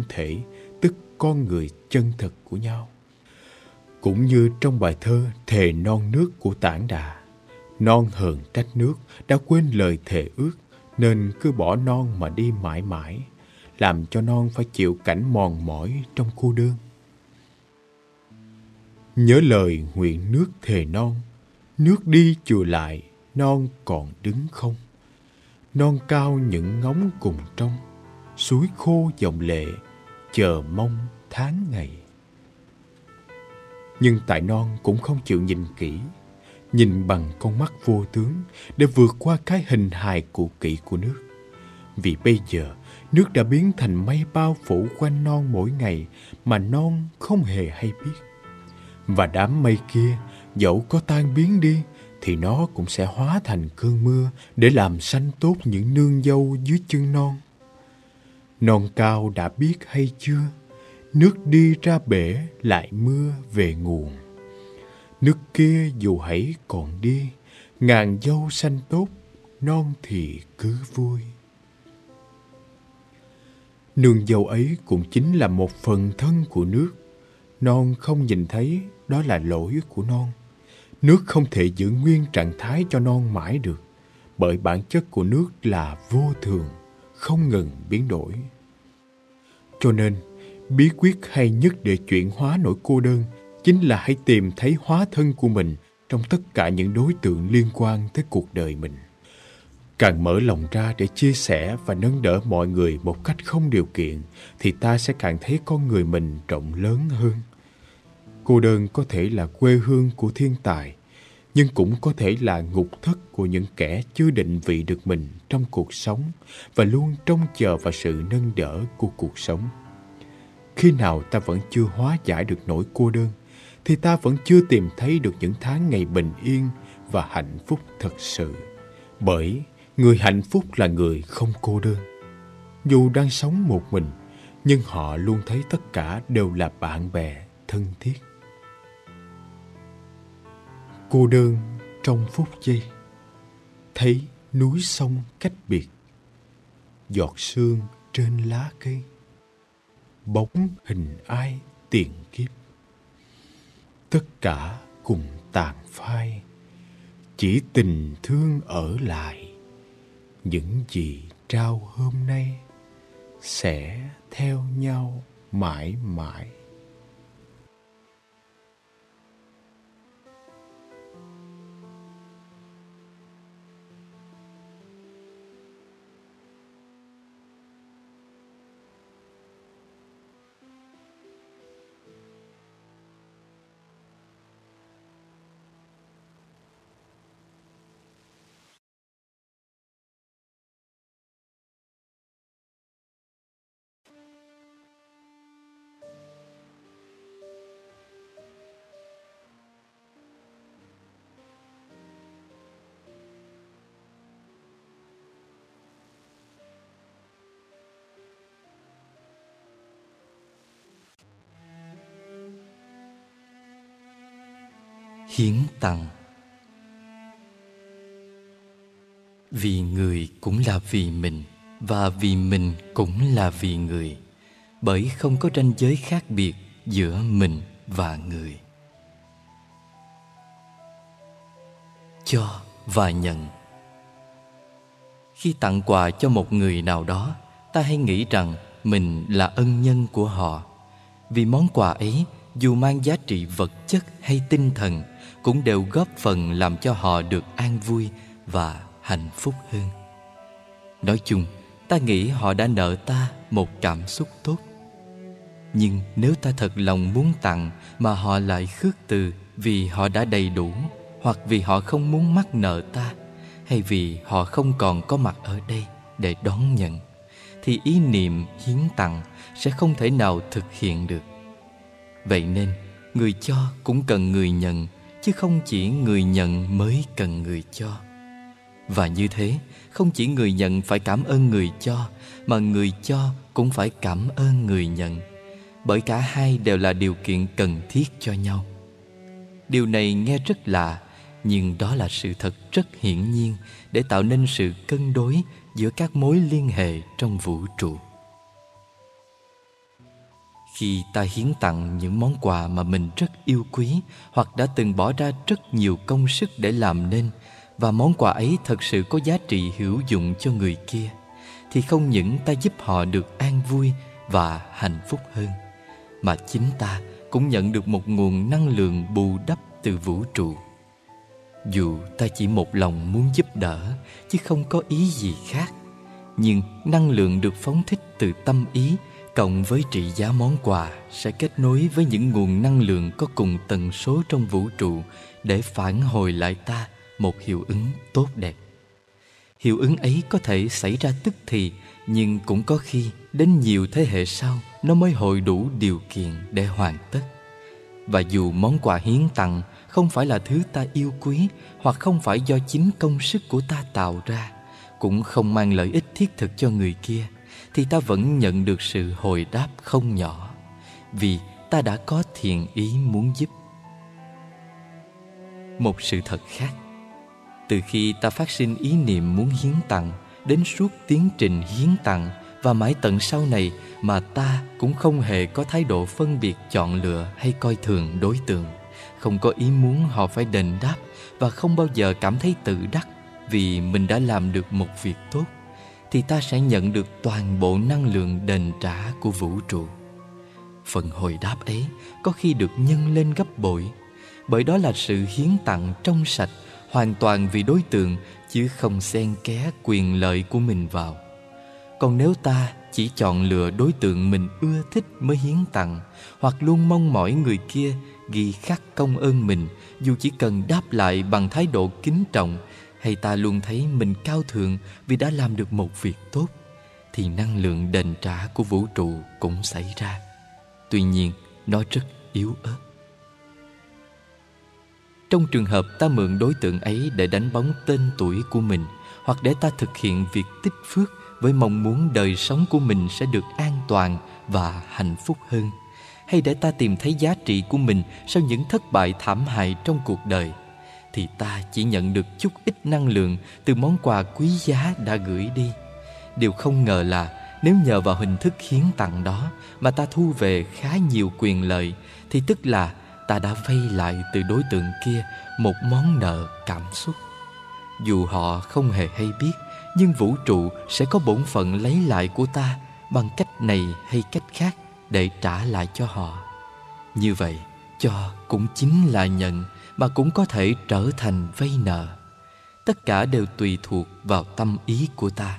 bản thể, tức con người chân thực của nhau. Cũng như trong bài thơ Thề non nước của Tản Đà, non hờn trách nước đã quên lời thề ước nên cứ bỏ non mà đi mãi mãi, làm cho non phải chịu cảnh mòn mỏi trong cô đơn. Nhớ lời nguyện nước thề non, nước đi chùa lại, non còn đứng không. Non cao những ngóng cùng trong, suối khô dòng lệ, chờ mong tháng ngày. Nhưng tại non cũng không chịu nhìn kỹ, nhìn bằng con mắt vô tướng để vượt qua cái hình hài cụ kỵ của nước. Vì bây giờ, nước đã biến thành mây bao phủ quanh non mỗi ngày mà non không hề hay biết. Và đám mây kia, dẫu có tan biến đi, thì nó cũng sẽ hóa thành cơn mưa để làm xanh tốt những nương dâu dưới chân non. Non cao đã biết hay chưa? Nước đi ra bể lại mưa về nguồn. Nước kia dù hãy còn đi, ngàn dâu xanh tốt, non thì cứ vui. Nương dâu ấy cũng chính là một phần thân của nước. Non không nhìn thấy, đó là lỗi của non. Nước không thể giữ nguyên trạng thái cho non mãi được, bởi bản chất của nước là vô thường, không ngừng biến đổi. Cho nên, bí quyết hay nhất để chuyển hóa nỗi cô đơn chính là hãy tìm thấy hóa thân của mình trong tất cả những đối tượng liên quan tới cuộc đời mình. Càng mở lòng ra để chia sẻ và nâng đỡ mọi người một cách không điều kiện thì ta sẽ càng thấy con người mình rộng lớn hơn. Cô đơn có thể là quê hương của thiên tài, nhưng cũng có thể là ngục thất của những kẻ chưa định vị được mình trong cuộc sống và luôn trông chờ vào sự nâng đỡ của cuộc sống. Khi nào ta vẫn chưa hóa giải được nỗi cô đơn, thì ta vẫn chưa tìm thấy được những tháng ngày bình yên và hạnh phúc thật sự. Bởi người hạnh phúc là người không cô đơn. Dù đang sống một mình, nhưng họ luôn thấy tất cả đều là bạn bè thân thiết. Cô đơn trong phút giây, thấy núi sông cách biệt, giọt sương trên lá cây, bóng hình ai tiền kiếp. Tất cả cùng tàn phai chỉ tình thương ở lại. Những gì trao hôm nay sẽ theo nhau mãi mãi. Hiến tặng. Vì người cũng là vì mình, và vì mình cũng là vì người, bởi không có ranh giới khác biệt giữa mình và người. Cho và nhận. Khi tặng quà cho một người nào đó, ta hay nghĩ rằng mình là ân nhân của họ. Vì món quà ấy dù mang giá trị vật chất hay tinh thần, cũng đều góp phần làm cho họ được an vui và hạnh phúc hơn. Nói chung, ta nghĩ họ đã nợ ta một cảm xúc tốt. Nhưng nếu ta thật lòng muốn tặng mà họ lại khước từ vì họ đã đầy đủ hoặc vì họ không muốn mắc nợ ta, hay vì họ không còn có mặt ở đây để đón nhận, thì ý niệm hiến tặng sẽ không thể nào thực hiện được vậy nên, người cho cũng cần người nhận, chứ không chỉ người nhận mới cần người cho. Và như thế, không chỉ người nhận phải cảm ơn người cho, mà người cho cũng phải cảm ơn người nhận. Bởi cả hai đều là điều kiện cần thiết cho nhau. Điều này nghe rất lạ, nhưng đó là sự thật rất hiển nhiên để tạo nên sự cân đối giữa các mối liên hệ trong vũ trụ khi ta hiến tặng những món quà mà mình rất yêu quý hoặc đã từng bỏ ra rất nhiều công sức để làm nên, và món quà ấy thật sự có giá trị hữu dụng cho người kia, thì không những ta giúp họ được an vui và hạnh phúc hơn, mà chính ta cũng nhận được một nguồn năng lượng bù đắp từ vũ trụ. Dù ta chỉ một lòng muốn giúp đỡ, chứ không có ý gì khác, nhưng năng lượng được phóng thích từ tâm ý cộng với trị giá món quà sẽ kết nối với những nguồn năng lượng có cùng tần số trong vũ trụ để phản hồi lại ta một hiệu ứng tốt đẹp. Hiệu ứng ấy có thể xảy ra tức thì, nhưng cũng có khi đến nhiều thế hệ sau, nó mới hội đủ điều kiện để hoàn tất. Và dù món quà hiến tặng không phải là thứ ta yêu quý hoặc không phải do chính công sức của ta tạo ra, cũng không mang lợi ích thiết thực cho người kia thì ta vẫn nhận được sự hồi đáp không nhỏ, vì ta đã có thiện ý muốn giúp. Một sự thật khác, từ khi ta phát sinh ý niệm muốn hiến tặng đến suốt tiến trình hiến tặng và mãi tận sau này mà ta cũng không hề có thái độ phân biệt chọn lựa hay coi thường đối tượng, không có ý muốn họ phải đền đáp và không bao giờ cảm thấy tự đắc vì mình đã làm được một việc tốt thì ta sẽ nhận được toàn bộ năng lượng đền trả của vũ trụ. Phần hồi đáp ấy có khi được nhân lên gấp bội, bởi đó là sự hiến tặng trong sạch hoàn toàn vì đối tượng, chứ không xen ké quyền lợi của mình vào. Còn nếu ta chỉ chọn lựa đối tượng mình ưa thích mới hiến tặng, hoặc luôn mong mỏi người kia ghi khắc công ơn mình, dù chỉ cần đáp lại bằng thái độ kính trọng hay ta luôn thấy mình cao thượng vì đã làm được một việc tốt, thì năng lượng đền trả của vũ trụ cũng xảy ra. Tuy nhiên, nó rất yếu ớt. Trong trường hợp ta mượn đối tượng ấy để đánh bóng tên tuổi của mình, hoặc để ta thực hiện việc tích phước với mong muốn đời sống của mình sẽ được an toàn và hạnh phúc hơn, hay để ta tìm thấy giá trị của mình sau những thất bại thảm hại trong cuộc đời thì ta chỉ nhận được chút ít năng lượng từ món quà quý giá đã gửi đi. Điều không ngờ là nếu nhờ vào hình thức hiến tặng đó mà ta thu về khá nhiều quyền lợi, thì tức là ta đã vay lại từ đối tượng kia một món nợ cảm xúc. Dù họ không hề hay biết, nhưng vũ trụ sẽ có bổn phận lấy lại của ta bằng cách này hay cách khác để trả lại cho họ. Như vậy, cho cũng chính là nhận mà cũng có thể trở thành vay nợ. Tất cả đều tùy thuộc vào tâm ý của ta.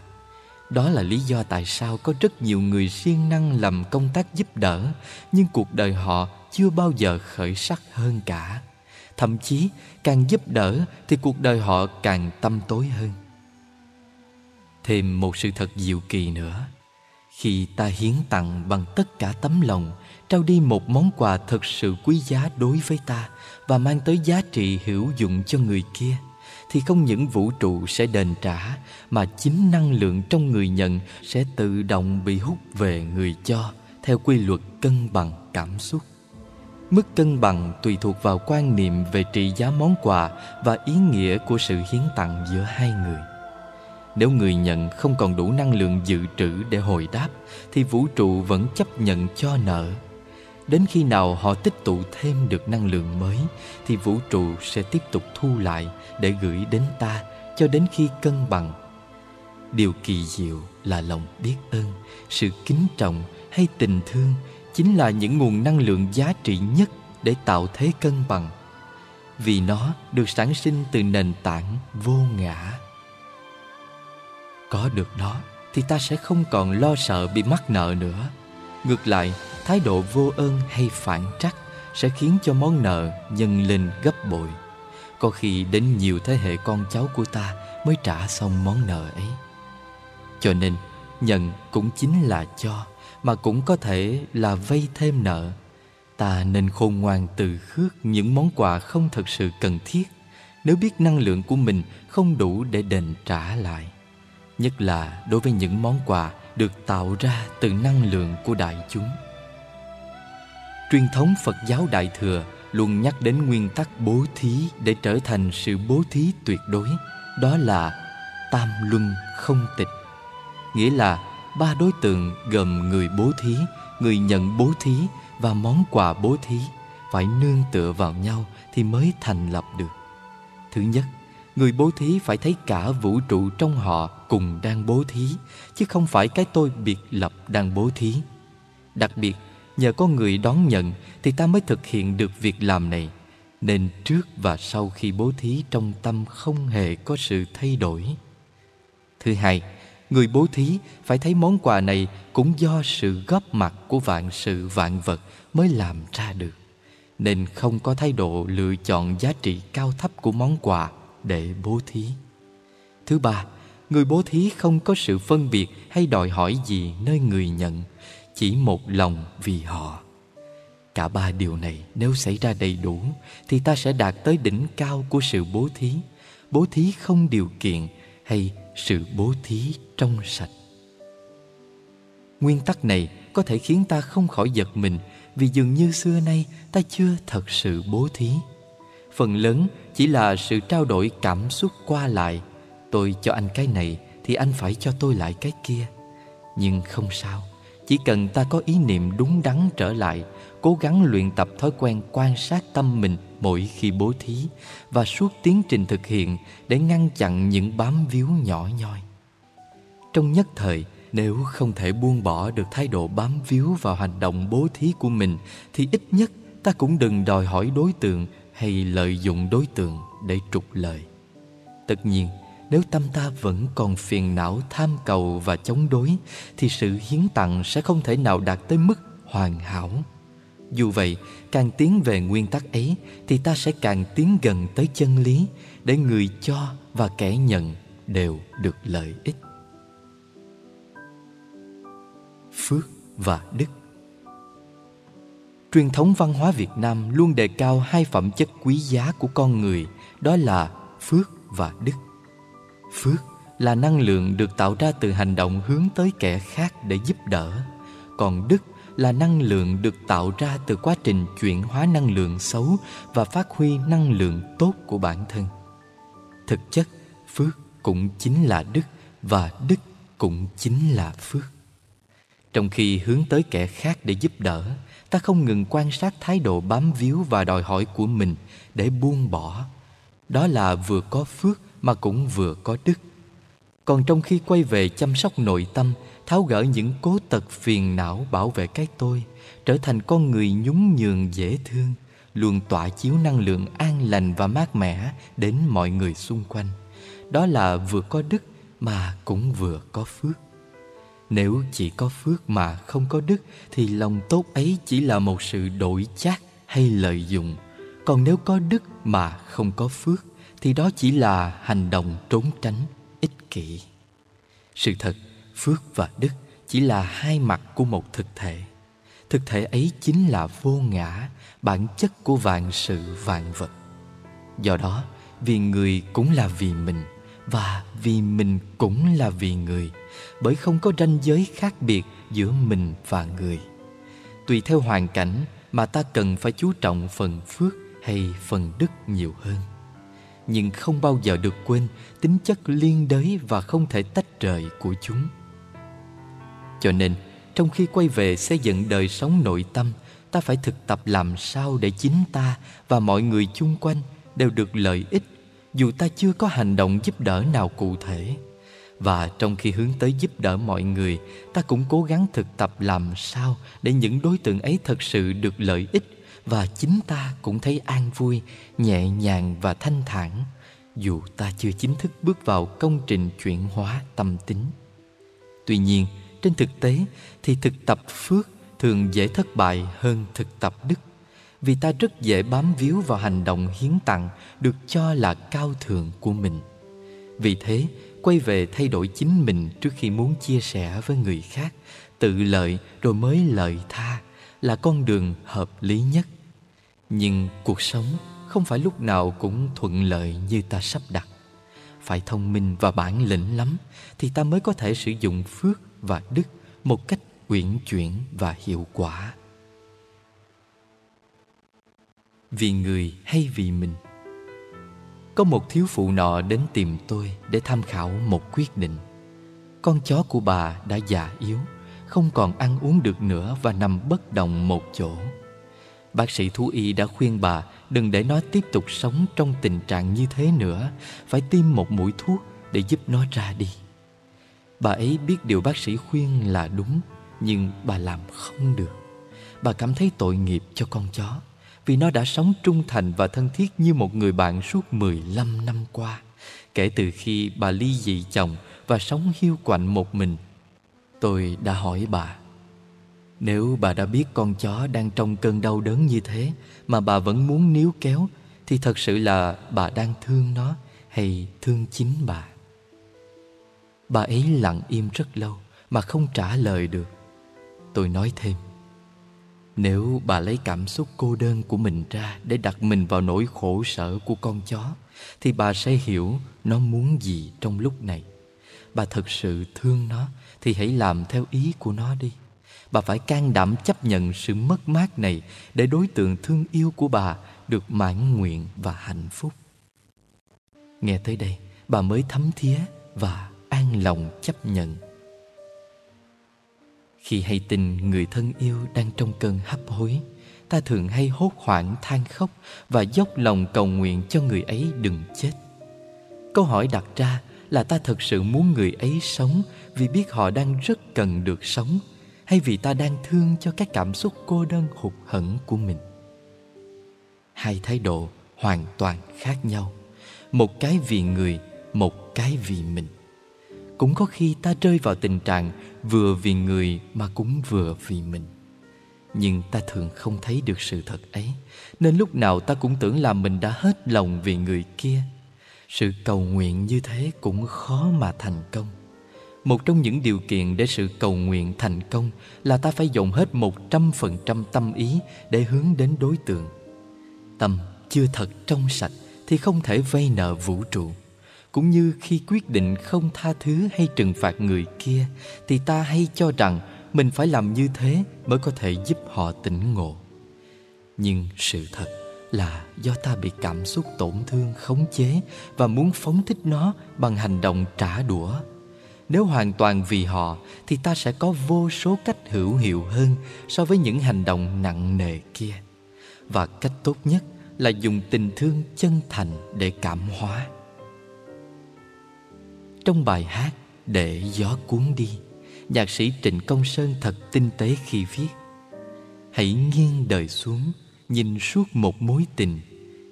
Đó là lý do tại sao có rất nhiều người siêng năng làm công tác giúp đỡ, nhưng cuộc đời họ chưa bao giờ khởi sắc hơn cả. Thậm chí, càng giúp đỡ thì cuộc đời họ càng tâm tối hơn. Thêm một sự thật diệu kỳ nữa. Khi ta hiến tặng bằng tất cả tấm lòng, trao đi một món quà thật sự quý giá đối với ta và mang tới giá trị hữu dụng cho người kia, thì không những vũ trụ sẽ đền trả, mà chính năng lượng trong người nhận sẽ tự động bị hút về người cho, theo quy luật cân bằng cảm xúc. Mức cân bằng tùy thuộc vào quan niệm về trị giá món quà và ý nghĩa của sự hiến tặng giữa hai người. Nếu người nhận không còn đủ năng lượng dự trữ để hồi đáp, thì vũ trụ vẫn chấp nhận cho nợ đến khi nào họ tích tụ thêm được năng lượng mới, thì vũ trụ sẽ tiếp tục thu lại để gửi đến ta cho đến khi cân bằng. Điều kỳ diệu là lòng biết ơn, sự kính trọng hay tình thương chính là những nguồn năng lượng giá trị nhất để tạo thế cân bằng. Vì nó được sản sinh từ nền tảng vô ngã. Có được nó, thì ta sẽ không còn lo sợ bị mắc nợ nữa ngược lại, thái độ vô ơn hay phản trắc sẽ khiến cho món nợ nhân lên gấp bội. Có khi đến nhiều thế hệ con cháu của ta mới trả xong món nợ ấy. Cho nên, nhận cũng chính là cho, mà cũng có thể là vay thêm nợ. Ta nên khôn ngoan từ khước những món quà không thật sự cần thiết, nếu biết năng lượng của mình không đủ để đền trả lại. Nhất là đối với những món quà được tạo ra từ năng lượng của đại chúng truyền thống phật giáo đại thừa luôn nhắc đến nguyên tắc bố thí để trở thành sự bố thí tuyệt đối đó là tam luân không tịch nghĩa là ba đối tượng gồm người bố thí người nhận bố thí và món quà bố thí phải nương tựa vào nhau thì mới thành lập được. Thứ nhất, người bố thí phải thấy cả vũ trụ trong họ cùng đang bố thí, chứ không phải cái tôi biệt lập đang bố thí. Đặc biệt, nhờ có người đón nhận thì ta mới thực hiện được việc làm này. Nên trước và sau khi bố thí trong tâm không hề có sự thay đổi. Thứ hai, người bố thí phải thấy món quà này cũng do sự góp mặt của vạn sự vạn vật mới làm ra được nên không có thái độ lựa chọn giá trị cao thấp của món quà để bố thí. Thứ ba, người bố thí không có sự phân biệt hay đòi hỏi gì nơi người nhận, chỉ một lòng vì họ. Cả ba điều này nếu xảy ra đầy đủ thì ta sẽ đạt tới đỉnh cao của sự bố thí, bố thí không điều kiện hay sự bố thí trong sạch. Nguyên tắc này có thể khiến ta không khỏi giật mình vì dường như xưa nay ta chưa thật sự bố thí. Phần lớn chỉ là sự trao đổi cảm xúc qua lại. Tôi cho anh cái này thì anh phải cho tôi lại cái kia. Nhưng không sao, chỉ cần ta có ý niệm đúng đắn trở lại, cố gắng luyện tập thói quen quan sát tâm mình mỗi khi bố thí và suốt tiến trình thực hiện để ngăn chặn những bám víu nhỏ nhoi. Trong nhất thời, nếu không thể buông bỏ được thái độ bám víu vào hành động bố thí của mình thì ít nhất ta cũng đừng đòi hỏi đối tượng hay lợi dụng đối tượng để trục lợi. Tất nhiên, nếu tâm ta vẫn còn phiền não tham cầu và chống đối thì sự hiến tặng sẽ không thể nào đạt tới mức hoàn hảo. Dù vậy, càng tiến về nguyên tắc ấy thì ta sẽ càng tiến gần tới chân lý để người cho và kẻ nhận đều được lợi ích. phước và đức truyền thống văn hóa việt nam luôn đề cao hai phẩm chất quý giá của con người đó là phước và đức phước là năng lượng được tạo ra từ hành động hướng tới kẻ khác để giúp đỡ. Còn đức là năng lượng được tạo ra từ quá trình chuyển hóa năng lượng xấu và phát huy năng lượng tốt của bản thân. Thực chất, phước cũng chính là đức và đức cũng chính là phước. Trong khi hướng tới kẻ khác để giúp đỡ, ta không ngừng quan sát thái độ bám víu và đòi hỏi của mình để buông bỏ. Đó là vừa có phước mà cũng vừa có đức. Còn trong khi quay về chăm sóc nội tâm, tháo gỡ những cố tật phiền não bảo vệ cái tôi, trở thành con người nhún nhường dễ thương, luôn tỏa chiếu năng lượng an lành và mát mẻ đến mọi người xung quanh. Đó là vừa có đức mà cũng vừa có phước. Nếu chỉ có phước mà không có đức, Thì lòng tốt ấy chỉ là một sự đổi chác hay lợi dụng. Còn nếu có đức mà không có phước thì đó chỉ là hành động trốn tránh, ích kỷ. Sự thật, phước và đức chỉ là hai mặt của một thực thể. Thực thể ấy chính là vô ngã, bản chất của vạn sự vạn vật. Do đó, vì người cũng là vì mình Và vì mình cũng là vì người bởi không có ranh giới khác biệt giữa mình và người. Tùy theo hoàn cảnh mà ta cần phải chú trọng phần phước hay phần đức nhiều hơn nhưng không bao giờ được quên tính chất liên đới và không thể tách rời của chúng. Cho nên, trong khi quay về xây dựng đời sống nội tâm, ta phải thực tập làm sao để chính ta và mọi người chung quanh đều được lợi ích, dù ta chưa có hành động giúp đỡ nào cụ thể. Và trong khi hướng tới giúp đỡ mọi người, ta cũng cố gắng thực tập làm sao để những đối tượng ấy thật sự được lợi ích và chính ta cũng thấy an vui, nhẹ nhàng và thanh thản, dù ta chưa chính thức bước vào công trình chuyển hóa tâm tính. Tuy nhiên, trên thực tế thì thực tập phước thường dễ thất bại hơn thực tập đức, vì ta rất dễ bám víu vào hành động hiến tặng được cho là cao thượng của mình. Vì thế, quay về thay đổi chính mình trước khi muốn chia sẻ với người khác, tự lợi rồi mới lợi tha là con đường hợp lý nhất. Nhưng cuộc sống không phải lúc nào cũng thuận lợi như ta sắp đặt. Phải thông minh và bản lĩnh lắm thì ta mới có thể sử dụng phước và đức một cách uyển chuyển và hiệu quả. Vì người hay vì mình? Có một thiếu phụ nọ đến tìm tôi để tham khảo một quyết định. Con chó của bà đã già yếu không còn ăn uống được nữa và nằm bất động một chỗ. Bác sĩ thú y đã khuyên bà đừng để nó tiếp tục sống trong tình trạng như thế nữa, phải tiêm một mũi thuốc để giúp nó ra đi. Bà ấy biết điều bác sĩ khuyên là đúng, nhưng bà làm không được. Bà cảm thấy tội nghiệp cho con chó vì nó đã sống trung thành và thân thiết như một người bạn suốt 15 năm qua, kể từ khi bà ly dị chồng và sống hiu quạnh một mình. Tôi đã hỏi bà, nếu bà đã biết con chó đang trong cơn đau đớn như thế mà bà vẫn muốn níu kéo thì thật sự là bà đang thương nó hay thương chính bà. Bà ấy lặng im rất lâu mà không trả lời được. Tôi nói thêm, nếu bà lấy cảm xúc cô đơn của mình ra để đặt mình vào nỗi khổ sở của con chó, thì bà sẽ hiểu nó muốn gì trong lúc này. Bà thật sự thương nó thì hãy làm theo ý của nó đi. Bà phải can đảm chấp nhận sự mất mát này để đối tượng thương yêu của bà được mãn nguyện và hạnh phúc. Nghe tới đây, bà mới thấm thía và an lòng chấp nhận. Khi hay tin người thân yêu đang trong cơn hấp hối, ta thường hay hốt hoảng than khóc và dốc lòng cầu nguyện cho người ấy đừng chết. Câu hỏi đặt ra là ta thật sự muốn người ấy sống vì biết họ đang rất cần được sống hay vì ta đang thương cho các cảm xúc cô đơn hụt hẫng của mình. Hai thái độ hoàn toàn khác nhau. Một cái vì người, một cái vì mình. Cũng có khi ta rơi vào tình trạng vừa vì người mà cũng vừa vì mình. Nhưng ta thường không thấy được sự thật ấy Nên lúc nào ta cũng tưởng là mình đã hết lòng vì người kia Sự cầu nguyện như thế cũng khó mà thành công một trong những điều kiện để sự cầu nguyện thành công Là ta phải dồn hết một trăm phần trăm tâm ý để hướng đến đối tượng. Tâm chưa thật trong sạch thì không thể vay nợ vũ trụ. Cũng như khi quyết định không tha thứ hay trừng phạt người kia, thì ta hay cho rằng mình phải làm như thế mới có thể giúp họ tỉnh ngộ. Nhưng sự thật là do ta bị cảm xúc tổn thương khống chế và muốn phóng thích nó bằng hành động trả đũa nếu hoàn toàn vì họ, thì ta sẽ có vô số cách hữu hiệu hơn so với những hành động nặng nề kia. Và cách tốt nhất là dùng tình thương chân thành để cảm hóa. Trong bài hát để gió cuốn đi, nhạc sĩ Trịnh Công Sơn thật tinh tế khi viết, Hãy nghiêng đời xuống, Nhìn suốt một mối tình,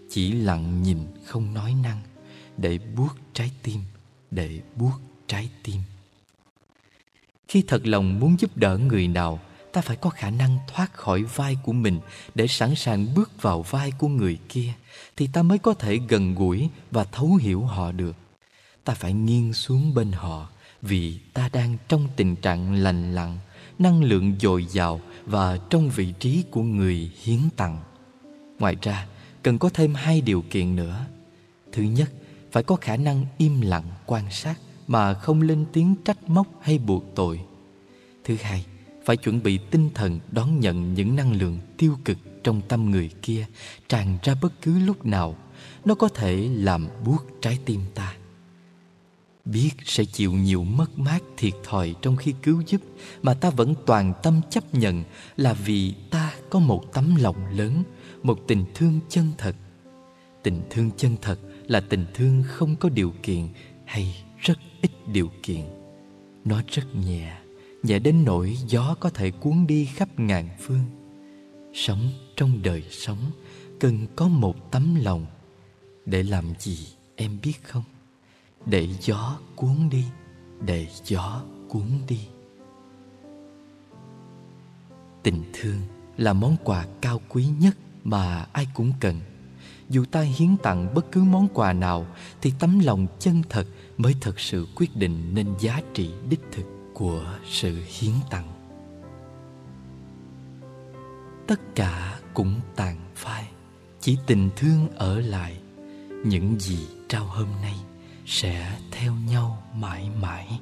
Chỉ lặng nhìn không nói năng, Để buốt trái tim, Để buốt trái tim. Khi thật lòng muốn giúp đỡ người nào Ta phải có khả năng thoát khỏi vai của mình Để sẵn sàng bước vào vai của người kia Thì ta mới có thể gần gũi Và thấu hiểu họ được Ta phải nghiêng xuống bên họ vì ta đang trong tình trạng lành lặn, năng lượng dồi dào và trong vị trí của người hiến tặng. Ngoài ra, cần có thêm hai điều kiện nữa. Thứ nhất, phải có khả năng im lặng quan sát mà không lên tiếng trách móc hay buộc tội. Thứ hai, phải chuẩn bị tinh thần đón nhận những năng lượng tiêu cực trong tâm người kia tràn ra bất cứ lúc nào. Nó có thể làm buốt trái tim ta biết sẽ chịu nhiều mất mát thiệt thòi trong khi cứu giúp mà ta vẫn toàn tâm chấp nhận là vì ta có một tấm lòng lớn một tình thương chân thật tình thương chân thật là tình thương không có điều kiện hay rất ít điều kiện. Nó rất nhẹ nhẹ đến nỗi gió có thể cuốn đi khắp ngàn phương. Sống trong đời sống cần có một tấm lòng. Để làm gì, em biết không? Để gió cuốn đi, để gió cuốn đi. Tình thương là món quà cao quý nhất mà ai cũng cần. Dù ta hiến tặng bất cứ món quà nào, thì tấm lòng chân thật mới thật sự quyết định nên giá trị đích thực của sự hiến tặng. Tất cả cũng tàn phai, chỉ tình thương ở lại, những gì trao hôm nay sẽ theo nhau mãi mãi.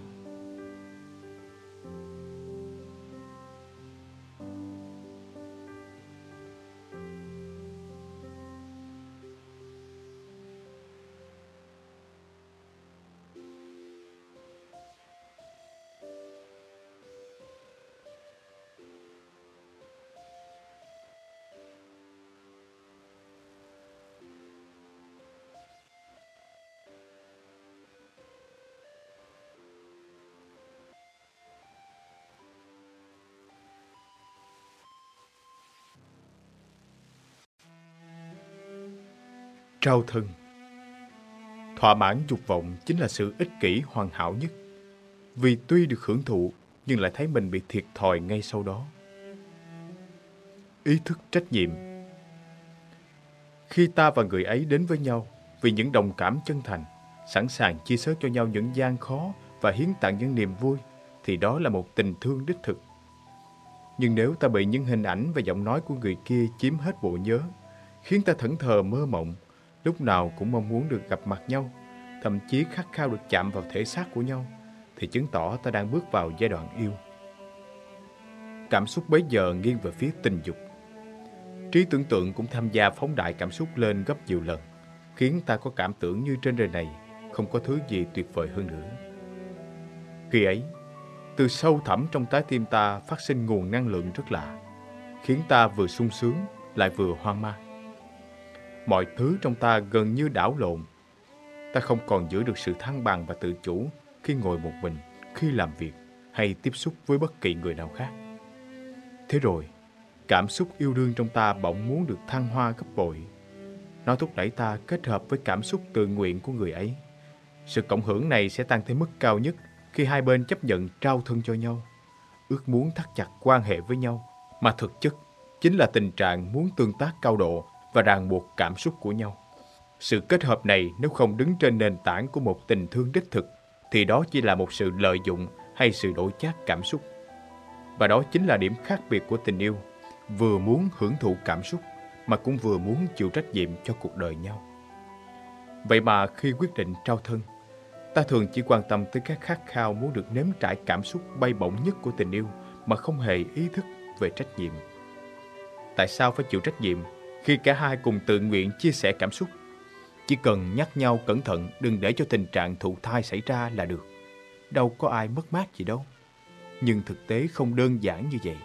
Trao thân Thỏa mãn dục vọng chính là sự ích kỷ hoàn hảo nhất. Vì tuy được hưởng thụ nhưng lại thấy mình bị thiệt thòi ngay sau đó. Ý thức trách nhiệm Khi ta và người ấy đến với nhau vì những đồng cảm chân thành, sẵn sàng chia sẻ cho nhau những gian khó và hiến tặng những niềm vui, thì đó là một tình thương đích thực. Nhưng nếu ta bị những hình ảnh và giọng nói của người kia chiếm hết bộ nhớ, khiến ta thẫn thờ mơ mộng, lúc nào cũng mong muốn được gặp mặt nhau, thậm chí khát khao được chạm vào thể xác của nhau, thì chứng tỏ ta đang bước vào giai đoạn yêu. Cảm xúc bấy giờ nghiêng về phía tình dục. Trí tưởng tượng cũng tham gia phóng đại cảm xúc lên gấp nhiều lần, khiến ta có cảm tưởng như trên đời này không có thứ gì tuyệt vời hơn nữa. Khi ấy, từ sâu thẳm trong trái tim ta phát sinh nguồn năng lượng rất lạ, khiến ta vừa sung sướng lại vừa hoang mang. Mọi thứ trong ta gần như đảo lộn. Ta không còn giữ được sự thăng bằng và tự chủ khi ngồi một mình, khi làm việc hay tiếp xúc với bất kỳ người nào khác. Thế rồi, cảm xúc yêu đương trong ta bỗng muốn được thăng hoa gấp bội. Nó thúc đẩy ta kết hợp với cảm xúc tự nguyện của người ấy. Sự cộng hưởng này sẽ tăng tới mức cao nhất khi hai bên chấp nhận trao thân cho nhau, ước muốn thắt chặt quan hệ với nhau, mà thực chất chính là tình trạng muốn tương tác cao độ và ràng buộc cảm xúc của nhau. Sự kết hợp này nếu không đứng trên nền tảng của một tình thương đích thực, thì đó chỉ là một sự lợi dụng hay sự đổi chác cảm xúc. Và đó chính là điểm khác biệt của tình yêu, vừa muốn hưởng thụ cảm xúc mà cũng vừa muốn chịu trách nhiệm cho cuộc đời nhau. Vậy mà khi quyết định trao thân, ta thường chỉ quan tâm tới các khát khao muốn được nếm trải cảm xúc bay bổng nhất của tình yêu mà không hề ý thức về trách nhiệm. Tại sao phải chịu trách nhiệm khi cả hai cùng tự nguyện chia sẻ cảm xúc? Chỉ cần nhắc nhau cẩn thận đừng để cho tình trạng thụ thai xảy ra là được. Đâu có ai mất mát gì đâu. Nhưng thực tế không đơn giản như vậy.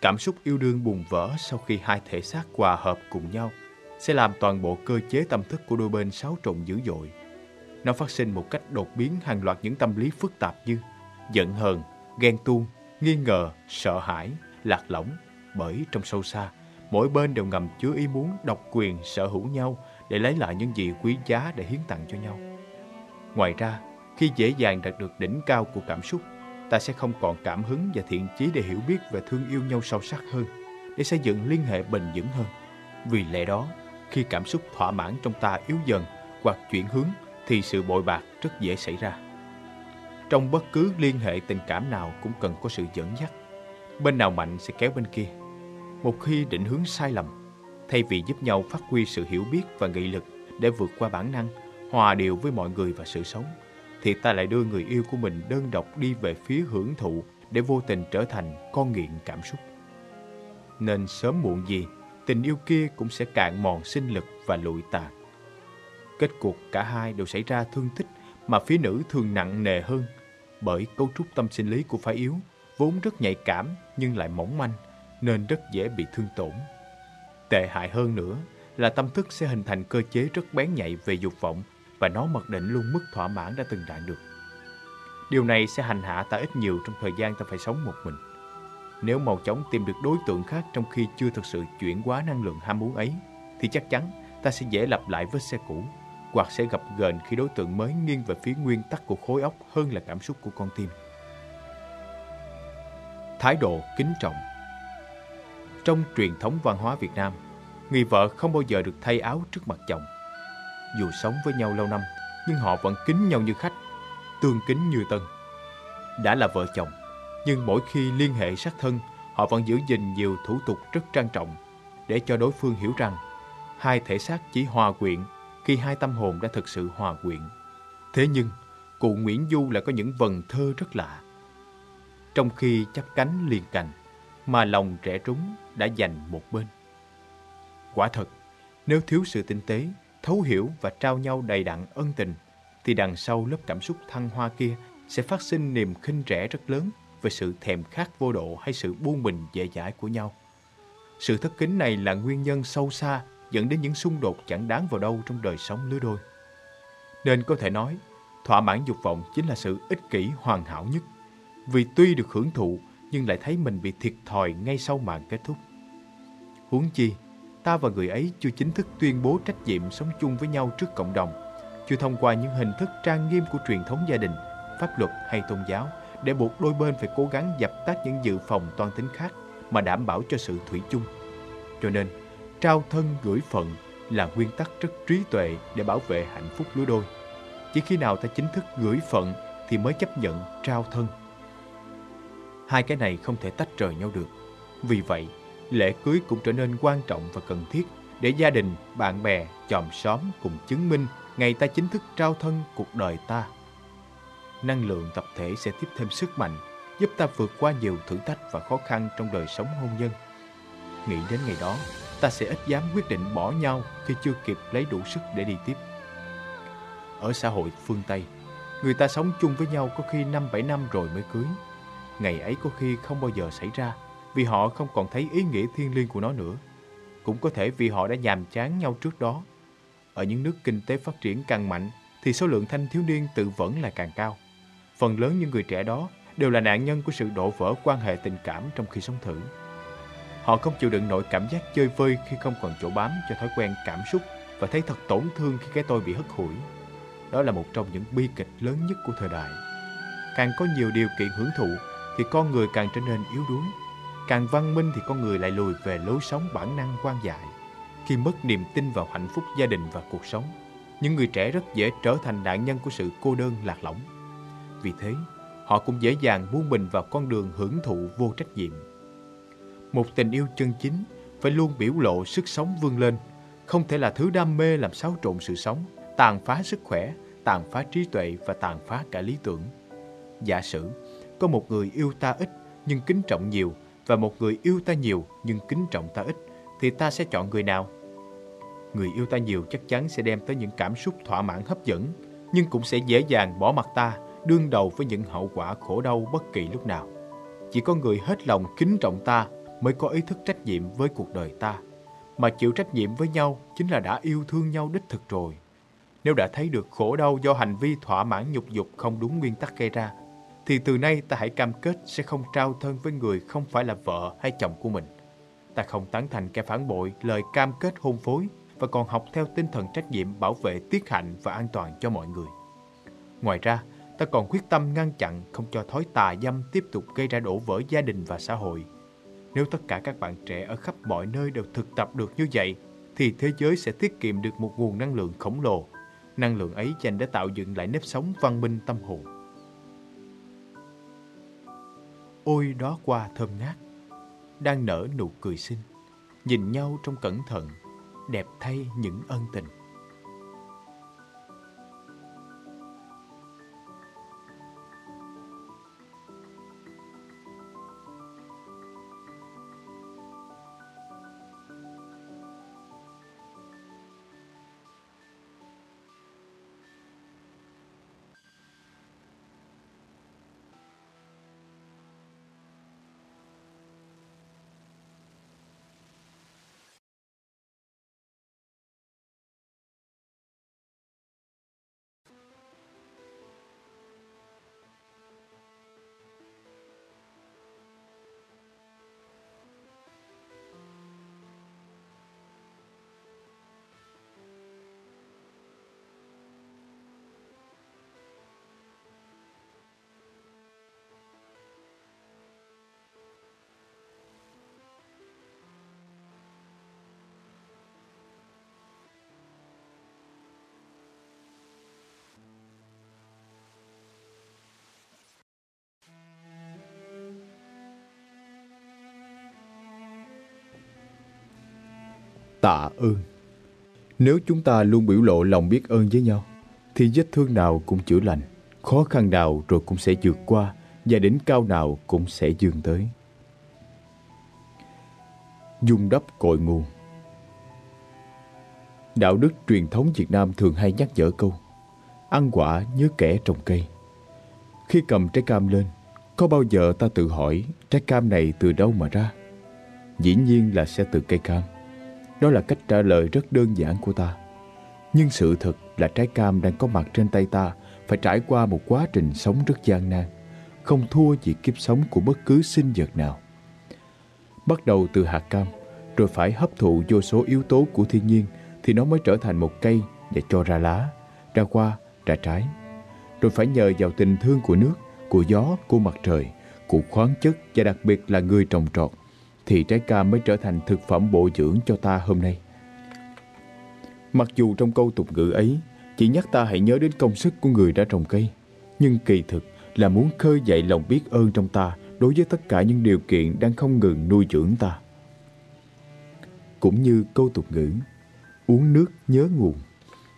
Cảm xúc yêu đương bùng vỡ sau khi hai thể xác hòa hợp cùng nhau sẽ làm toàn bộ cơ chế tâm thức của đôi bên xáo trộn dữ dội. Nó phát sinh một cách đột biến hàng loạt những tâm lý phức tạp như giận hờn, ghen tuông, nghi ngờ, sợ hãi, lạc lõng. Bởi trong sâu xa, mỗi bên đều ngầm chứa ý muốn độc quyền sở hữu nhau để lấy lại những gì quý giá để hiến tặng cho nhau. Ngoài ra, khi dễ dàng đạt được đỉnh cao của cảm xúc, ta sẽ không còn cảm hứng và thiện chí để hiểu biết và thương yêu nhau sâu sắc hơn, để xây dựng liên hệ bền vững hơn. Vì lẽ đó, khi cảm xúc thỏa mãn trong ta yếu dần hoặc chuyển hướng thì sự bội bạc rất dễ xảy ra. Trong bất cứ liên hệ tình cảm nào cũng cần có sự dẫn dắt. Bên nào mạnh sẽ kéo bên kia. Một khi định hướng sai lầm, thay vì giúp nhau phát huy sự hiểu biết và nghị lực để vượt qua bản năng, hòa điều với mọi người và sự sống, thì ta lại đưa người yêu của mình đơn độc đi về phía hưởng thụ để vô tình trở thành con nghiện cảm xúc. Nên sớm muộn gì, tình yêu kia cũng sẽ cạn mòn sinh lực và lụi tàn. Kết cuộc cả hai đều xảy ra thương tích mà phía nữ thường nặng nề hơn bởi cấu trúc tâm sinh lý của phái yếu vốn rất nhạy cảm nhưng lại mỏng manh nên rất dễ bị thương tổn. Tệ hại hơn nữa là tâm thức sẽ hình thành cơ chế rất bén nhạy về dục vọng và nó mặc định luôn mức thỏa mãn đã từng đạt được. Điều này sẽ hành hạ ta ít nhiều trong thời gian ta phải sống một mình. Nếu mau chóng tìm được đối tượng khác trong khi chưa thực sự chuyển hóa năng lượng ham muốn ấy, thì chắc chắn ta sẽ dễ lặp lại vết xe cũ, hoặc sẽ gặp gờn khi đối tượng mới nghiêng về phía nguyên tắc của khối óc hơn là cảm xúc của con tim. Thái độ kính trọng trong truyền thống văn hóa Việt Nam, người vợ không bao giờ được thay áo trước mặt chồng. Dù sống với nhau lâu năm, nhưng họ vẫn kính nhau như khách, tương kính như tân. Đã là vợ chồng, nhưng mỗi khi liên hệ sát thân, họ vẫn giữ gìn nhiều thủ tục rất trang trọng để cho đối phương hiểu rằng hai thể xác chỉ hòa quyện khi hai tâm hồn đã thực sự hòa quyện. Thế nhưng, cụ Nguyễn Du lại có những vần thơ rất lạ. Trong khi chắp cánh liền cành, mà lòng trẻ trúng đã dành một bên. Quả thật, nếu thiếu sự tinh tế, thấu hiểu và trao nhau đầy đặn ân tình, thì đằng sau lớp cảm xúc thăng hoa kia sẽ phát sinh niềm khinh rẻ rất lớn về sự thèm khát vô độ hay sự buông bình dễ dãi của nhau. Sự thất kính này là nguyên nhân sâu xa dẫn đến những xung đột chẳng đáng vào đâu trong đời sống lứa đôi. Nên có thể nói, thỏa mãn dục vọng chính là sự ích kỷ hoàn hảo nhất. Vì tuy được hưởng thụ nhưng lại thấy mình bị thiệt thòi ngay sau màn kết thúc. Huống chi, ta và người ấy chưa chính thức tuyên bố trách nhiệm sống chung với nhau trước cộng đồng, chưa thông qua những hình thức trang nghiêm của truyền thống gia đình, pháp luật hay tôn giáo để buộc đôi bên phải cố gắng dập tắt những dự phòng toan tính khác mà đảm bảo cho sự thủy chung. Cho nên, trao thân gửi phận là nguyên tắc rất trí tuệ để bảo vệ hạnh phúc lứa đôi. Chỉ khi nào ta chính thức gửi phận thì mới chấp nhận trao thân. Hai cái này không thể tách rời nhau được. Vì vậy, lễ cưới cũng trở nên quan trọng và cần thiết để gia đình, bạn bè, chòm xóm cùng chứng minh ngày ta chính thức trao thân cuộc đời ta. Năng lượng tập thể sẽ tiếp thêm sức mạnh, giúp ta vượt qua nhiều thử thách và khó khăn trong đời sống hôn nhân. Nghĩ đến ngày đó, ta sẽ ít dám quyết định bỏ nhau khi chưa kịp lấy đủ sức để đi tiếp. Ở xã hội phương Tây, người ta sống chung với nhau có khi 5-7 năm rồi mới cưới. Ngày ấy có khi không bao giờ xảy ra, vì họ không còn thấy ý nghĩa thiêng liêng của nó nữa. Cũng có thể vì họ đã nhàm chán nhau trước đó. Ở những nước kinh tế phát triển càng mạnh, thì số lượng thanh thiếu niên tự vẫn là càng cao. Phần lớn những người trẻ đó đều là nạn nhân của sự đổ vỡ quan hệ tình cảm trong khi sống thử. Họ không chịu đựng nổi cảm giác chơi vơi khi không còn chỗ bám cho thói quen cảm xúc và thấy thật tổn thương khi cái tôi bị hất hủi. Đó là một trong những bi kịch lớn nhất của thời đại. Càng có nhiều điều kiện hưởng thụ thì con người càng trở nên yếu đuối. Càng văn minh thì con người lại lùi về lối sống bản năng quan dại. Khi mất niềm tin vào hạnh phúc gia đình và cuộc sống, những người trẻ rất dễ trở thành nạn nhân của sự cô đơn lạc lõng. Vì thế, họ cũng dễ dàng buông mình vào con đường hưởng thụ vô trách nhiệm. Một tình yêu chân chính phải luôn biểu lộ sức sống vươn lên, không thể là thứ đam mê làm xáo trộn sự sống, tàn phá sức khỏe, tàn phá trí tuệ và tàn phá cả lý tưởng. Giả sử, có một người yêu ta ít nhưng kính trọng nhiều và một người yêu ta nhiều nhưng kính trọng ta ít, thì ta sẽ chọn người nào? Người yêu ta nhiều chắc chắn sẽ đem tới những cảm xúc thỏa mãn hấp dẫn, nhưng cũng sẽ dễ dàng bỏ mặt ta, đương đầu với những hậu quả khổ đau bất kỳ lúc nào. Chỉ có người hết lòng kính trọng ta mới có ý thức trách nhiệm với cuộc đời ta. Mà chịu trách nhiệm với nhau chính là đã yêu thương nhau đích thực rồi. Nếu đã thấy được khổ đau do hành vi thỏa mãn nhục dục không đúng nguyên tắc gây ra, thì từ nay ta hãy cam kết sẽ không trao thân với người không phải là vợ hay chồng của mình. Ta không tán thành kẻ phản bội lời cam kết hôn phối và còn học theo tinh thần trách nhiệm bảo vệ tiết hạnh và an toàn cho mọi người. Ngoài ra, ta còn quyết tâm ngăn chặn không cho thói tà dâm tiếp tục gây ra đổ vỡ gia đình và xã hội. Nếu tất cả các bạn trẻ ở khắp mọi nơi đều thực tập được như vậy, thì thế giới sẽ tiết kiệm được một nguồn năng lượng khổng lồ. Năng lượng ấy dành để tạo dựng lại nếp sống văn minh tâm hồn. Ôi đó qua thơm ngát, đang nở nụ cười xinh, nhìn nhau trong cẩn thận, đẹp thay những ân tình. Tạ ơn. Nếu chúng ta luôn biểu lộ lòng biết ơn với nhau, thì vết thương nào cũng chữa lành, khó khăn nào rồi cũng sẽ vượt qua và đỉnh cao nào cũng sẽ dương tới. Dung đắp cội nguồn Đạo đức truyền thống Việt Nam thường hay nhắc nhở câu Ăn quả nhớ kẻ trồng cây Khi cầm trái cam lên Có bao giờ ta tự hỏi Trái cam này từ đâu mà ra Dĩ nhiên là sẽ từ cây cam đó là cách trả lời rất đơn giản của ta. Nhưng sự thật là trái cam đang có mặt trên tay ta phải trải qua một quá trình sống rất gian nan, không thua gì kiếp sống của bất cứ sinh vật nào. Bắt đầu từ hạt cam, rồi phải hấp thụ vô số yếu tố của thiên nhiên thì nó mới trở thành một cây và cho ra lá, ra hoa, ra trái. Rồi phải nhờ vào tình thương của nước, của gió, của mặt trời, của khoáng chất và đặc biệt là người trồng trọt thì trái cam mới trở thành thực phẩm bổ dưỡng cho ta hôm nay. Mặc dù trong câu tục ngữ ấy chỉ nhắc ta hãy nhớ đến công sức của người đã trồng cây, nhưng kỳ thực là muốn khơi dậy lòng biết ơn trong ta đối với tất cả những điều kiện đang không ngừng nuôi dưỡng ta. Cũng như câu tục ngữ, uống nước nhớ nguồn,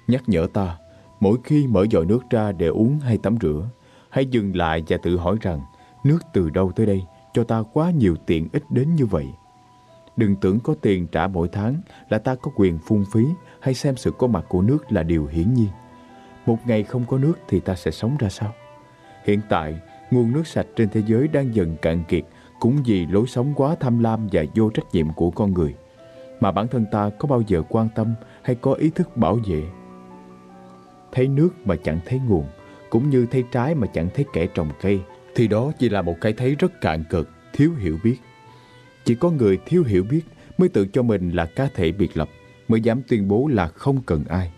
nhắc nhở ta mỗi khi mở vòi nước ra để uống hay tắm rửa, hãy dừng lại và tự hỏi rằng nước từ đâu tới đây cho ta quá nhiều tiện ích đến như vậy. Đừng tưởng có tiền trả mỗi tháng là ta có quyền phung phí hay xem sự có mặt của nước là điều hiển nhiên. Một ngày không có nước thì ta sẽ sống ra sao? Hiện tại, nguồn nước sạch trên thế giới đang dần cạn kiệt cũng vì lối sống quá tham lam và vô trách nhiệm của con người. Mà bản thân ta có bao giờ quan tâm hay có ý thức bảo vệ? Thấy nước mà chẳng thấy nguồn, cũng như thấy trái mà chẳng thấy kẻ trồng cây, thì đó chỉ là một cái thấy rất cạn cực, thiếu hiểu biết. Chỉ có người thiếu hiểu biết mới tự cho mình là cá thể biệt lập, mới dám tuyên bố là không cần ai.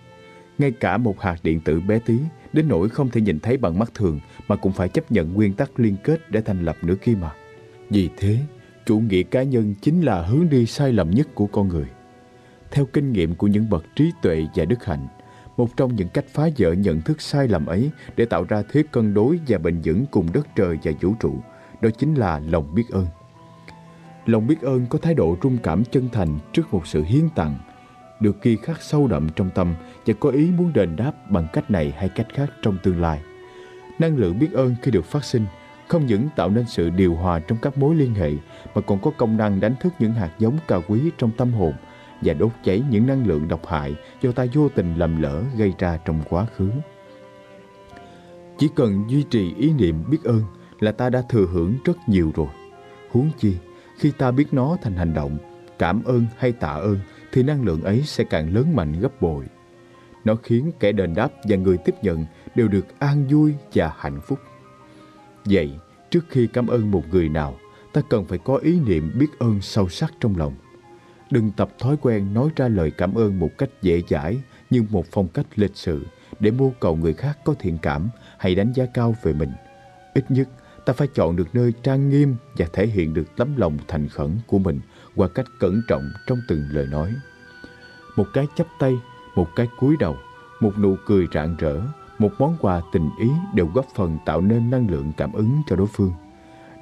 Ngay cả một hạt điện tử bé tí, đến nỗi không thể nhìn thấy bằng mắt thường mà cũng phải chấp nhận nguyên tắc liên kết để thành lập nữa kia mà. Vì thế, chủ nghĩa cá nhân chính là hướng đi sai lầm nhất của con người. Theo kinh nghiệm của những bậc trí tuệ và đức hạnh, một trong những cách phá vỡ nhận thức sai lầm ấy để tạo ra thế cân đối và bền vững cùng đất trời và vũ trụ, đó chính là lòng biết ơn. Lòng biết ơn có thái độ trung cảm chân thành trước một sự hiến tặng, được ghi khắc sâu đậm trong tâm và có ý muốn đền đáp bằng cách này hay cách khác trong tương lai. Năng lượng biết ơn khi được phát sinh không những tạo nên sự điều hòa trong các mối liên hệ mà còn có công năng đánh thức những hạt giống cao quý trong tâm hồn và đốt cháy những năng lượng độc hại do ta vô tình lầm lỡ gây ra trong quá khứ. Chỉ cần duy trì ý niệm biết ơn là ta đã thừa hưởng rất nhiều rồi. Huống chi, khi ta biết nó thành hành động, cảm ơn hay tạ ơn thì năng lượng ấy sẽ càng lớn mạnh gấp bội. Nó khiến kẻ đền đáp và người tiếp nhận đều được an vui và hạnh phúc. Vậy, trước khi cảm ơn một người nào, ta cần phải có ý niệm biết ơn sâu sắc trong lòng. Đừng tập thói quen nói ra lời cảm ơn một cách dễ dãi như một phong cách lịch sự để mưu cầu người khác có thiện cảm hay đánh giá cao về mình. Ít nhất, ta phải chọn được nơi trang nghiêm và thể hiện được tấm lòng thành khẩn của mình qua cách cẩn trọng trong từng lời nói. Một cái chắp tay, một cái cúi đầu, một nụ cười rạng rỡ, một món quà tình ý đều góp phần tạo nên năng lượng cảm ứng cho đối phương.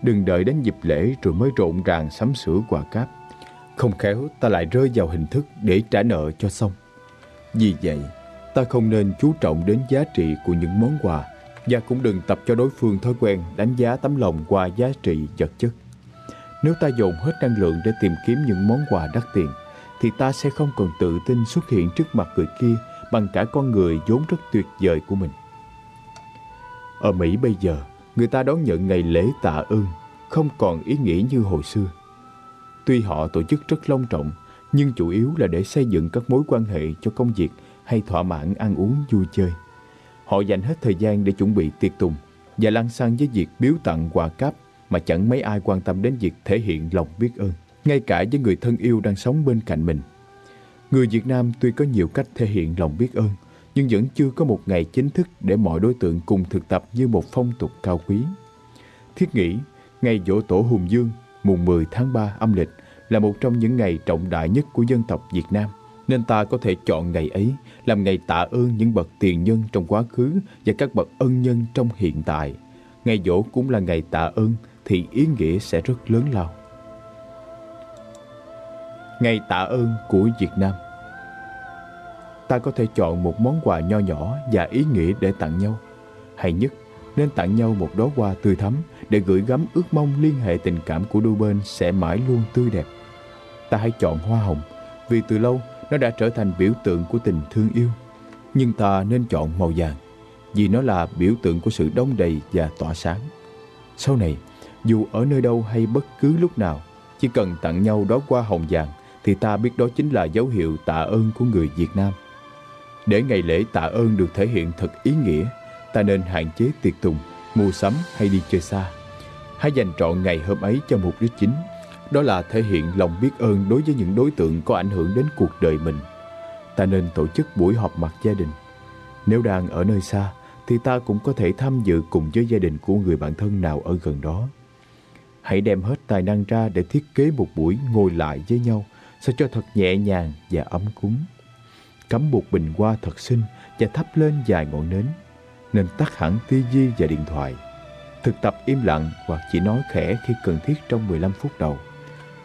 Đừng đợi đến dịp lễ rồi mới rộn ràng sắm sửa quà cáp. Không khéo ta lại rơi vào hình thức để trả nợ cho xong. Vì vậy, ta không nên chú trọng đến giá trị của những món quà và cũng đừng tập cho đối phương thói quen đánh giá tấm lòng qua giá trị vật chất. Nếu ta dồn hết năng lượng để tìm kiếm những món quà đắt tiền, thì ta sẽ không còn tự tin xuất hiện trước mặt người kia bằng cả con người vốn rất tuyệt vời của mình. Ở Mỹ bây giờ, người ta đón nhận ngày lễ tạ ơn không còn ý nghĩa như hồi xưa. Tuy họ tổ chức rất long trọng, nhưng chủ yếu là để xây dựng các mối quan hệ cho công việc hay thỏa mãn ăn uống vui chơi. Họ dành hết thời gian để chuẩn bị tiệc tùng và lăn xăng với việc biếu tặng quà cáp mà chẳng mấy ai quan tâm đến việc thể hiện lòng biết ơn, ngay cả với người thân yêu đang sống bên cạnh mình. Người Việt Nam tuy có nhiều cách thể hiện lòng biết ơn, nhưng vẫn chưa có một ngày chính thức để mọi đối tượng cùng thực tập như một phong tục cao quý. Thiết nghĩ, ngày dỗ tổ Hùng Dương, mùng 10 tháng 3 âm lịch là một trong những ngày trọng đại nhất của dân tộc Việt Nam, nên ta có thể chọn ngày ấy làm ngày tạ ơn những bậc tiền nhân trong quá khứ và các bậc ân nhân trong hiện tại. Ngày dỗ cũng là ngày tạ ơn thì ý nghĩa sẽ rất lớn lao. Ngày tạ ơn của Việt Nam Ta có thể chọn một món quà nho nhỏ và ý nghĩa để tặng nhau. Hay nhất, nên tặng nhau một đóa hoa tươi thắm để gửi gắm ước mong liên hệ tình cảm của đôi bên sẽ mãi luôn tươi đẹp. Ta hãy chọn hoa hồng vì từ lâu nó đã trở thành biểu tượng của tình thương yêu. Nhưng ta nên chọn màu vàng vì nó là biểu tượng của sự đông đầy và tỏa sáng. Sau này, dù ở nơi đâu hay bất cứ lúc nào, chỉ cần tặng nhau đó hoa hồng vàng thì ta biết đó chính là dấu hiệu tạ ơn của người Việt Nam. Để ngày lễ tạ ơn được thể hiện thật ý nghĩa, ta nên hạn chế tiệc tùng, mua sắm hay đi chơi xa. Hãy dành trọn ngày hôm ấy cho mục đích chính, Đó là thể hiện lòng biết ơn đối với những đối tượng có ảnh hưởng đến cuộc đời mình. Ta nên tổ chức buổi họp mặt gia đình. Nếu đang ở nơi xa, thì ta cũng có thể tham dự cùng với gia đình của người bạn thân nào ở gần đó. Hãy đem hết tài năng ra để thiết kế một buổi ngồi lại với nhau sao cho thật nhẹ nhàng và ấm cúng. Cắm một bình hoa thật xinh và thắp lên vài ngọn nến. Nên tắt hẳn tivi và điện thoại. Thực tập im lặng hoặc chỉ nói khẽ khi cần thiết trong 15 phút đầu.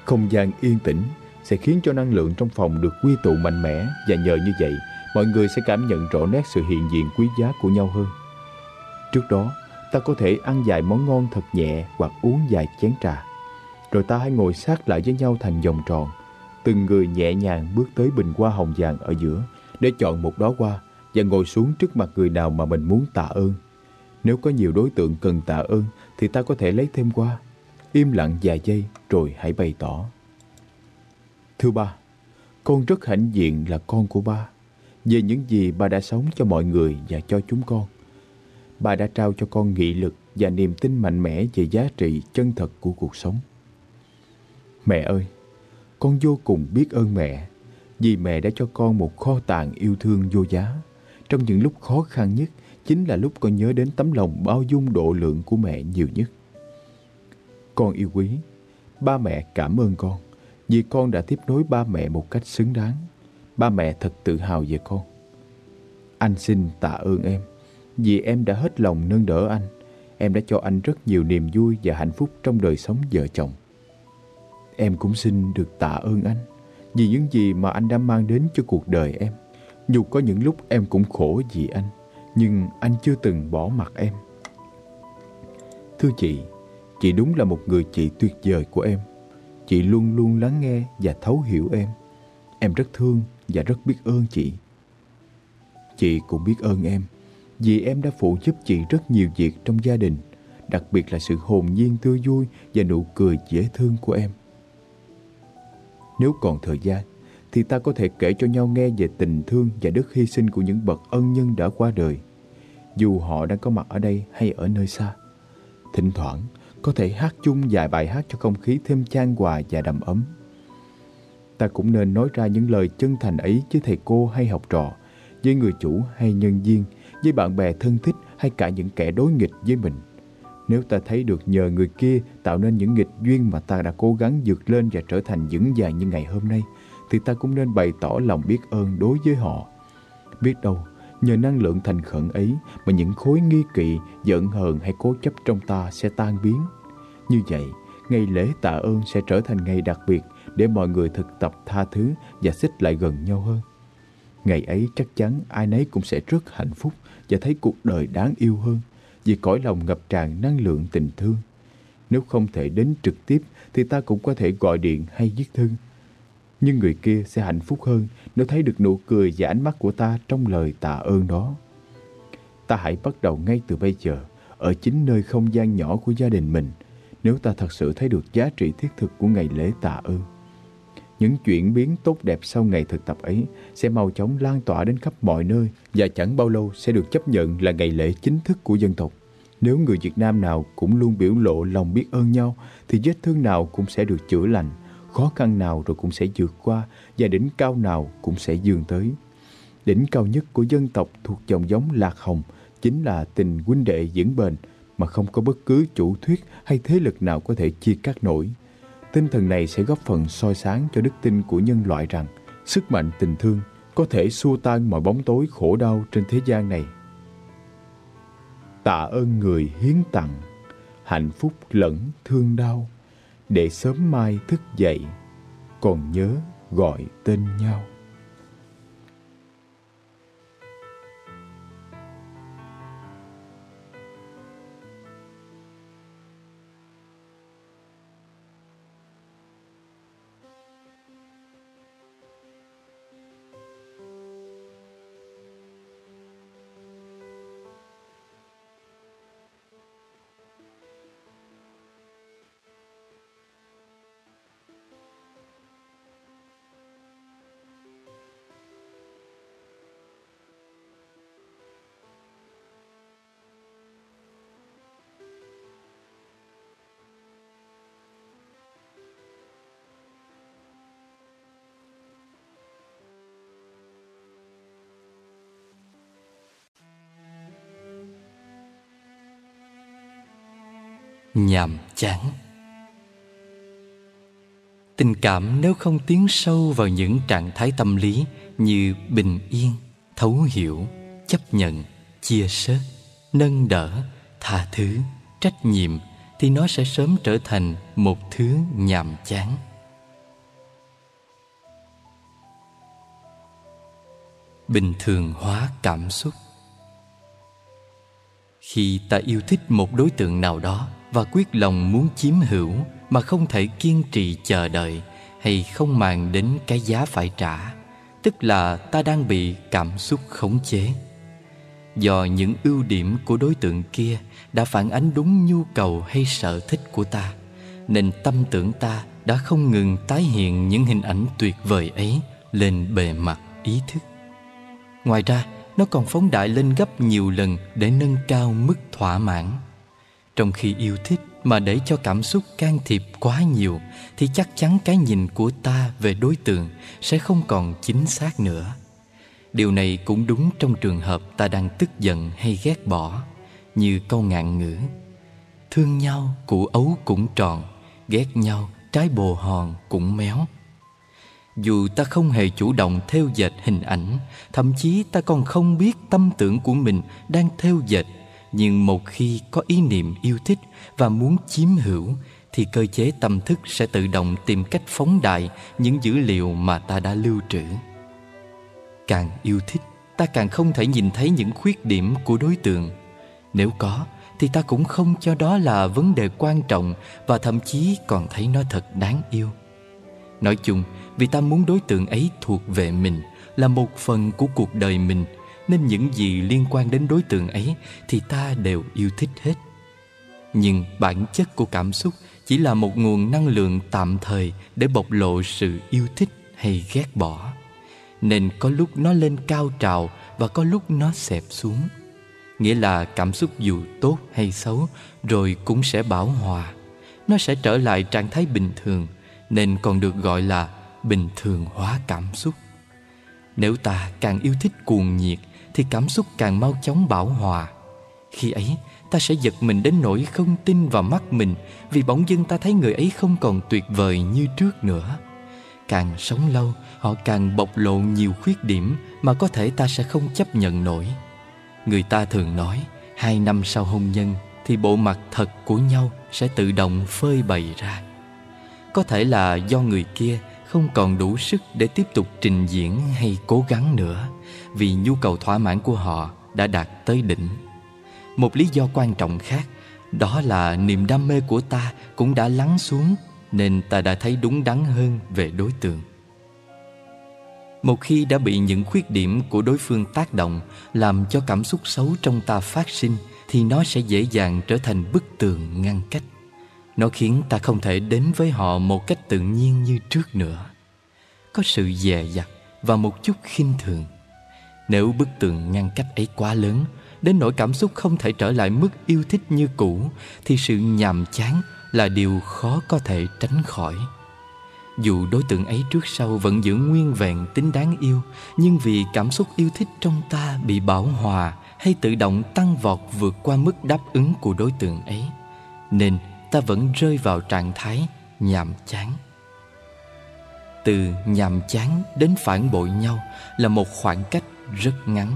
Không gian yên tĩnh sẽ khiến cho năng lượng trong phòng được quy tụ mạnh mẽ và nhờ như vậy, mọi người sẽ cảm nhận rõ nét sự hiện diện quý giá của nhau hơn. Trước đó, ta có thể ăn vài món ngon thật nhẹ hoặc uống vài chén trà. Rồi ta hãy ngồi sát lại với nhau thành vòng tròn, từng người nhẹ nhàng bước tới bình hoa hồng vàng ở giữa để chọn một đóa hoa và ngồi xuống trước mặt người nào mà mình muốn tạ ơn. Nếu có nhiều đối tượng cần tạ ơn thì ta có thể lấy thêm qua Im lặng vài giây rồi hãy bày tỏ. Thưa ba, con rất hãnh diện là con của ba về những gì ba đã sống cho mọi người và cho chúng con. Ba đã trao cho con nghị lực và niềm tin mạnh mẽ về giá trị chân thật của cuộc sống. Mẹ ơi, con vô cùng biết ơn mẹ vì mẹ đã cho con một kho tàng yêu thương vô giá. Trong những lúc khó khăn nhất chính là lúc con nhớ đến tấm lòng bao dung độ lượng của mẹ nhiều nhất. Con yêu quý, ba mẹ cảm ơn con vì con đã tiếp nối ba mẹ một cách xứng đáng. Ba mẹ thật tự hào về con. Anh xin tạ ơn em vì em đã hết lòng nâng đỡ anh. Em đã cho anh rất nhiều niềm vui và hạnh phúc trong đời sống vợ chồng. Em cũng xin được tạ ơn anh vì những gì mà anh đã mang đến cho cuộc đời em. Dù có những lúc em cũng khổ vì anh, nhưng anh chưa từng bỏ mặt em. Thưa chị, chị đúng là một người chị tuyệt vời của em. Chị luôn luôn lắng nghe và thấu hiểu em. Em rất thương và rất biết ơn chị. Chị cũng biết ơn em vì em đã phụ giúp chị rất nhiều việc trong gia đình, đặc biệt là sự hồn nhiên tươi vui và nụ cười dễ thương của em. Nếu còn thời gian, thì ta có thể kể cho nhau nghe về tình thương và đức hy sinh của những bậc ân nhân đã qua đời, dù họ đang có mặt ở đây hay ở nơi xa. Thỉnh thoảng, có thể hát chung vài bài hát cho không khí thêm chan hòa và đầm ấm. Ta cũng nên nói ra những lời chân thành ấy với thầy cô hay học trò, với người chủ hay nhân viên, với bạn bè thân thích hay cả những kẻ đối nghịch với mình. Nếu ta thấy được nhờ người kia tạo nên những nghịch duyên mà ta đã cố gắng vượt lên và trở thành vững vàng như ngày hôm nay, thì ta cũng nên bày tỏ lòng biết ơn đối với họ. Biết đâu, nhờ năng lượng thành khẩn ấy mà những khối nghi kỵ, giận hờn hay cố chấp trong ta sẽ tan biến. Như vậy, ngày lễ tạ ơn sẽ trở thành ngày đặc biệt để mọi người thực tập tha thứ và xích lại gần nhau hơn. Ngày ấy chắc chắn ai nấy cũng sẽ rất hạnh phúc và thấy cuộc đời đáng yêu hơn vì cõi lòng ngập tràn năng lượng tình thương. Nếu không thể đến trực tiếp thì ta cũng có thể gọi điện hay viết thư. Nhưng người kia sẽ hạnh phúc hơn nếu thấy được nụ cười và ánh mắt của ta trong lời tạ ơn đó. Ta hãy bắt đầu ngay từ bây giờ, ở chính nơi không gian nhỏ của gia đình mình, nếu ta thật sự thấy được giá trị thiết thực của ngày lễ tạ ơn. Những chuyển biến tốt đẹp sau ngày thực tập ấy sẽ mau chóng lan tỏa đến khắp mọi nơi và chẳng bao lâu sẽ được chấp nhận là ngày lễ chính thức của dân tộc. Nếu người Việt Nam nào cũng luôn biểu lộ lòng biết ơn nhau thì vết thương nào cũng sẽ được chữa lành, khó khăn nào rồi cũng sẽ vượt qua và đỉnh cao nào cũng sẽ vươn tới. Đỉnh cao nhất của dân tộc thuộc dòng giống Lạc Hồng chính là tình huynh đệ vững bền mà không có bất cứ chủ thuyết hay thế lực nào có thể chia cắt nổi. Tinh thần này sẽ góp phần soi sáng cho đức tin của nhân loại rằng sức mạnh tình thương có thể xua tan mọi bóng tối khổ đau trên thế gian này. Tạ ơn người hiến tặng, hạnh phúc lẫn thương đau, để sớm mai thức dậy, còn nhớ gọi tên nhau. Nhàm chán. Tình cảm nếu không tiến sâu vào những trạng thái tâm lý như bình yên, thấu hiểu, chấp nhận, chia sớt, nâng đỡ, tha thứ, trách nhiệm thì nó sẽ sớm trở thành một thứ nhàm chán. Bình thường hóa cảm xúc. Khi ta yêu thích một đối tượng nào đó và quyết lòng muốn chiếm hữu mà không thể kiên trì chờ đợi hay không màng đến cái giá phải trả, tức là ta đang bị cảm xúc khống chế. Do những ưu điểm của đối tượng kia đã phản ánh đúng nhu cầu hay sở thích của ta, nên tâm tưởng ta đã không ngừng tái hiện những hình ảnh tuyệt vời ấy lên bề mặt ý thức. Ngoài ra, nó còn phóng đại lên gấp nhiều lần để nâng cao mức thỏa mãn trong khi yêu thích mà để cho cảm xúc can thiệp quá nhiều, thì chắc chắn cái nhìn của ta về đối tượng sẽ không còn chính xác nữa. Điều này cũng đúng trong trường hợp ta đang tức giận hay ghét bỏ, như câu ngạn ngữ. Thương nhau, củ ấu cũng tròn, ghét nhau, trái bồ hòn cũng méo. Dù ta không hề chủ động theo dệt hình ảnh, thậm chí ta còn không biết tâm tưởng của mình đang theo dệt nhưng một khi có ý niệm yêu thích và muốn chiếm hữu, thì cơ chế tâm thức sẽ tự động tìm cách phóng đại những dữ liệu mà ta đã lưu trữ. Càng yêu thích, ta càng không thể nhìn thấy những khuyết điểm của đối tượng. Nếu có, thì ta cũng không cho đó là vấn đề quan trọng và thậm chí còn thấy nó thật đáng yêu. Nói chung, vì ta muốn đối tượng ấy thuộc về mình, là một phần của cuộc đời mình nên những gì liên quan đến đối tượng ấy thì ta đều yêu thích hết. Nhưng bản chất của cảm xúc chỉ là một nguồn năng lượng tạm thời để bộc lộ sự yêu thích hay ghét bỏ. Nên có lúc nó lên cao trào và có lúc nó xẹp xuống. Nghĩa là cảm xúc dù tốt hay xấu rồi cũng sẽ bảo hòa. Nó sẽ trở lại trạng thái bình thường, nên còn được gọi là bình thường hóa cảm xúc. Nếu ta càng yêu thích cuồng nhiệt thì cảm xúc càng mau chóng bảo hòa. Khi ấy, ta sẽ giật mình đến nỗi không tin vào mắt mình, vì bỗng dưng ta thấy người ấy không còn tuyệt vời như trước nữa. Càng sống lâu, họ càng bộc lộ nhiều khuyết điểm mà có thể ta sẽ không chấp nhận nổi. Người ta thường nói, hai năm sau hôn nhân, thì bộ mặt thật của nhau sẽ tự động phơi bày ra. Có thể là do người kia không còn đủ sức để tiếp tục trình diễn hay cố gắng nữa vì nhu cầu thỏa mãn của họ đã đạt tới đỉnh. Một lý do quan trọng khác, đó là niềm đam mê của ta cũng đã lắng xuống, nên ta đã thấy đúng đắn hơn về đối tượng. Một khi đã bị những khuyết điểm của đối phương tác động, làm cho cảm xúc xấu trong ta phát sinh, thì nó sẽ dễ dàng trở thành bức tường ngăn cách. Nó khiến ta không thể đến với họ một cách tự nhiên như trước nữa. Có sự dè dặt và một chút khinh thường nếu bức tường ngăn cách ấy quá lớn, đến nỗi cảm xúc không thể trở lại mức yêu thích như cũ, thì sự nhàm chán là điều khó có thể tránh khỏi. Dù đối tượng ấy trước sau vẫn giữ nguyên vẹn tính đáng yêu, nhưng vì cảm xúc yêu thích trong ta bị bảo hòa hay tự động tăng vọt vượt qua mức đáp ứng của đối tượng ấy, nên ta vẫn rơi vào trạng thái nhàm chán. Từ nhàm chán đến phản bội nhau là một khoảng cách rất ngắn.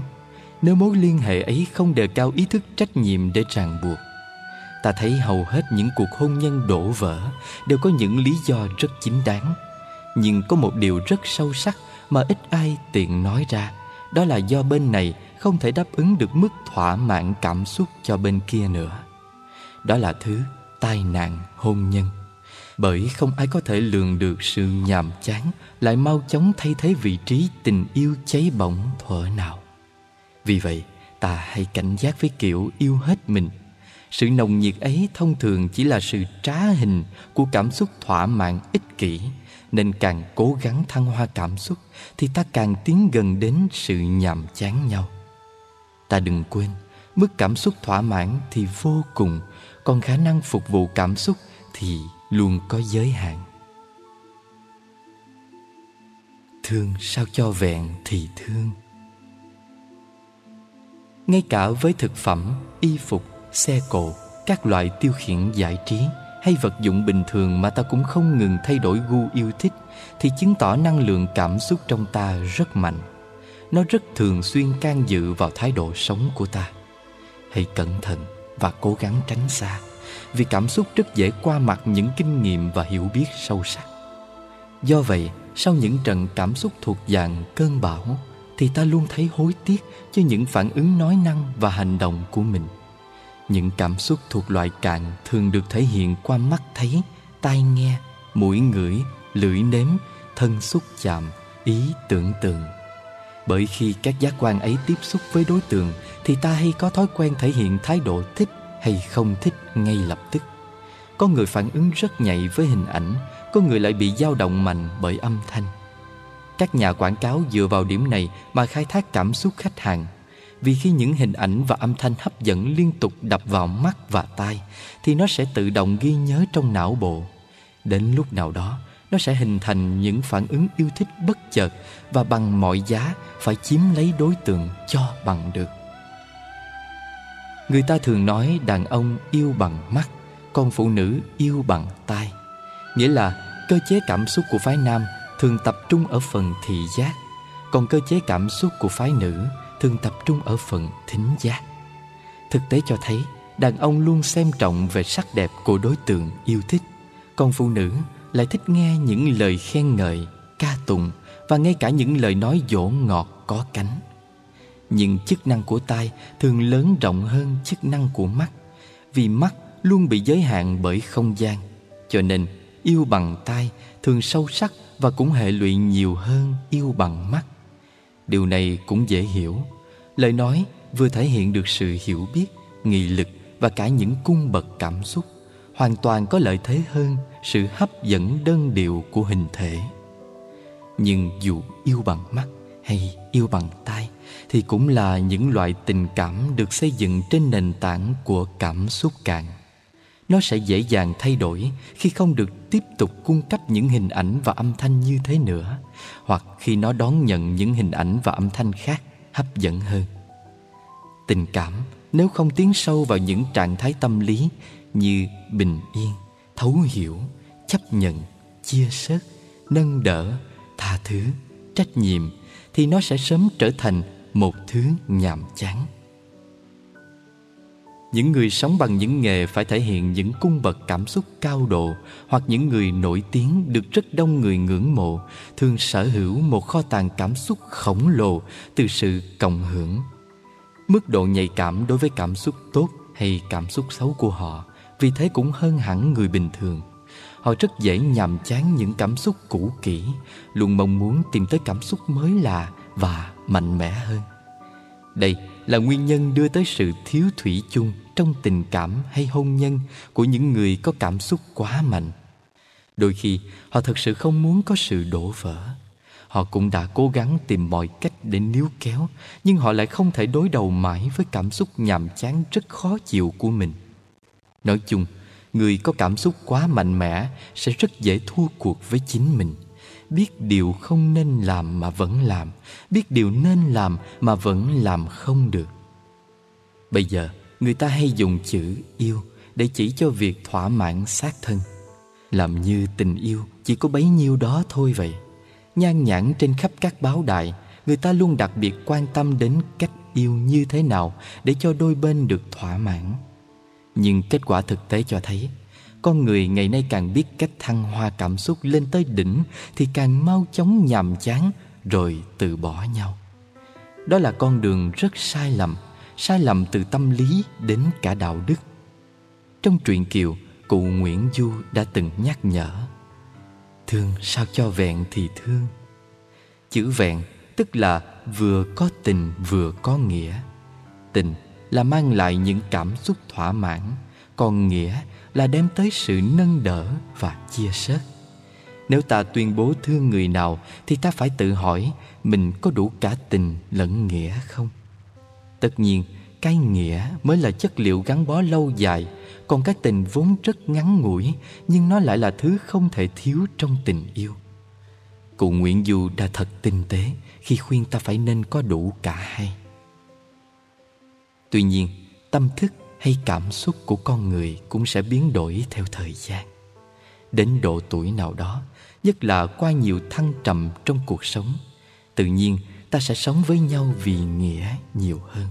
Nếu mối liên hệ ấy không đề cao ý thức trách nhiệm để ràng buộc, ta thấy hầu hết những cuộc hôn nhân đổ vỡ đều có những lý do rất chính đáng. Nhưng có một điều rất sâu sắc mà ít ai tiện nói ra, đó là do bên này không thể đáp ứng được mức thỏa mãn cảm xúc cho bên kia nữa. Đó là thứ tai nạn hôn nhân. Bởi không ai có thể lường được sự nhàm chán lại mau chóng thay thế vị trí tình yêu cháy bỏng thuở nào. Vì vậy, ta hãy cảnh giác với kiểu yêu hết mình. Sự nồng nhiệt ấy thông thường chỉ là sự trá hình của cảm xúc thỏa mãn ích kỷ. Nên càng cố gắng thăng hoa cảm xúc, thì ta càng tiến gần đến sự nhàm chán nhau. Ta đừng quên, mức cảm xúc thỏa mãn thì vô cùng, còn khả năng phục vụ cảm xúc thì luôn có giới hạn. Thương sao cho vẹn thì thương ngay cả với thực phẩm y phục xe cộ các loại tiêu khiển giải trí hay vật dụng bình thường mà ta cũng không ngừng thay đổi gu yêu thích thì chứng tỏ năng lượng cảm xúc trong ta rất mạnh. Nó rất thường xuyên can dự vào thái độ sống của ta. Hãy cẩn thận và cố gắng tránh xa vì cảm xúc rất dễ qua mặt những kinh nghiệm và hiểu biết sâu sắc. Do vậy, sau những trận cảm xúc thuộc dạng cơn bão thì ta luôn thấy hối tiếc cho những phản ứng nói năng và hành động của mình. Những cảm xúc thuộc loại cạn thường được thể hiện qua mắt thấy, tai nghe, mũi ngửi, lưỡi nếm, thân xúc chạm, ý tưởng tượng. Bởi khi các giác quan ấy tiếp xúc với đối tượng thì ta hay có thói quen thể hiện thái độ thích hay không thích ngay lập tức. Có người phản ứng rất nhạy với hình ảnh, có người lại bị dao động mạnh bởi âm thanh. Các nhà quảng cáo dựa vào điểm này mà khai thác cảm xúc khách hàng. Vì khi những hình ảnh và âm thanh hấp dẫn liên tục đập vào mắt và tai thì nó sẽ tự động ghi nhớ trong não bộ. Đến lúc nào đó, nó sẽ hình thành những phản ứng yêu thích bất chợt và bằng mọi giá phải chiếm lấy đối tượng cho bằng được. Người ta thường nói đàn ông yêu bằng mắt, còn phụ nữ yêu bằng tai. Nghĩa là cơ chế cảm xúc của phái nam thường tập trung ở phần thị giác, còn cơ chế cảm xúc của phái nữ thường tập trung ở phần thính giác. Thực tế cho thấy, đàn ông luôn xem trọng về sắc đẹp của đối tượng yêu thích, còn phụ nữ lại thích nghe những lời khen ngợi, ca tụng và ngay cả những lời nói dỗ ngọt có cánh. Nhưng chức năng của tai thường lớn rộng hơn chức năng của mắt, vì mắt luôn bị giới hạn bởi không gian. Cho nên, yêu bằng tai thường sâu sắc và cũng hệ lụy nhiều hơn yêu bằng mắt. Điều này cũng dễ hiểu. Lời nói vừa thể hiện được sự hiểu biết, nghị lực và cả những cung bậc cảm xúc, hoàn toàn có lợi thế hơn sự hấp dẫn đơn điệu của hình thể. Nhưng dù yêu bằng mắt hay yêu bằng tai thì cũng là những loại tình cảm được xây dựng trên nền tảng của cảm xúc cạn nó sẽ dễ dàng thay đổi khi không được tiếp tục cung cấp những hình ảnh và âm thanh như thế nữa, hoặc khi nó đón nhận những hình ảnh và âm thanh khác, hấp dẫn hơn. Tình cảm, nếu không tiến sâu vào những trạng thái tâm lý như bình yên, thấu hiểu, chấp nhận, chia sớt, nâng đỡ, tha thứ, trách nhiệm, thì nó sẽ sớm trở thành một thứ nhàm chán những người sống bằng những nghề phải thể hiện những cung bậc cảm xúc cao độ hoặc những người nổi tiếng được rất đông người ngưỡng mộ thường sở hữu một kho tàng cảm xúc khổng lồ từ sự cộng hưởng. Mức độ nhạy cảm đối với cảm xúc tốt hay cảm xúc xấu của họ vì thế cũng hơn hẳn người bình thường. Họ rất dễ nhàm chán những cảm xúc cũ kỹ, luôn mong muốn tìm tới cảm xúc mới lạ và mạnh mẽ hơn. Đây là nguyên nhân đưa tới sự thiếu thủy chung trong tình cảm hay hôn nhân của những người có cảm xúc quá mạnh. Đôi khi họ thật sự không muốn có sự đổ vỡ. Họ cũng đã cố gắng tìm mọi cách để níu kéo, nhưng họ lại không thể đối đầu mãi với cảm xúc nhàm chán rất khó chịu của mình. Nói chung, người có cảm xúc quá mạnh mẽ sẽ rất dễ thua cuộc với chính mình biết điều không nên làm mà vẫn làm. Biết điều nên làm mà vẫn làm không được. Bây giờ, người ta hay dùng chữ yêu để chỉ cho việc thỏa mãn xác thân. Làm như tình yêu chỉ có bấy nhiêu đó thôi vậy. Nhan nhản trên khắp các báo đài, người ta luôn đặc biệt quan tâm đến cách yêu như thế nào để cho đôi bên được thỏa mãn. Nhưng kết quả thực tế cho thấy con người ngày nay càng biết cách thăng hoa cảm xúc lên tới đỉnh thì càng mau chóng nhàm chán, rồi từ bỏ nhau. Đó là con đường rất sai lầm sai lầm từ tâm lý đến cả đạo đức. Trong truyện kiều, cụ nguyễn du đã từng nhắc nhở, thương sao cho vẹn thì thương. Chữ vẹn tức là vừa có tình vừa có nghĩa. Tình là mang lại những cảm xúc thỏa mãn, còn nghĩa là đem tới sự nâng đỡ và chia sớt. Nếu ta tuyên bố thương người nào thì ta phải tự hỏi mình có đủ cả tình lẫn nghĩa không? Tất nhiên, cái nghĩa mới là chất liệu gắn bó lâu dài, còn cái tình vốn rất ngắn ngủi, nhưng nó lại là thứ không thể thiếu trong tình yêu. Cụ nguyễn du đã thật tinh tế khi khuyên ta phải nên có đủ cả hai tuy nhiên, tâm thức hay cảm xúc của con người cũng sẽ biến đổi theo thời gian. Đến độ tuổi nào đó, nhất là qua nhiều thăng trầm trong cuộc sống, tự nhiên ta sẽ sống với nhau vì nghĩa nhiều hơn.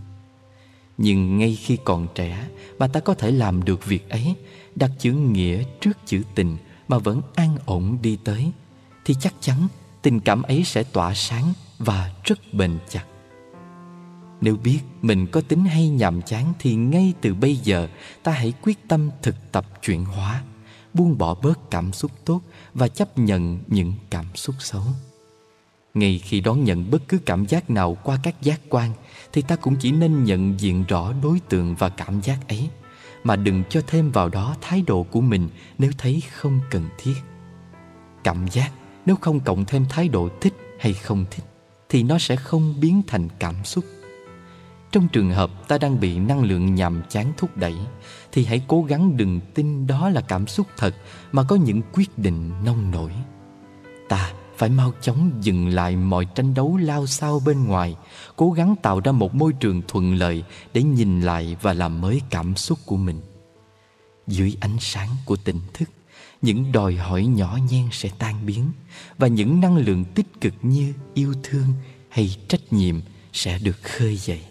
Nhưng ngay khi còn trẻ mà ta có thể làm được việc ấy, đặt chữ nghĩa trước chữ tình mà vẫn an ổn đi tới, thì chắc chắn tình cảm ấy sẽ tỏa sáng và rất bền chặt. Nếu biết mình có tính hay nhàm chán thì ngay từ bây giờ ta hãy quyết tâm thực tập chuyển hóa, buông bỏ bớt cảm xúc tốt và chấp nhận những cảm xúc xấu. Ngay khi đón nhận bất cứ cảm giác nào qua các giác quan thì ta cũng chỉ nên nhận diện rõ đối tượng và cảm giác ấy mà đừng cho thêm vào đó thái độ của mình nếu thấy không cần thiết. Cảm giác nếu không cộng thêm thái độ thích hay không thích thì nó sẽ không biến thành cảm xúc trong trường hợp ta đang bị năng lượng nhàm chán thúc đẩy, Thì hãy cố gắng đừng tin đó là cảm xúc thật Mà có những quyết định nông nổi. Ta phải mau chóng dừng lại mọi tranh đấu lao sao bên ngoài, Cố gắng tạo ra một môi trường thuận lợi Để nhìn lại và làm mới cảm xúc của mình. Dưới ánh sáng của tỉnh thức, Những đòi hỏi nhỏ nhen sẽ tan biến Và những năng lượng tích cực như yêu thương hay trách nhiệm sẽ được khơi dậy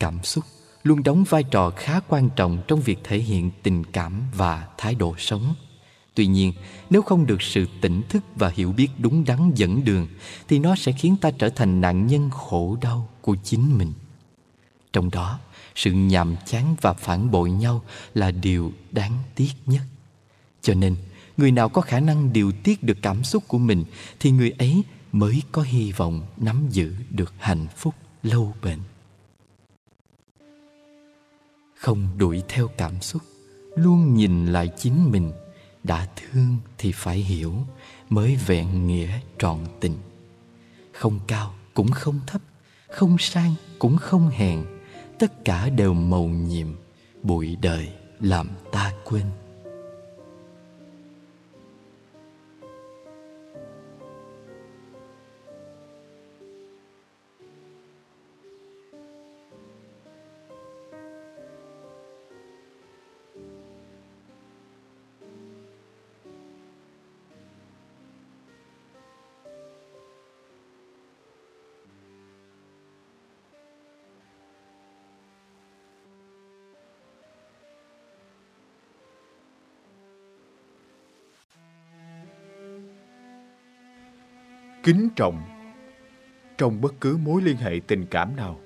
cảm xúc luôn đóng vai trò khá quan trọng trong việc thể hiện tình cảm và thái độ sống. Tuy nhiên, nếu không được sự tỉnh thức và hiểu biết đúng đắn dẫn đường, thì nó sẽ khiến ta trở thành nạn nhân khổ đau của chính mình. Trong đó, sự nhàm chán và phản bội nhau là điều đáng tiếc nhất. Cho nên, người nào có khả năng điều tiết được cảm xúc của mình thì người ấy mới có hy vọng nắm giữ được hạnh phúc lâu bền không đuổi theo cảm xúc, luôn nhìn lại chính mình. Đã thương thì phải hiểu, mới vẹn nghĩa trọn tình. Không cao cũng không thấp, không sang cũng không hèn, tất cả đều màu nhiệm, bụi đời làm ta quên. Kính trọng Trong bất cứ mối liên hệ tình cảm nào,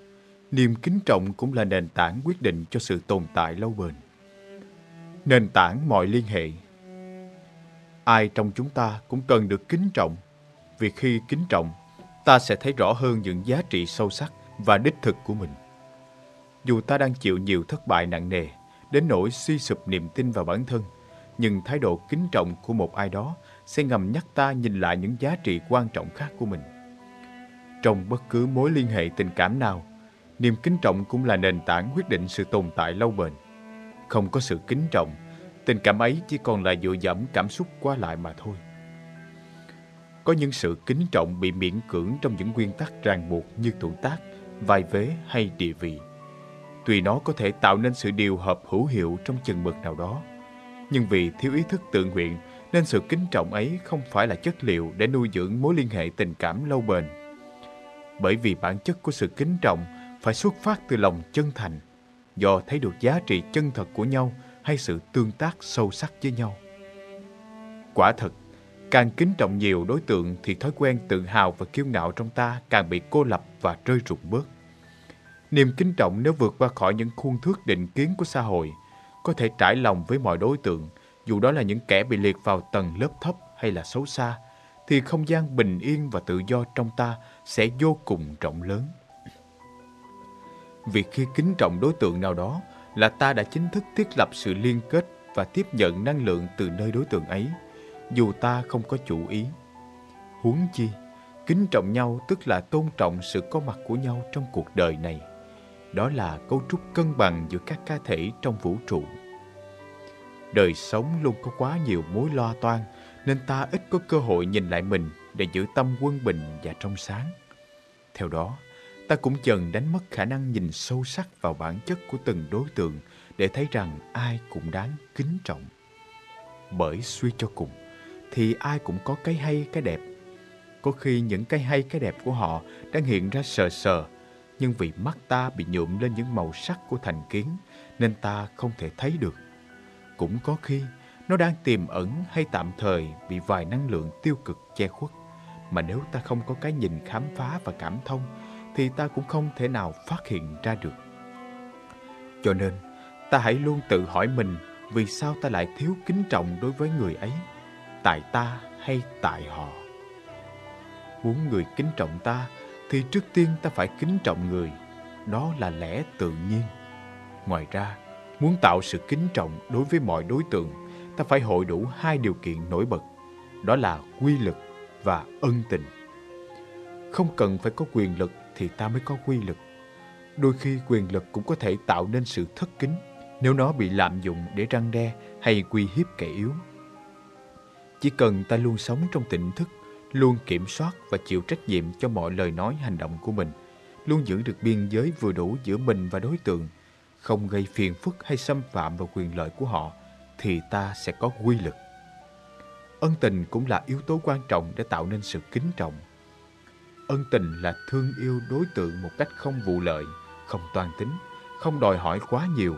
niềm kính trọng cũng là nền tảng quyết định cho sự tồn tại lâu bền. Nền tảng mọi liên hệ Ai trong chúng ta cũng cần được kính trọng, vì khi kính trọng, ta sẽ thấy rõ hơn những giá trị sâu sắc và đích thực của mình. Dù ta đang chịu nhiều thất bại nặng nề, đến nỗi suy sụp niềm tin vào bản thân, nhưng thái độ kính trọng của một ai đó sẽ ngầm nhắc ta nhìn lại những giá trị quan trọng khác của mình. Trong bất cứ mối liên hệ tình cảm nào, niềm kính trọng cũng là nền tảng quyết định sự tồn tại lâu bền. Không có sự kính trọng, tình cảm ấy chỉ còn là dựa dẫm cảm xúc qua lại mà thôi. Có những sự kính trọng bị miễn cưỡng trong những nguyên tắc ràng buộc như tuổi tác, vai vế hay địa vị. Tuy nó có thể tạo nên sự điều hợp hữu hiệu trong chừng mực nào đó, nhưng vì thiếu ý thức tự nguyện nên sự kính trọng ấy không phải là chất liệu để nuôi dưỡng mối liên hệ tình cảm lâu bền. Bởi vì bản chất của sự kính trọng phải xuất phát từ lòng chân thành, do thấy được giá trị chân thật của nhau hay sự tương tác sâu sắc với nhau. Quả thật, càng kính trọng nhiều đối tượng thì thói quen tự hào và kiêu ngạo trong ta càng bị cô lập và rơi rụng bớt. Niềm kính trọng nếu vượt qua khỏi những khuôn thước định kiến của xã hội, có thể trải lòng với mọi đối tượng, dù đó là những kẻ bị liệt vào tầng lớp thấp hay là xấu xa, thì không gian bình yên và tự do trong ta sẽ vô cùng rộng lớn. Việc khi kính trọng đối tượng nào đó là ta đã chính thức thiết lập sự liên kết và tiếp nhận năng lượng từ nơi đối tượng ấy, dù ta không có chủ ý. Huống chi, kính trọng nhau tức là tôn trọng sự có mặt của nhau trong cuộc đời này. Đó là cấu trúc cân bằng giữa các cá thể trong vũ trụ. Đời sống luôn có quá nhiều mối lo toan nên ta ít có cơ hội nhìn lại mình để giữ tâm quân bình và trong sáng. Theo đó, ta cũng dần đánh mất khả năng nhìn sâu sắc vào bản chất của từng đối tượng để thấy rằng ai cũng đáng kính trọng. Bởi suy cho cùng, thì ai cũng có cái hay cái đẹp. Có khi những cái hay cái đẹp của họ đang hiện ra sờ sờ, nhưng vì mắt ta bị nhuộm lên những màu sắc của thành kiến nên ta không thể thấy được. Cũng có khi nó đang tiềm ẩn hay tạm thời bị vài năng lượng tiêu cực che khuất mà nếu ta không có cái nhìn khám phá và cảm thông thì ta cũng không thể nào phát hiện ra được. Cho nên, ta hãy luôn tự hỏi mình vì sao ta lại thiếu kính trọng đối với người ấy, tại ta hay tại họ. Muốn người kính trọng ta thì trước tiên ta phải kính trọng người, đó là lẽ tự nhiên. Ngoài ra, muốn tạo sự kính trọng đối với mọi đối tượng, ta phải hội đủ hai điều kiện nổi bật, đó là quy lực và ân tình. Không cần phải có quyền lực thì ta mới có quy lực. Đôi khi quyền lực cũng có thể tạo nên sự thất kính nếu nó bị lạm dụng để răng đe hay quy hiếp kẻ yếu. Chỉ cần ta luôn sống trong tỉnh thức, luôn kiểm soát và chịu trách nhiệm cho mọi lời nói hành động của mình, luôn giữ được biên giới vừa đủ giữa mình và đối tượng, không gây phiền phức hay xâm phạm vào quyền lợi của họ, thì ta sẽ có quy lực. Ân tình cũng là yếu tố quan trọng để tạo nên sự kính trọng. Ân tình là thương yêu đối tượng một cách không vụ lợi, không toan tính, không đòi hỏi quá nhiều,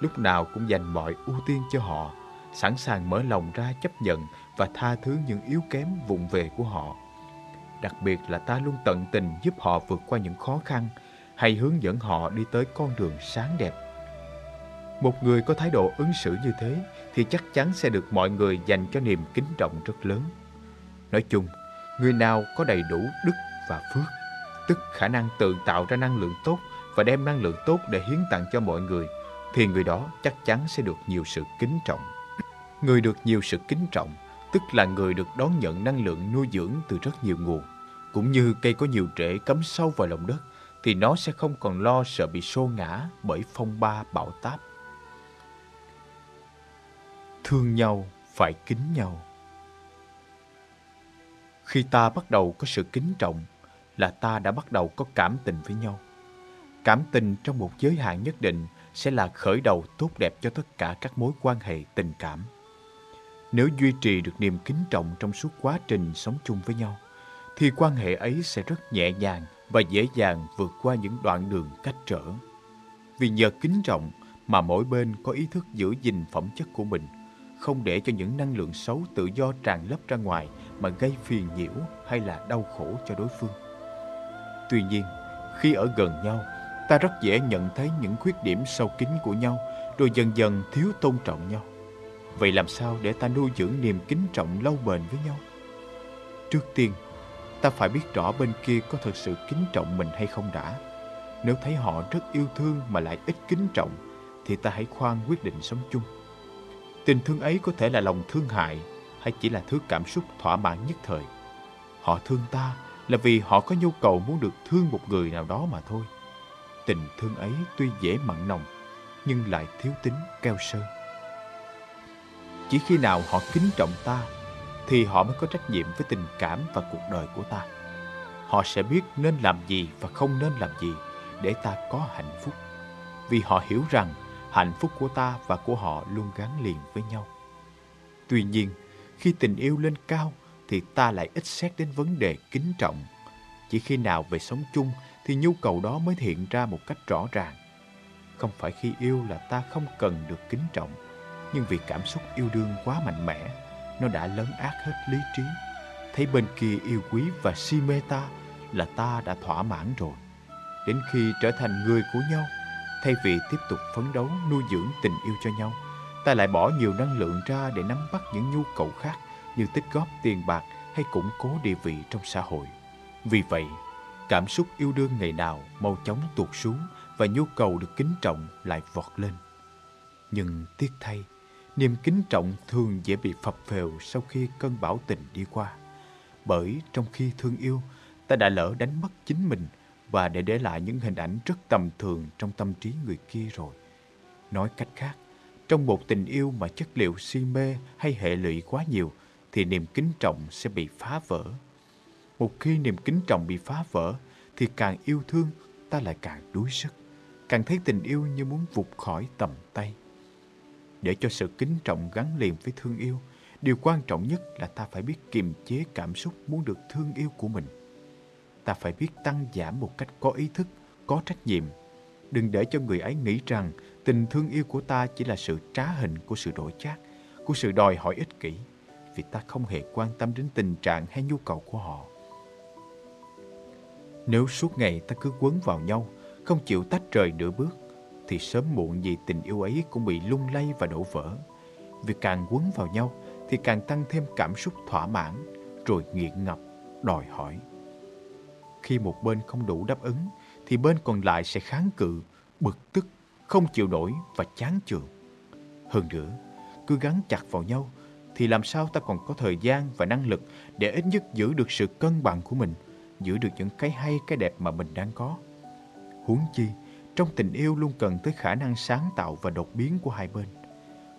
lúc nào cũng dành mọi ưu tiên cho họ, sẵn sàng mở lòng ra chấp nhận và tha thứ những yếu kém vụng về của họ. Đặc biệt là ta luôn tận tình giúp họ vượt qua những khó khăn hay hướng dẫn họ đi tới con đường sáng đẹp. Một người có thái độ ứng xử như thế thì chắc chắn sẽ được mọi người dành cho niềm kính trọng rất lớn. Nói chung, người nào có đầy đủ đức và phước, tức khả năng tự tạo ra năng lượng tốt và đem năng lượng tốt để hiến tặng cho mọi người, thì người đó chắc chắn sẽ được nhiều sự kính trọng. Người được nhiều sự kính trọng, tức là người được đón nhận năng lượng nuôi dưỡng từ rất nhiều nguồn. Cũng như cây có nhiều rễ cắm sâu vào lòng đất, thì nó sẽ không còn lo sợ bị xô ngã bởi phong ba bão táp. Thương nhau phải kính nhau. Khi ta bắt đầu có sự kính trọng là ta đã bắt đầu có cảm tình với nhau. Cảm tình trong một giới hạn nhất định sẽ là khởi đầu tốt đẹp cho tất cả các mối quan hệ tình cảm. Nếu duy trì được niềm kính trọng trong suốt quá trình sống chung với nhau, thì quan hệ ấy sẽ rất nhẹ nhàng và dễ dàng vượt qua những đoạn đường cách trở. Vì nhờ kính trọng mà mỗi bên có ý thức giữ gìn phẩm chất của mình, không để cho những năng lượng xấu tự do tràn lấp ra ngoài mà gây phiền nhiễu hay là đau khổ cho đối phương. Tuy nhiên, khi ở gần nhau, ta rất dễ nhận thấy những khuyết điểm sâu kín của nhau, rồi dần dần thiếu tôn trọng nhau. Vậy làm sao để ta nuôi dưỡng niềm kính trọng lâu bền với nhau? Trước tiên, ta phải biết rõ bên kia có thật sự kính trọng mình hay không đã. Nếu thấy họ rất yêu thương mà lại ít kính trọng, thì ta hãy khoan quyết định sống chung. Tình thương ấy có thể là lòng thương hại hay chỉ là thứ cảm xúc thỏa mãn nhất thời. Họ thương ta là vì họ có nhu cầu muốn được thương một người nào đó mà thôi. Tình thương ấy tuy dễ mặn nồng, nhưng lại thiếu tính keo sơn. Chỉ khi nào họ kính trọng ta, thì họ mới có trách nhiệm với tình cảm và cuộc đời của ta. Họ sẽ biết nên làm gì và không nên làm gì để ta có hạnh phúc. Vì họ hiểu rằng hạnh phúc của ta và của họ luôn gắn liền với nhau. Tuy nhiên, khi tình yêu lên cao thì ta lại ít xét đến vấn đề kính trọng. Chỉ khi nào về sống chung thì nhu cầu đó mới hiện ra một cách rõ ràng. Không phải khi yêu là ta không cần được kính trọng, nhưng vì cảm xúc yêu đương quá mạnh mẽ, nó đã lấn át hết lý trí. Thấy bên kia yêu quý và si mê ta là ta đã thỏa mãn rồi. Đến khi trở thành người của nhau, thay vì tiếp tục phấn đấu nuôi dưỡng tình yêu cho nhau, ta lại bỏ nhiều năng lượng ra để nắm bắt những nhu cầu khác như tích góp tiền bạc hay củng cố địa vị trong xã hội. Vì vậy, cảm xúc yêu đương ngày nào mau chóng tuột xuống và nhu cầu được kính trọng lại vọt lên. Nhưng tiếc thay, niềm kính trọng thường dễ bị phập phều sau khi cơn bão tình đi qua. Bởi trong khi thương yêu, ta đã lỡ đánh mất chính mình và để để lại những hình ảnh rất tầm thường trong tâm trí người kia rồi. Nói cách khác, trong một tình yêu mà chất liệu si mê hay hệ lụy quá nhiều thì niềm kính trọng sẽ bị phá vỡ. Một khi niềm kính trọng bị phá vỡ thì càng yêu thương ta lại càng đuối sức, càng thấy tình yêu như muốn vụt khỏi tầm tay. Để cho sự kính trọng gắn liền với thương yêu, điều quan trọng nhất là ta phải biết kiềm chế cảm xúc muốn được thương yêu của mình. Ta phải biết tăng giảm một cách có ý thức, có trách nhiệm. Đừng để cho người ấy nghĩ rằng tình thương yêu của ta chỉ là sự trá hình của sự đổi chác, của sự đòi hỏi ích kỷ, vì ta không hề quan tâm đến tình trạng hay nhu cầu của họ. Nếu suốt ngày ta cứ quấn vào nhau, không chịu tách rời nửa bước, thì sớm muộn gì tình yêu ấy cũng bị lung lay và đổ vỡ. Vì càng quấn vào nhau thì càng tăng thêm cảm xúc thỏa mãn, rồi nghiện ngập, đòi hỏi. Khi một bên không đủ đáp ứng, thì bên còn lại sẽ kháng cự, bực tức, không chịu nổi và chán chường. Hơn nữa, cứ gắn chặt vào nhau, thì làm sao ta còn có thời gian và năng lực để ít nhất giữ được sự cân bằng của mình, giữ được những cái hay, cái đẹp mà mình đang có. Huống chi, trong tình yêu luôn cần tới khả năng sáng tạo và đột biến của hai bên.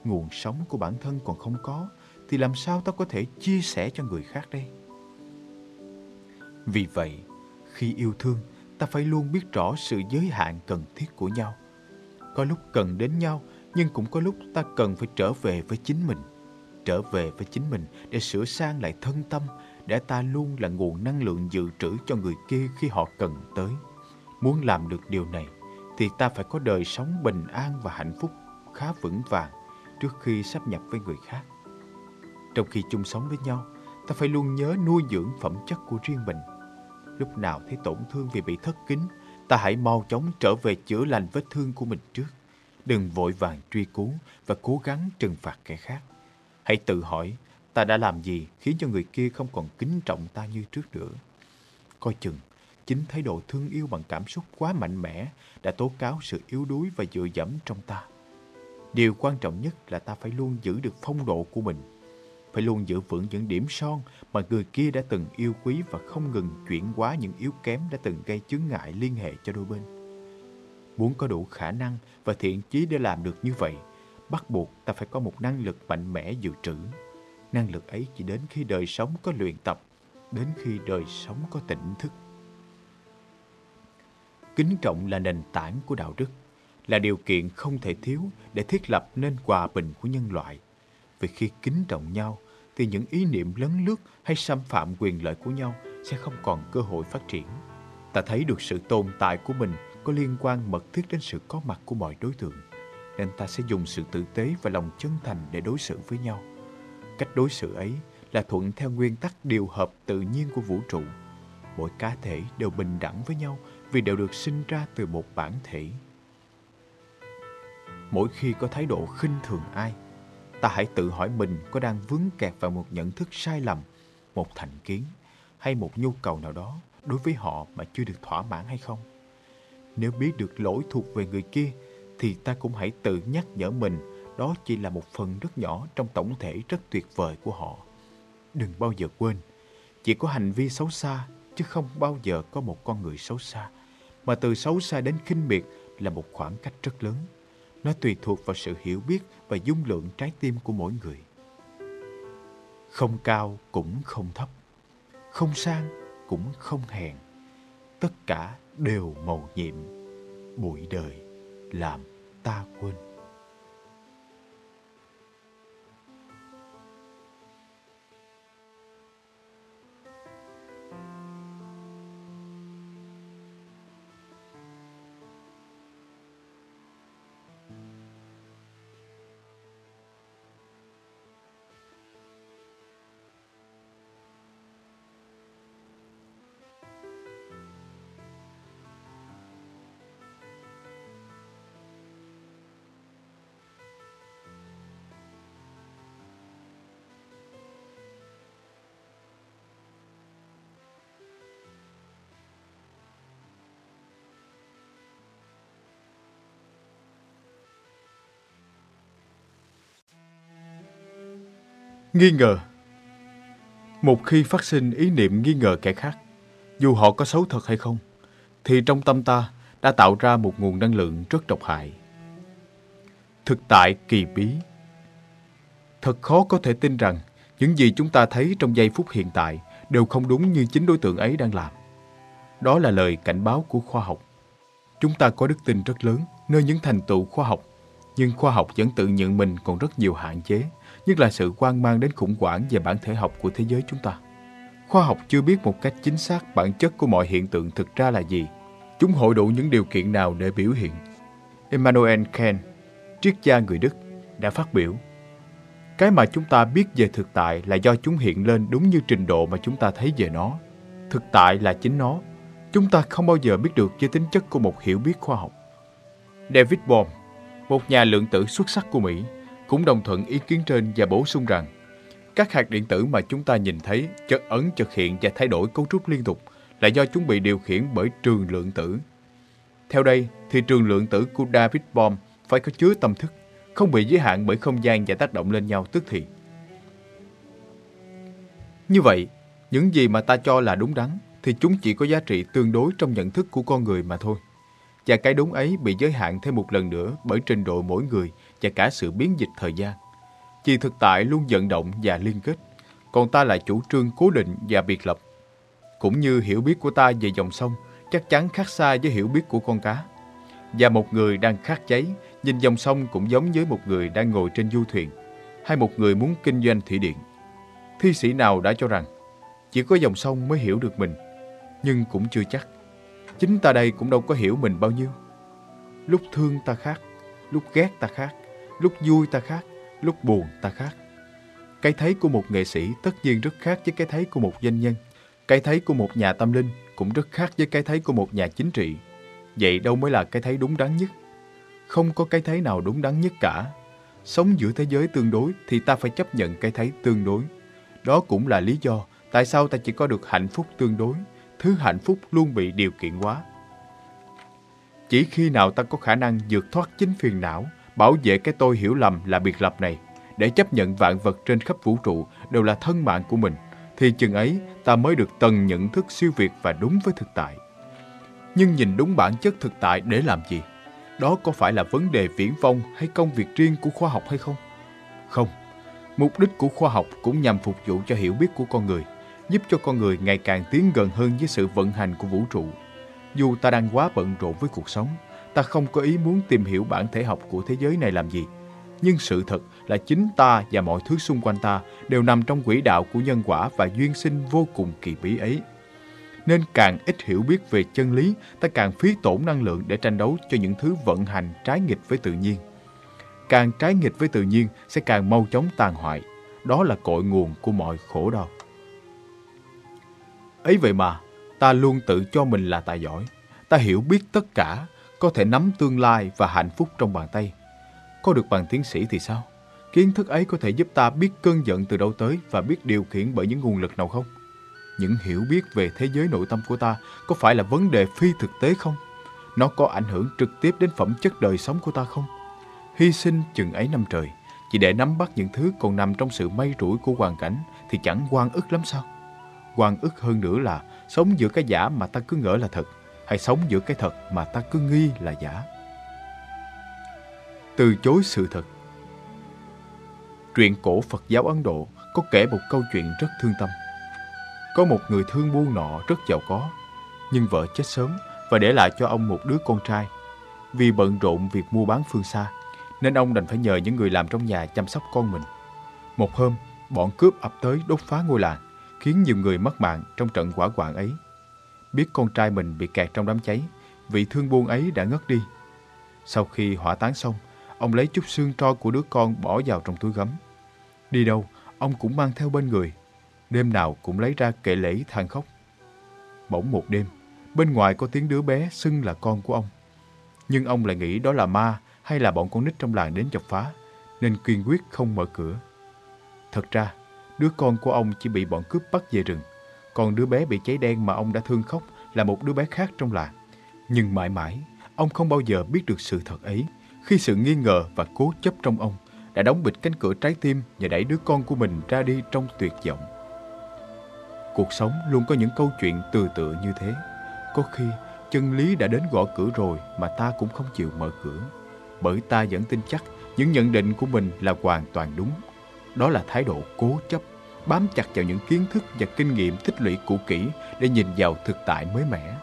Nguồn sống của bản thân còn không có, thì làm sao ta có thể chia sẻ cho người khác đây? Vì vậy, khi yêu thương, ta phải luôn biết rõ sự giới hạn cần thiết của nhau. Có lúc cần đến nhau, nhưng cũng có lúc ta cần phải trở về với chính mình. Trở về với chính mình để sửa sang lại thân tâm, để ta luôn là nguồn năng lượng dự trữ cho người kia khi họ cần tới. Muốn làm được điều này, thì ta phải có đời sống bình an và hạnh phúc khá vững vàng trước khi sắp nhập với người khác. Trong khi chung sống với nhau, ta phải luôn nhớ nuôi dưỡng phẩm chất của riêng mình. Lúc nào thấy tổn thương vì bị thất kính, ta hãy mau chóng trở về chữa lành vết thương của mình trước. Đừng vội vàng truy cứu và cố gắng trừng phạt kẻ khác. Hãy tự hỏi, ta đã làm gì khiến cho người kia không còn kính trọng ta như trước nữa. Coi chừng, chính thái độ thương yêu bằng cảm xúc quá mạnh mẽ đã tố cáo sự yếu đuối và dựa dẫm trong ta. Điều quan trọng nhất là ta phải luôn giữ được phong độ của mình phải luôn giữ vững những điểm son mà người kia đã từng yêu quý và không ngừng chuyển hóa những yếu kém đã từng gây chướng ngại liên hệ cho đôi bên. Muốn có đủ khả năng và thiện chí để làm được như vậy, bắt buộc ta phải có một năng lực mạnh mẽ dự trữ. Năng lực ấy chỉ đến khi đời sống có luyện tập, đến khi đời sống có tỉnh thức. Kính trọng là nền tảng của đạo đức, là điều kiện không thể thiếu để thiết lập nên hòa bình của nhân loại. Vì khi kính trọng nhau, thì những ý niệm lấn lướt hay xâm phạm quyền lợi của nhau sẽ không còn cơ hội phát triển. Ta thấy được sự tồn tại của mình có liên quan mật thiết đến sự có mặt của mọi đối tượng, nên ta sẽ dùng sự tử tế và lòng chân thành để đối xử với nhau. Cách đối xử ấy là thuận theo nguyên tắc điều hợp tự nhiên của vũ trụ. Mỗi cá thể đều bình đẳng với nhau vì đều được sinh ra từ một bản thể. Mỗi khi có thái độ khinh thường ai, ta hãy tự hỏi mình có đang vướng kẹt vào một nhận thức sai lầm, một thành kiến hay một nhu cầu nào đó đối với họ mà chưa được thỏa mãn hay không. Nếu biết được lỗi thuộc về người kia thì ta cũng hãy tự nhắc nhở mình đó chỉ là một phần rất nhỏ trong tổng thể rất tuyệt vời của họ. Đừng bao giờ quên, chỉ có hành vi xấu xa chứ không bao giờ có một con người xấu xa. Mà từ xấu xa đến khinh miệt là một khoảng cách rất lớn. Nó tùy thuộc vào sự hiểu biết và dung lượng trái tim của mỗi người. Không cao cũng không thấp, không sang cũng không hèn. Tất cả đều màu nhiệm, bụi đời làm ta quên. Nghi ngờ Một khi phát sinh ý niệm nghi ngờ kẻ khác, dù họ có xấu thật hay không, thì trong tâm ta đã tạo ra một nguồn năng lượng rất độc hại. Thực tại kỳ bí Thật khó có thể tin rằng những gì chúng ta thấy trong giây phút hiện tại đều không đúng như chính đối tượng ấy đang làm. Đó là lời cảnh báo của khoa học. Chúng ta có đức tin rất lớn nơi những thành tựu khoa học, nhưng khoa học vẫn tự nhận mình còn rất nhiều hạn chế, nhất là sự quan mang đến khủng hoảng về bản thể học của thế giới chúng ta. Khoa học chưa biết một cách chính xác bản chất của mọi hiện tượng thực ra là gì. Chúng hội đủ những điều kiện nào để biểu hiện. Emmanuel Kant, triết gia người Đức, đã phát biểu Cái mà chúng ta biết về thực tại là do chúng hiện lên đúng như trình độ mà chúng ta thấy về nó. Thực tại là chính nó. Chúng ta không bao giờ biết được với tính chất của một hiểu biết khoa học. David Bohm, một nhà lượng tử xuất sắc của Mỹ, cũng đồng thuận ý kiến trên và bổ sung rằng các hạt điện tử mà chúng ta nhìn thấy chợt ấn chật hiện và thay đổi cấu trúc liên tục là do chúng bị điều khiển bởi trường lượng tử. Theo đây thì trường lượng tử của David Bohm phải có chứa tâm thức, không bị giới hạn bởi không gian và tác động lên nhau tức thì. Như vậy, những gì mà ta cho là đúng đắn thì chúng chỉ có giá trị tương đối trong nhận thức của con người mà thôi. Và cái đúng ấy bị giới hạn thêm một lần nữa bởi trình độ mỗi người và cả sự biến dịch thời gian. Vì thực tại luôn vận động và liên kết, còn ta lại chủ trương cố định và biệt lập. Cũng như hiểu biết của ta về dòng sông chắc chắn khác xa với hiểu biết của con cá. Và một người đang khát cháy, nhìn dòng sông cũng giống với một người đang ngồi trên du thuyền, hay một người muốn kinh doanh thủy điện. Thi sĩ nào đã cho rằng, chỉ có dòng sông mới hiểu được mình, nhưng cũng chưa chắc. Chính ta đây cũng đâu có hiểu mình bao nhiêu. Lúc thương ta khác, lúc ghét ta khác, lúc vui ta khác, lúc buồn ta khác. Cái thấy của một nghệ sĩ tất nhiên rất khác với cái thấy của một doanh nhân. Cái thấy của một nhà tâm linh cũng rất khác với cái thấy của một nhà chính trị. Vậy đâu mới là cái thấy đúng đắn nhất? Không có cái thấy nào đúng đắn nhất cả. Sống giữa thế giới tương đối thì ta phải chấp nhận cái thấy tương đối. Đó cũng là lý do tại sao ta chỉ có được hạnh phúc tương đối. Thứ hạnh phúc luôn bị điều kiện hóa. Chỉ khi nào ta có khả năng vượt thoát chính phiền não, bảo vệ cái tôi hiểu lầm là biệt lập này, để chấp nhận vạn vật trên khắp vũ trụ đều là thân mạng của mình, thì chừng ấy ta mới được tầng nhận thức siêu việt và đúng với thực tại. Nhưng nhìn đúng bản chất thực tại để làm gì? Đó có phải là vấn đề viễn vông hay công việc riêng của khoa học hay không? Không. Mục đích của khoa học cũng nhằm phục vụ cho hiểu biết của con người, giúp cho con người ngày càng tiến gần hơn với sự vận hành của vũ trụ. Dù ta đang quá bận rộn với cuộc sống, ta không có ý muốn tìm hiểu bản thể học của thế giới này làm gì. Nhưng sự thật là chính ta và mọi thứ xung quanh ta đều nằm trong quỹ đạo của nhân quả và duyên sinh vô cùng kỳ bí ấy. Nên càng ít hiểu biết về chân lý, ta càng phí tổn năng lượng để tranh đấu cho những thứ vận hành trái nghịch với tự nhiên. Càng trái nghịch với tự nhiên sẽ càng mau chóng tàn hoại. Đó là cội nguồn của mọi khổ đau. Ấy vậy mà, ta luôn tự cho mình là tài giỏi. Ta hiểu biết tất cả, có thể nắm tương lai và hạnh phúc trong bàn tay. Có được bằng tiến sĩ thì sao? Kiến thức ấy có thể giúp ta biết cơn giận từ đâu tới và biết điều khiển bởi những nguồn lực nào không? Những hiểu biết về thế giới nội tâm của ta có phải là vấn đề phi thực tế không? Nó có ảnh hưởng trực tiếp đến phẩm chất đời sống của ta không? Hy sinh chừng ấy năm trời, chỉ để nắm bắt những thứ còn nằm trong sự may rủi của hoàn cảnh thì chẳng quan ức lắm sao? Quan ức hơn nữa là sống giữa cái giả mà ta cứ ngỡ là thật, hay sống giữa cái thật mà ta cứ nghi là giả. Từ chối sự thật Truyện cổ Phật giáo Ấn Độ có kể một câu chuyện rất thương tâm. Có một người thương buôn nọ rất giàu có, nhưng vợ chết sớm và để lại cho ông một đứa con trai. Vì bận rộn việc mua bán phương xa, nên ông đành phải nhờ những người làm trong nhà chăm sóc con mình. Một hôm, bọn cướp ập tới đốt phá ngôi làng, khiến nhiều người mất mạng trong trận hỏa hoạn ấy. Biết con trai mình bị kẹt trong đám cháy, vị thương buôn ấy đã ngất đi. Sau khi hỏa táng xong, ông lấy chút xương tro của đứa con bỏ vào trong túi gấm. Đi đâu, ông cũng mang theo bên người. Đêm nào cũng lấy ra kệ lễ than khóc. Bỗng một đêm, bên ngoài có tiếng đứa bé xưng là con của ông. Nhưng ông lại nghĩ đó là ma hay là bọn con nít trong làng đến chọc phá, nên kiên quyết không mở cửa. Thật ra, đứa con của ông chỉ bị bọn cướp bắt về rừng, còn đứa bé bị cháy đen mà ông đã thương khóc là một đứa bé khác trong làng. Nhưng mãi mãi, ông không bao giờ biết được sự thật ấy khi sự nghi ngờ và cố chấp trong ông đã đóng bịch cánh cửa trái tim và đẩy đứa con của mình ra đi trong tuyệt vọng. Cuộc sống luôn có những câu chuyện từ tự như thế. Có khi chân lý đã đến gõ cửa rồi mà ta cũng không chịu mở cửa. Bởi ta vẫn tin chắc những nhận định của mình là hoàn toàn đúng. Đó là thái độ cố chấp, bám chặt vào những kiến thức và kinh nghiệm tích lũy cũ kỹ để nhìn vào thực tại mới mẻ.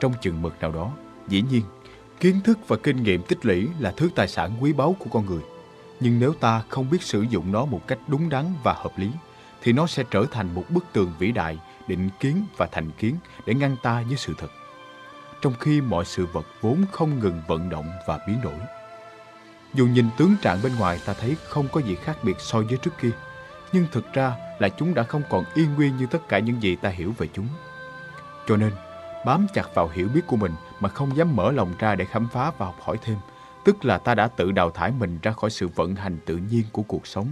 Trong chừng mực nào đó, dĩ nhiên, Kiến thức và kinh nghiệm tích lũy là thứ tài sản quý báu của con người. Nhưng nếu ta không biết sử dụng nó một cách đúng đắn và hợp lý, thì nó sẽ trở thành một bức tường vĩ đại, định kiến và thành kiến để ngăn ta với sự thật. Trong khi mọi sự vật vốn không ngừng vận động và biến đổi. Dù nhìn tướng trạng bên ngoài ta thấy không có gì khác biệt so với trước kia, nhưng thực ra là chúng đã không còn y nguyên như tất cả những gì ta hiểu về chúng. Cho nên, bám chặt vào hiểu biết của mình mà không dám mở lòng ra để khám phá và học hỏi thêm, tức là ta đã tự đào thải mình ra khỏi sự vận hành tự nhiên của cuộc sống.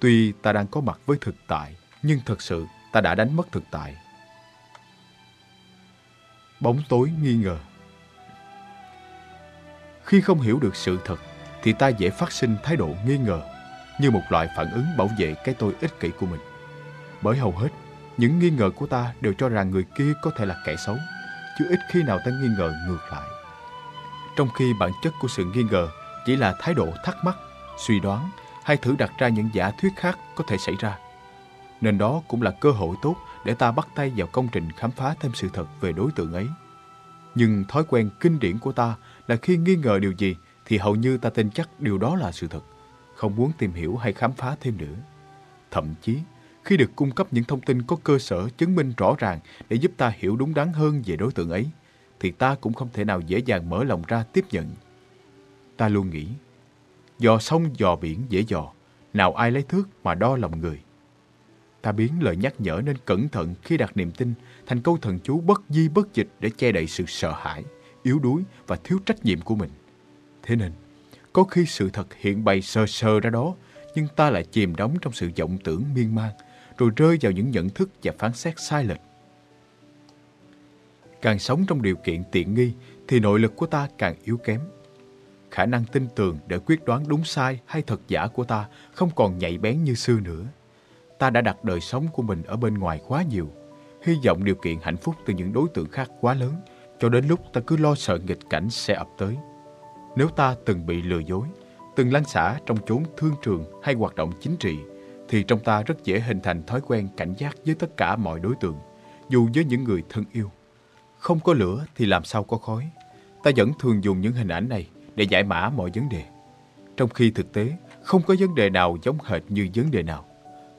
Tuy ta đang có mặt với thực tại, nhưng thật sự ta đã đánh mất thực tại. Bóng tối nghi ngờ Khi không hiểu được sự thật, thì ta dễ phát sinh thái độ nghi ngờ, như một loại phản ứng bảo vệ cái tôi ích kỷ của mình. Bởi hầu hết, những nghi ngờ của ta đều cho rằng người kia có thể là kẻ xấu, chứ ít khi nào ta nghi ngờ ngược lại. Trong khi bản chất của sự nghi ngờ chỉ là thái độ thắc mắc, suy đoán hay thử đặt ra những giả thuyết khác có thể xảy ra. Nên đó cũng là cơ hội tốt để ta bắt tay vào công trình khám phá thêm sự thật về đối tượng ấy. Nhưng thói quen kinh điển của ta là khi nghi ngờ điều gì thì hầu như ta tin chắc điều đó là sự thật, không muốn tìm hiểu hay khám phá thêm nữa. Thậm chí, khi được cung cấp những thông tin có cơ sở chứng minh rõ ràng để giúp ta hiểu đúng đắn hơn về đối tượng ấy, thì ta cũng không thể nào dễ dàng mở lòng ra tiếp nhận. Ta luôn nghĩ, dò sông dò biển dễ dò, nào ai lấy thước mà đo lòng người. Ta biến lời nhắc nhở nên cẩn thận khi đặt niềm tin thành câu thần chú bất di bất dịch để che đậy sự sợ hãi, yếu đuối và thiếu trách nhiệm của mình. Thế nên, có khi sự thật hiện bày sơ sơ ra đó, nhưng ta lại chìm đắm trong sự vọng tưởng miên man, rồi rơi vào những nhận thức và phán xét sai lệch. Càng sống trong điều kiện tiện nghi thì nội lực của ta càng yếu kém. Khả năng tin tưởng để quyết đoán đúng sai hay thật giả của ta không còn nhạy bén như xưa nữa. Ta đã đặt đời sống của mình ở bên ngoài quá nhiều, hy vọng điều kiện hạnh phúc từ những đối tượng khác quá lớn, cho đến lúc ta cứ lo sợ nghịch cảnh sẽ ập tới. Nếu ta từng bị lừa dối, từng lăn xả trong chốn thương trường hay hoạt động chính trị, thì trong ta rất dễ hình thành thói quen cảnh giác với tất cả mọi đối tượng, dù với những người thân yêu. Không có lửa thì làm sao có khói. Ta vẫn thường dùng những hình ảnh này để giải mã mọi vấn đề. Trong khi thực tế, không có vấn đề nào giống hệt như vấn đề nào.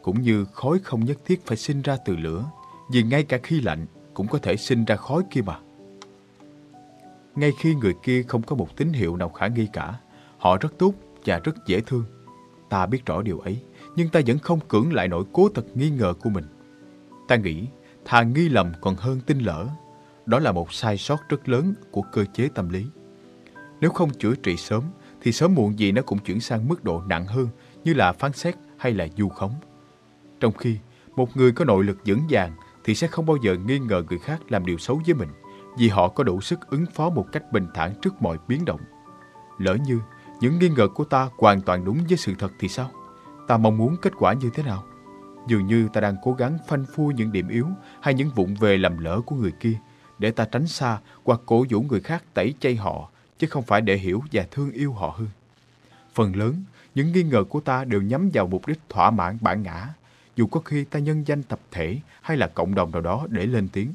Cũng như khói không nhất thiết phải sinh ra từ lửa, vì ngay cả khi lạnh cũng có thể sinh ra khói kia mà. Ngay khi người kia không có một tín hiệu nào khả nghi cả, họ rất tốt và rất dễ thương. Ta biết rõ điều ấy, nhưng ta vẫn không cưỡng lại nỗi cố tật nghi ngờ của mình. Ta nghĩ, thà nghi lầm còn hơn tin lỡ. Đó là một sai sót rất lớn của cơ chế tâm lý. Nếu không chữa trị sớm, thì sớm muộn gì nó cũng chuyển sang mức độ nặng hơn như là phán xét hay là du khống. Trong khi một người có nội lực vững vàng thì sẽ không bao giờ nghi ngờ người khác làm điều xấu với mình vì họ có đủ sức ứng phó một cách bình thản trước mọi biến động. Lỡ như những nghi ngờ của ta hoàn toàn đúng với sự thật thì sao? Ta mong muốn kết quả như thế nào? Dường như ta đang cố gắng phanh phui những điểm yếu hay những vụng về lầm lỡ của người kia để ta tránh xa hoặc cổ vũ người khác tẩy chay họ chứ không phải để hiểu và thương yêu họ hơn. Phần lớn, những nghi ngờ của ta đều nhắm vào mục đích thỏa mãn bản ngã, dù có khi ta nhân danh tập thể hay là cộng đồng nào đó để lên tiếng.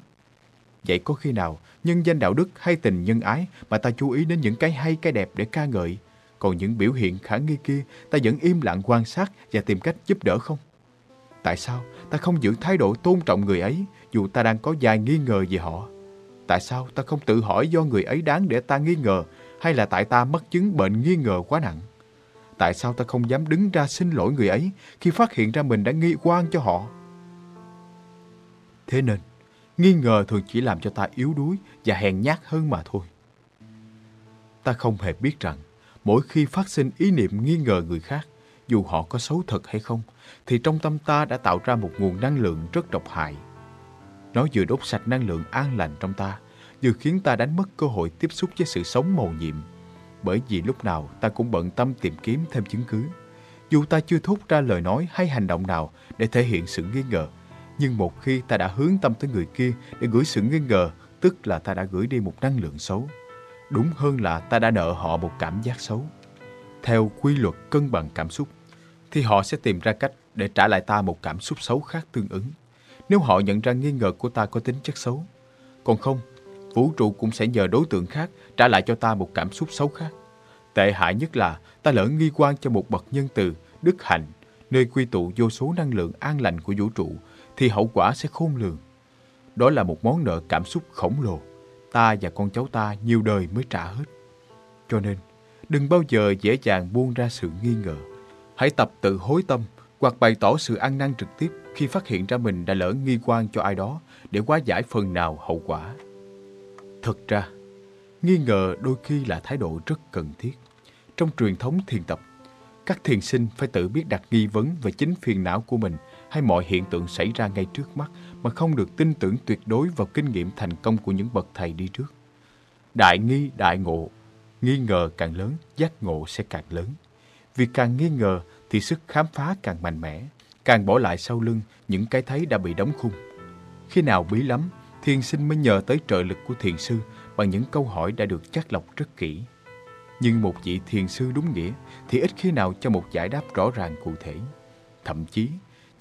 Vậy có khi nào nhân danh đạo đức hay tình nhân ái mà ta chú ý đến những cái hay cái đẹp để ca ngợi, còn những biểu hiện khả nghi kia ta vẫn im lặng quan sát và tìm cách giúp đỡ không? Tại sao ta không giữ thái độ tôn trọng người ấy dù ta đang có vài nghi ngờ về họ? Tại sao ta không tự hỏi do người ấy đáng để ta nghi ngờ hay là tại ta mắc chứng bệnh nghi ngờ quá nặng? Tại sao ta không dám đứng ra xin lỗi người ấy khi phát hiện ra mình đã nghi quan cho họ? Thế nên, nghi ngờ thường chỉ làm cho ta yếu đuối và hèn nhát hơn mà thôi. Ta không hề biết rằng, mỗi khi phát sinh ý niệm nghi ngờ người khác, dù họ có xấu thật hay không, thì trong tâm ta đã tạo ra một nguồn năng lượng rất độc hại. Nó vừa đốt sạch năng lượng an lành trong ta, vừa khiến ta đánh mất cơ hội tiếp xúc với sự sống màu nhiệm. Bởi vì lúc nào ta cũng bận tâm tìm kiếm thêm chứng cứ. Dù ta chưa thốt ra lời nói hay hành động nào để thể hiện sự nghi ngờ, nhưng một khi ta đã hướng tâm tới người kia để gửi sự nghi ngờ, tức là ta đã gửi đi một năng lượng xấu. Đúng hơn là ta đã nợ họ một cảm giác xấu. Theo quy luật cân bằng cảm xúc, thì họ sẽ tìm ra cách để trả lại ta một cảm xúc xấu khác tương ứng. Nếu họ nhận ra nghi ngờ của ta có tính chất xấu. Còn không, vũ trụ cũng sẽ nhờ đối tượng khác trả lại cho ta một cảm xúc xấu khác. Tệ hại nhất là ta lỡ nghi quan cho một bậc nhân từ, đức hạnh, nơi quy tụ vô số năng lượng an lành của vũ trụ, thì hậu quả sẽ khôn lường. Đó là một món nợ cảm xúc khổng lồ. Ta và con cháu ta nhiều đời mới trả hết. Cho nên, đừng bao giờ dễ dàng buông ra sự nghi ngờ. Hãy tập tự hối tâm hoặc bày tỏ sự ăn năn trực tiếp khi phát hiện ra mình đã lỡ nghi quan cho ai đó để hóa giải phần nào hậu quả. Thật ra, nghi ngờ đôi khi là thái độ rất cần thiết. Trong truyền thống thiền tập, các thiền sinh phải tự biết đặt nghi vấn về chính phiền não của mình hay mọi hiện tượng xảy ra ngay trước mắt mà không được tin tưởng tuyệt đối vào kinh nghiệm thành công của những bậc thầy đi trước. Đại nghi, đại ngộ, nghi ngờ càng lớn, giác ngộ sẽ càng lớn. Vì càng nghi ngờ thì sức khám phá càng mạnh mẽ, càng bỏ lại sau lưng những cái thấy đã bị đóng khung. Khi nào bí lắm, thiền sinh mới nhờ tới trợ lực của thiền sư bằng những câu hỏi đã được chắc lọc rất kỹ. Nhưng một vị thiền sư đúng nghĩa thì ít khi nào cho một giải đáp rõ ràng cụ thể. Thậm chí,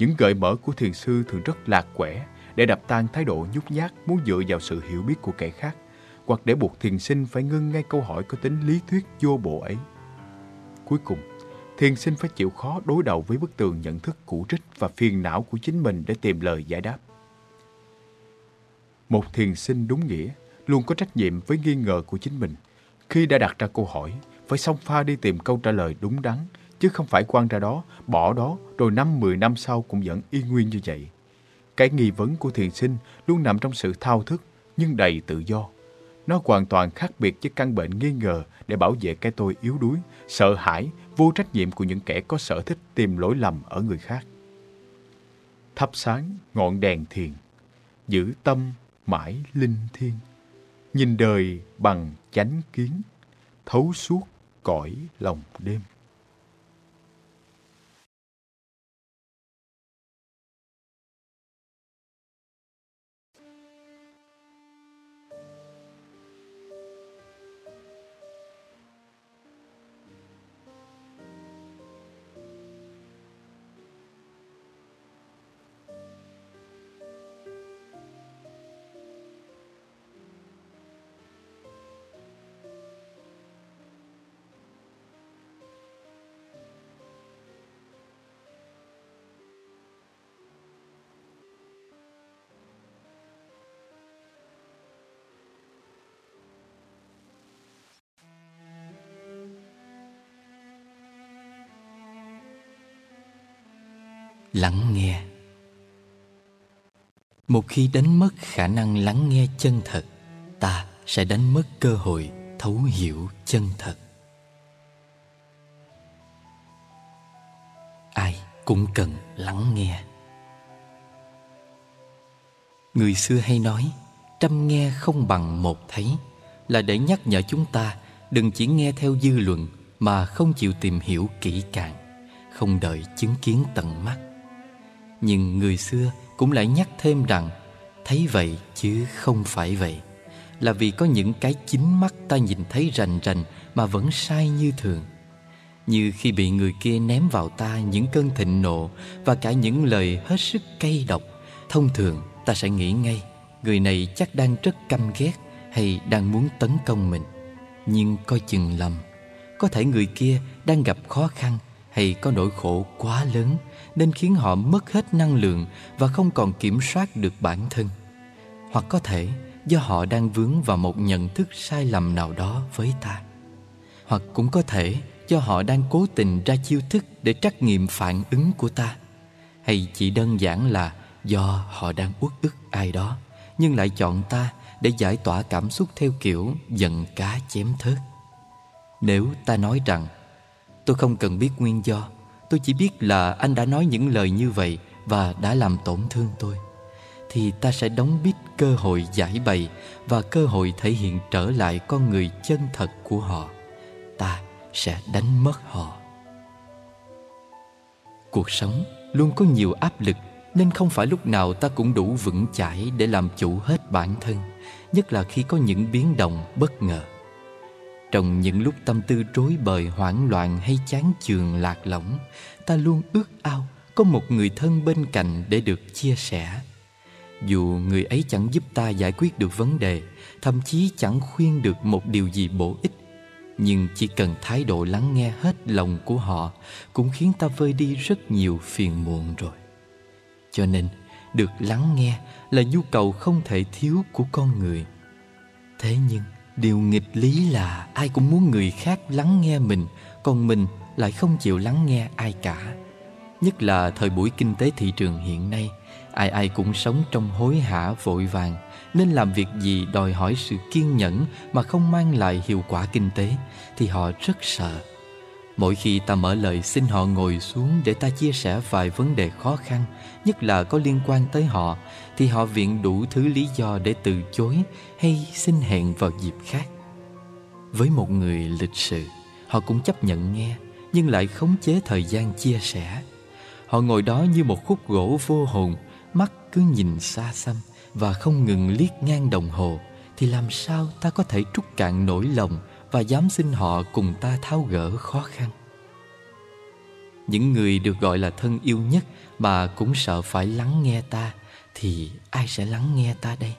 những gợi mở của thiền sư thường rất lạc quẻ để đập tan thái độ nhút nhát muốn dựa vào sự hiểu biết của kẻ khác hoặc để buộc thiền sinh phải ngưng ngay câu hỏi có tính lý thuyết vô bộ ấy. Cuối cùng, thiền sinh phải chịu khó đối đầu với bức tường nhận thức cũ rích và phiền não của chính mình để tìm lời giải đáp. Một thiền sinh đúng nghĩa luôn có trách nhiệm với nghi ngờ của chính mình. Khi đã đặt ra câu hỏi, phải xông pha đi tìm câu trả lời đúng đắn, chứ không phải quăng ra đó, bỏ đó, rồi năm mười năm sau cũng vẫn y nguyên như vậy. Cái nghi vấn của thiền sinh luôn nằm trong sự thao thức, nhưng đầy tự do. Nó hoàn toàn khác biệt với căn bệnh nghi ngờ để bảo vệ cái tôi yếu đuối, sợ hãi, vô trách nhiệm của những kẻ có sở thích tìm lỗi lầm ở người khác. Thắp sáng ngọn đèn thiền, giữ tâm mãi linh thiêng nhìn đời bằng chánh kiến thấu suốt cõi lòng đêm lắng nghe. Một khi đánh mất khả năng lắng nghe chân thật, ta sẽ đánh mất cơ hội thấu hiểu chân thật. Ai cũng cần lắng nghe. Người xưa hay nói, trăm nghe không bằng một thấy, là để nhắc nhở chúng ta, đừng chỉ nghe theo dư luận mà không chịu tìm hiểu kỹ càng, không đợi chứng kiến tận mắt nhưng người xưa cũng lại nhắc thêm rằng, Thấy vậy chứ không phải vậy. Là vì có những cái chính mắt ta nhìn thấy rành rành Mà vẫn sai như thường. Như khi bị người kia ném vào ta những cơn thịnh nộ Và cả những lời hết sức cay độc, Thông thường ta sẽ nghĩ ngay, Người này chắc đang rất căm ghét Hay đang muốn tấn công mình. Nhưng coi chừng lầm, Có thể người kia đang gặp khó khăn hay có nỗi khổ quá lớn nên khiến họ mất hết năng lượng và không còn kiểm soát được bản thân. Hoặc có thể do họ đang vướng vào một nhận thức sai lầm nào đó với ta. Hoặc cũng có thể do họ đang cố tình ra chiêu thức để trắc nghiệm phản ứng của ta. Hay chỉ đơn giản là do họ đang uất ức ai đó, nhưng lại chọn ta để giải tỏa cảm xúc theo kiểu giận cá chém thớt. Nếu ta nói rằng tôi không cần biết nguyên do. Tôi chỉ biết là anh đã nói những lời như vậy Và đã làm tổn thương tôi. Thì ta sẽ đóng bít cơ hội giải bày Và cơ hội thể hiện trở lại con người chân thật của họ. Ta sẽ đánh mất họ. Cuộc sống luôn có nhiều áp lực, Nên không phải lúc nào ta cũng đủ vững chãi Để làm chủ hết bản thân, Nhất là khi có những biến động bất ngờ trong những lúc tâm tư rối bời, hoảng loạn hay chán chường lạc lõng, Ta luôn ước ao có một người thân bên cạnh để được chia sẻ. Dù người ấy chẳng giúp ta giải quyết được vấn đề, Thậm chí chẳng khuyên được một điều gì bổ ích, Nhưng chỉ cần thái độ lắng nghe hết lòng của họ Cũng khiến ta vơi đi rất nhiều phiền muộn rồi. Cho nên, được lắng nghe là nhu cầu không thể thiếu của con người. Thế nhưng điều nghịch lý là ai cũng muốn người khác lắng nghe mình, Còn mình lại không chịu lắng nghe ai cả. Nhất là thời buổi kinh tế thị trường hiện nay, Ai ai cũng sống trong hối hả vội vàng, Nên làm việc gì đòi hỏi sự kiên nhẫn Mà không mang lại hiệu quả kinh tế Thì họ rất sợ. Mỗi khi ta mở lời xin họ ngồi xuống Để ta chia sẻ vài vấn đề khó khăn, Nhất là có liên quan tới họ thì họ viện đủ thứ lý do để từ chối Hay xin hẹn vào dịp khác. Với một người lịch sự, Họ cũng chấp nhận nghe, Nhưng lại khống chế thời gian chia sẻ. Họ ngồi đó như một khúc gỗ vô hồn, Mắt cứ nhìn xa xăm Và không ngừng liếc ngang đồng hồ. Thì làm sao ta có thể trút cạn nỗi lòng Và dám xin họ cùng ta tháo gỡ khó khăn? Những người được gọi là thân yêu nhất Mà cũng sợ phải lắng nghe ta thì ai sẽ lắng nghe ta đây?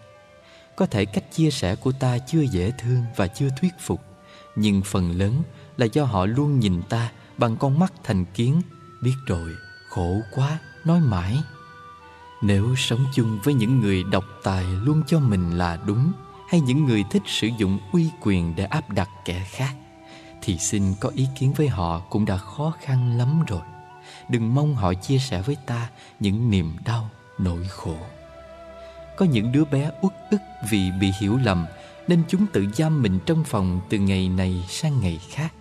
Có thể cách chia sẻ của ta chưa dễ thương và chưa thuyết phục Nhưng phần lớn là do họ luôn nhìn ta bằng con mắt thành kiến Biết rồi, khổ quá, nói mãi. Nếu sống chung với những người độc tài luôn cho mình là đúng Hay những người thích sử dụng uy quyền để áp đặt kẻ khác Thì xin có ý kiến với họ cũng đã khó khăn lắm rồi. Đừng mong họ chia sẻ với ta những niềm đau, nỗi khổ Có những đứa bé uất ức vì bị hiểu lầm, Nên chúng tự giam mình trong phòng từ ngày này sang ngày khác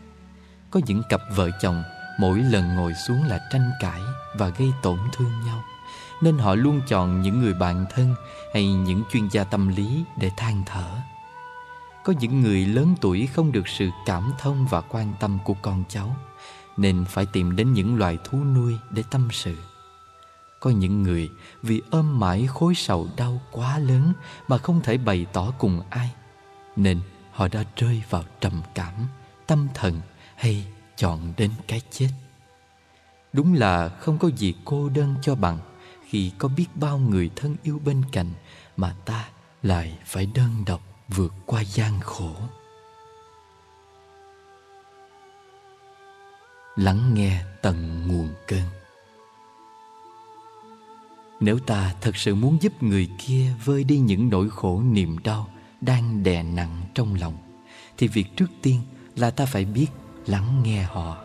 Có những cặp vợ chồng, mỗi lần ngồi xuống là tranh cãi và gây tổn thương nhau, nên họ luôn chọn những người bạn thân hay những chuyên gia tâm lý để than thở. Có những người lớn tuổi không được sự cảm thông và quan tâm của con cháu, nên phải tìm đến những loài thú nuôi để tâm sự. Có những người vì ôm mãi khối sầu đau quá lớn mà không thể bày tỏ cùng ai. Nên họ đã rơi vào trầm cảm, tâm thần hay chọn đến cái chết. Đúng là không có gì cô đơn cho bằng khi có biết bao người thân yêu bên cạnh mà ta lại phải đơn độc vượt qua gian khổ. Lắng nghe tận nguồn cơn nếu ta thật sự muốn giúp người kia vơi đi những nỗi khổ niềm đau đang đè nặng trong lòng thì việc trước tiên là ta phải biết lắng nghe họ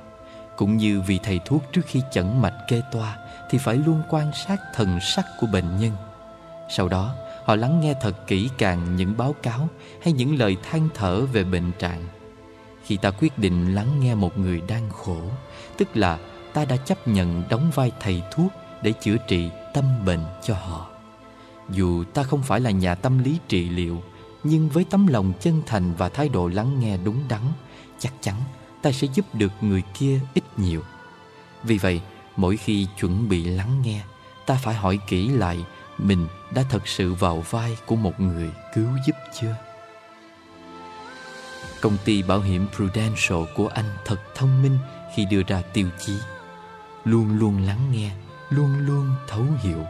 cũng như vị thầy thuốc trước khi chẩn mạch kê toa thì phải luôn quan sát thần sắc của bệnh nhân. Sau đó, họ lắng nghe thật kỹ càng những báo cáo hay những lời than thở về bệnh trạng. Khi ta quyết định lắng nghe một người đang khổ, tức là ta đã chấp nhận đóng vai thầy thuốc để chữa trị tâm bệnh cho họ. Dù ta không phải là nhà tâm lý trị liệu, nhưng với tấm lòng chân thành và thái độ lắng nghe đúng đắn, chắc chắn ta sẽ giúp được người kia ít nhiều. Vì vậy, mỗi khi chuẩn bị lắng nghe, ta phải hỏi kỹ lại mình đã thật sự vào vai của một người cứu giúp chưa. Công ty bảo hiểm Prudential của anh thật thông minh khi đưa ra tiêu chí. Luôn luôn lắng nghe, luôn luôn thấu hiểu.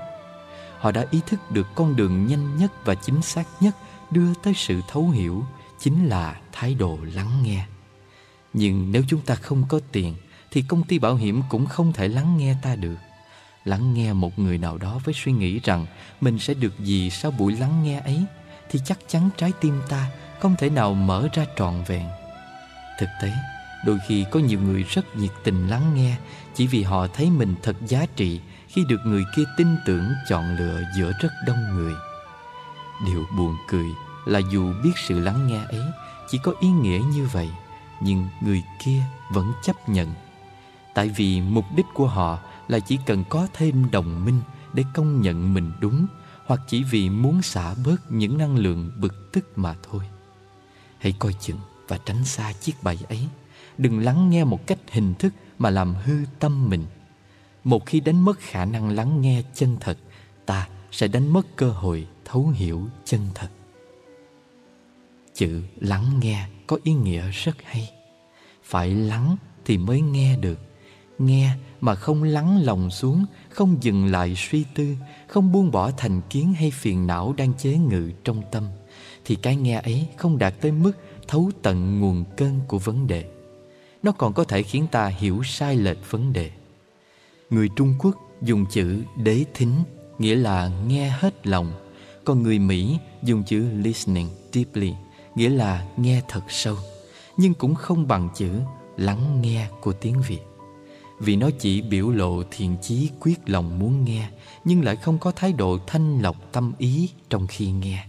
Họ đã ý thức được con đường nhanh nhất và chính xác nhất đưa tới sự thấu hiểu chính là thái độ lắng nghe. Nhưng nếu chúng ta không có tiền Thì công ty bảo hiểm cũng không thể lắng nghe ta được Lắng nghe một người nào đó với suy nghĩ rằng Mình sẽ được gì sau buổi lắng nghe ấy Thì chắc chắn trái tim ta không thể nào mở ra trọn vẹn Thực tế, đôi khi có nhiều người rất nhiệt tình lắng nghe chỉ vì họ thấy mình thật giá trị Khi được người kia tin tưởng chọn lựa giữa rất đông người. Điều buồn cười là dù biết sự lắng nghe ấy chỉ có ý nghĩa như vậy, nhưng người kia vẫn chấp nhận. Tại vì mục đích của họ là chỉ cần có thêm đồng minh để công nhận mình đúng, hoặc chỉ vì muốn xả bớt những năng lượng bực tức mà thôi. Hãy coi chừng và tránh xa chiếc bẫy ấy. Đừng lắng nghe một cách hình thức mà làm hư tâm mình. Một khi đánh mất khả năng lắng nghe chân thật, ta sẽ đánh mất cơ hội thấu hiểu chân thật. Chữ lắng nghe có ý nghĩa rất hay. Phải lắng thì mới nghe được. Nghe mà không lắng lòng xuống, Không dừng lại suy tư, Không buông bỏ thành kiến hay phiền não đang chế ngự trong tâm, Thì cái nghe ấy không đạt tới mức thấu tận nguồn cơn của vấn đề. Nó còn có thể khiến ta hiểu sai lệch vấn đề. Người Trung Quốc dùng chữ đế thính, Nghĩa là nghe hết lòng. Còn người Mỹ dùng chữ listening deeply, Nghĩa là nghe thật sâu. Nhưng cũng không bằng chữ lắng nghe của tiếng Việt. Vì nó chỉ biểu lộ thiện chí quyết lòng muốn nghe, nhưng lại không có thái độ thanh lọc tâm ý trong khi nghe.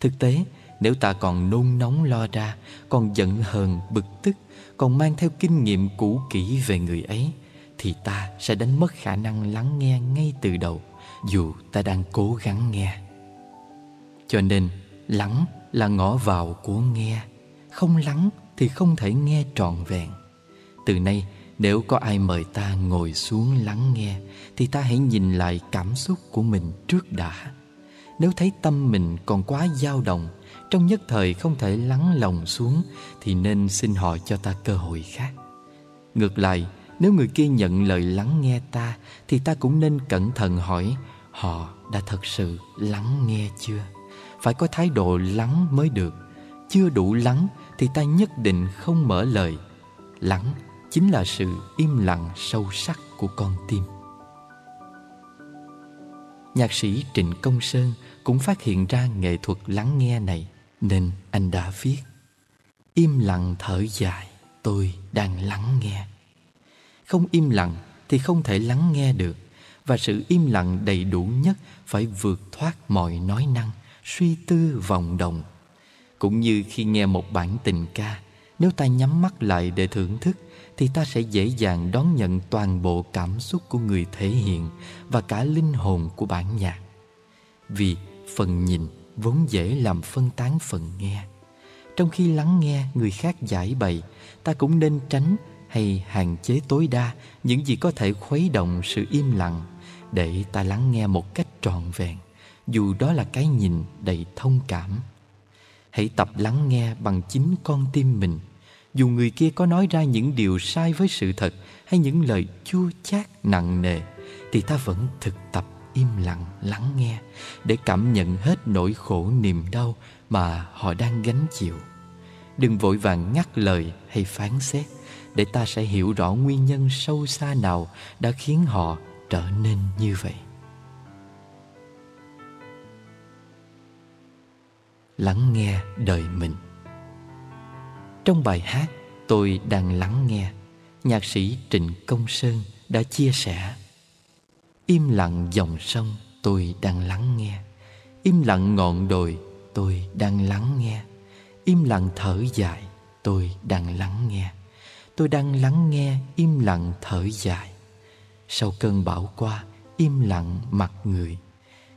Thực tế, nếu ta còn nôn nóng lo ra, còn giận hờn, bực tức còn mang theo kinh nghiệm cũ kỹ về người ấy, thì ta sẽ đánh mất khả năng lắng nghe ngay từ đầu, dù ta đang cố gắng nghe. Cho nên, lắng là ngõ vào của nghe, không lắng thì không thể nghe trọn vẹn. Từ nay, nếu có ai mời ta ngồi xuống lắng nghe, Thì ta hãy nhìn lại cảm xúc của mình trước đã. Nếu thấy tâm mình còn quá dao động trong nhất thời không thể lắng lòng xuống Thì nên xin họ cho ta cơ hội khác. Ngược lại, Nếu người kia nhận lời lắng nghe ta Thì ta cũng nên cẩn thận hỏi, Họ đã thật sự lắng nghe chưa? Phải có thái độ lắng mới được. Chưa đủ lắng Thì ta nhất định không mở lời. Lắng chính là sự im lặng sâu sắc của con tim. Nhạc sĩ trịnh công sơn cũng phát hiện ra nghệ thuật lắng nghe này nên anh đã viết, im lặng thở dài, tôi đang lắng nghe không im lặng thì không thể lắng nghe được, và sự im lặng đầy đủ nhất phải vượt thoát mọi nói năng, suy tư vòng đồng cũng như khi nghe một bản tình ca, nếu ta nhắm mắt lại để thưởng thức, thì ta sẽ dễ dàng đón nhận toàn bộ cảm xúc của người thể hiện và cả linh hồn của bản nhạc. Vì phần nhìn vốn dễ làm phân tán phần nghe. Trong khi lắng nghe người khác giải bày, ta cũng nên tránh hay hạn chế tối đa những gì có thể khuấy động sự im lặng để ta lắng nghe một cách trọn vẹn, dù đó là cái nhìn đầy thông cảm. Hãy tập lắng nghe bằng chính con tim mình dù người kia có nói ra những điều sai với sự thật hay những lời chua chát nặng nề thì ta vẫn thực tập im lặng lắng nghe để cảm nhận hết nỗi khổ niềm đau mà họ đang gánh chịu. Đừng vội vàng ngắt lời hay phán xét để ta sẽ hiểu rõ nguyên nhân sâu xa nào đã khiến họ trở nên như vậy. Lắng nghe đời mình. Trong bài hát Tôi đang lắng nghe, Nhạc sĩ Trịnh Công Sơn đã chia sẻ. Im lặng dòng sông tôi đang lắng nghe. Im lặng ngọn đồi tôi đang lắng nghe. Im lặng thở dài tôi đang lắng nghe. Tôi đang lắng nghe, im lặng thở dài. Sau cơn bão qua, im lặng mặt người.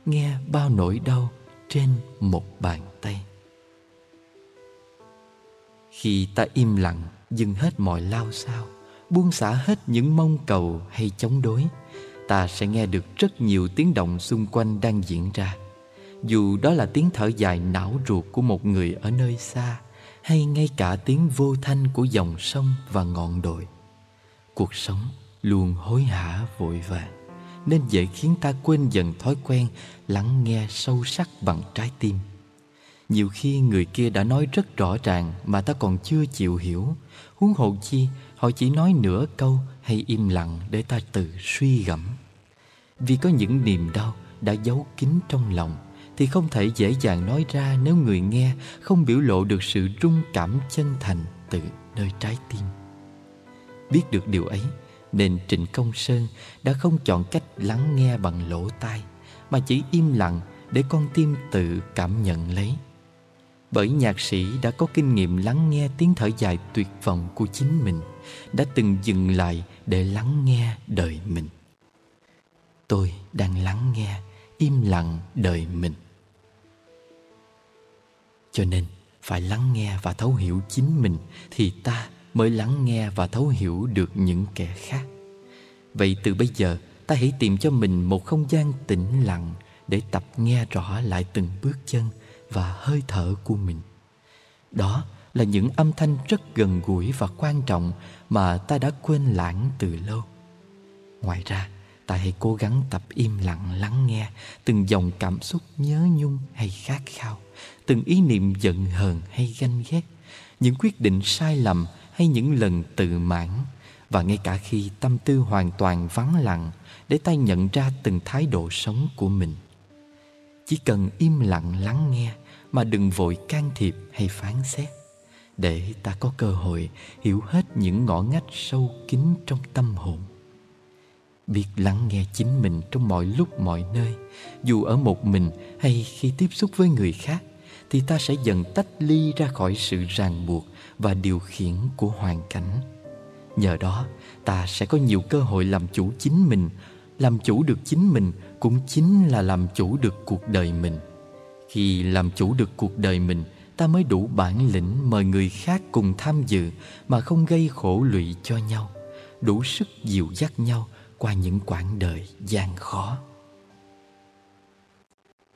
Nghe bao nỗi đau trên một bàn tay. Khi ta im lặng, Dừng hết mọi lao sao? Buông xả hết những mong cầu hay chống đối? Ta sẽ nghe được rất nhiều tiếng động xung quanh đang diễn ra. Dù đó là tiếng thở dài não ruột của một người ở nơi xa, Hay ngay cả tiếng vô thanh của dòng sông và ngọn đồi. Cuộc sống luôn hối hả, vội vàng, Nên dễ khiến ta quên dần thói quen lắng nghe sâu sắc bằng trái tim. Nhiều khi người kia đã nói rất rõ ràng mà ta còn chưa chịu hiểu. Huống hồ chi, họ chỉ nói nửa câu hay im lặng để ta tự suy gẫm. Vì có những niềm đau đã giấu kín trong lòng, Thì không thể dễ dàng nói ra nếu người nghe không biểu lộ được sự rung cảm chân thành từ nơi trái tim. Biết được điều ấy, nên Trịnh Công Sơn đã không chọn cách lắng nghe bằng lỗ tai, Mà chỉ im lặng để con tim tự cảm nhận lấy. Bởi nhạc sĩ đã có kinh nghiệm lắng nghe tiếng thở dài tuyệt vọng của chính mình, đã từng dừng lại để lắng nghe đời mình tôi đang lắng nghe im lặng đời mình. Cho nên phải lắng nghe và thấu hiểu chính mình thì ta mới lắng nghe và thấu hiểu được những kẻ khác. Vậy từ bây giờ ta hãy tìm cho mình một không gian tĩnh lặng để tập nghe rõ lại từng bước chân và hơi thở của mình. Đó là những âm thanh rất gần gũi và quan trọng mà ta đã quên lãng từ lâu. Ngoài ra, ta hãy cố gắng tập im lặng lắng nghe từng dòng cảm xúc nhớ nhung hay khát khao, từng ý niệm giận hờn hay ganh ghét, những quyết định sai lầm hay những lần tự mãn và ngay cả khi tâm tư hoàn toàn vắng lặng để ta nhận ra từng thái độ sống của mình. Chỉ cần im lặng lắng nghe mà đừng vội can thiệp hay phán xét để ta có cơ hội hiểu hết những ngõ ngách sâu kín trong tâm hồn biết lắng nghe chính mình trong mọi lúc, mọi nơi. Dù ở một mình hay khi tiếp xúc với người khác, thì ta sẽ dần tách ly ra khỏi sự ràng buộc và điều khiển của hoàn cảnh. Nhờ đó, ta sẽ có nhiều cơ hội làm chủ chính mình. Làm chủ được chính mình cũng chính là làm chủ được cuộc đời mình. Khi làm chủ được cuộc đời mình, ta mới đủ bản lĩnh mời người khác cùng tham dự mà không gây khổ lụy cho nhau, đủ sức dìu dắt nhau qua những quãng đời gian khó.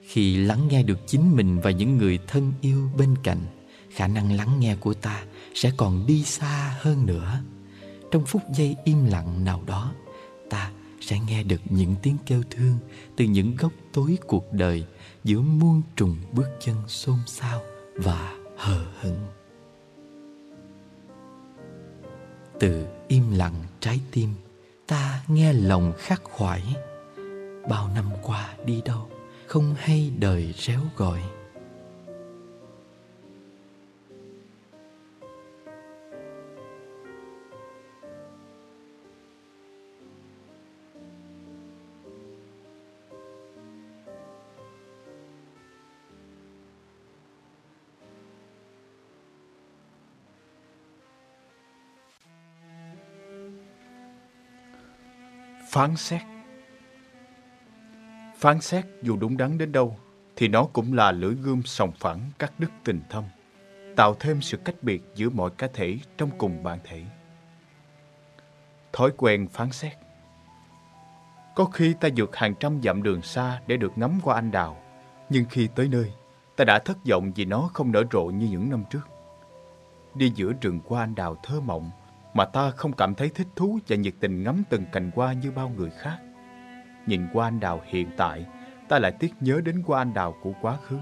Khi lắng nghe được chính mình và những người thân yêu bên cạnh, khả năng lắng nghe của ta sẽ còn đi xa hơn nữa. Trong phút giây im lặng nào đó, ta sẽ nghe được những tiếng kêu thương từ những góc tối cuộc đời giữa muôn trùng bước chân xôn xao và hờ hững. Từ im lặng trái tim ta nghe lòng khắc khoải. Bao năm qua đi đâu, không hay đời réo gọi. Phán xét Phán xét dù đúng đắn đến đâu thì nó cũng là lưỡi gươm sòng phẳng các đức tình thâm, tạo thêm sự cách biệt giữa mọi cá thể trong cùng bản thể. Thói quen phán xét Có khi ta vượt hàng trăm dặm đường xa để được ngắm qua anh đào, nhưng khi tới nơi, ta đã thất vọng vì nó không nở rộ như những năm trước. Đi giữa rừng qua anh đào thơ mộng, mà ta không cảm thấy thích thú và nhiệt tình ngắm từng cành hoa như bao người khác. Nhìn hoa anh đào hiện tại, ta lại tiếc nhớ đến hoa anh đào của quá khứ,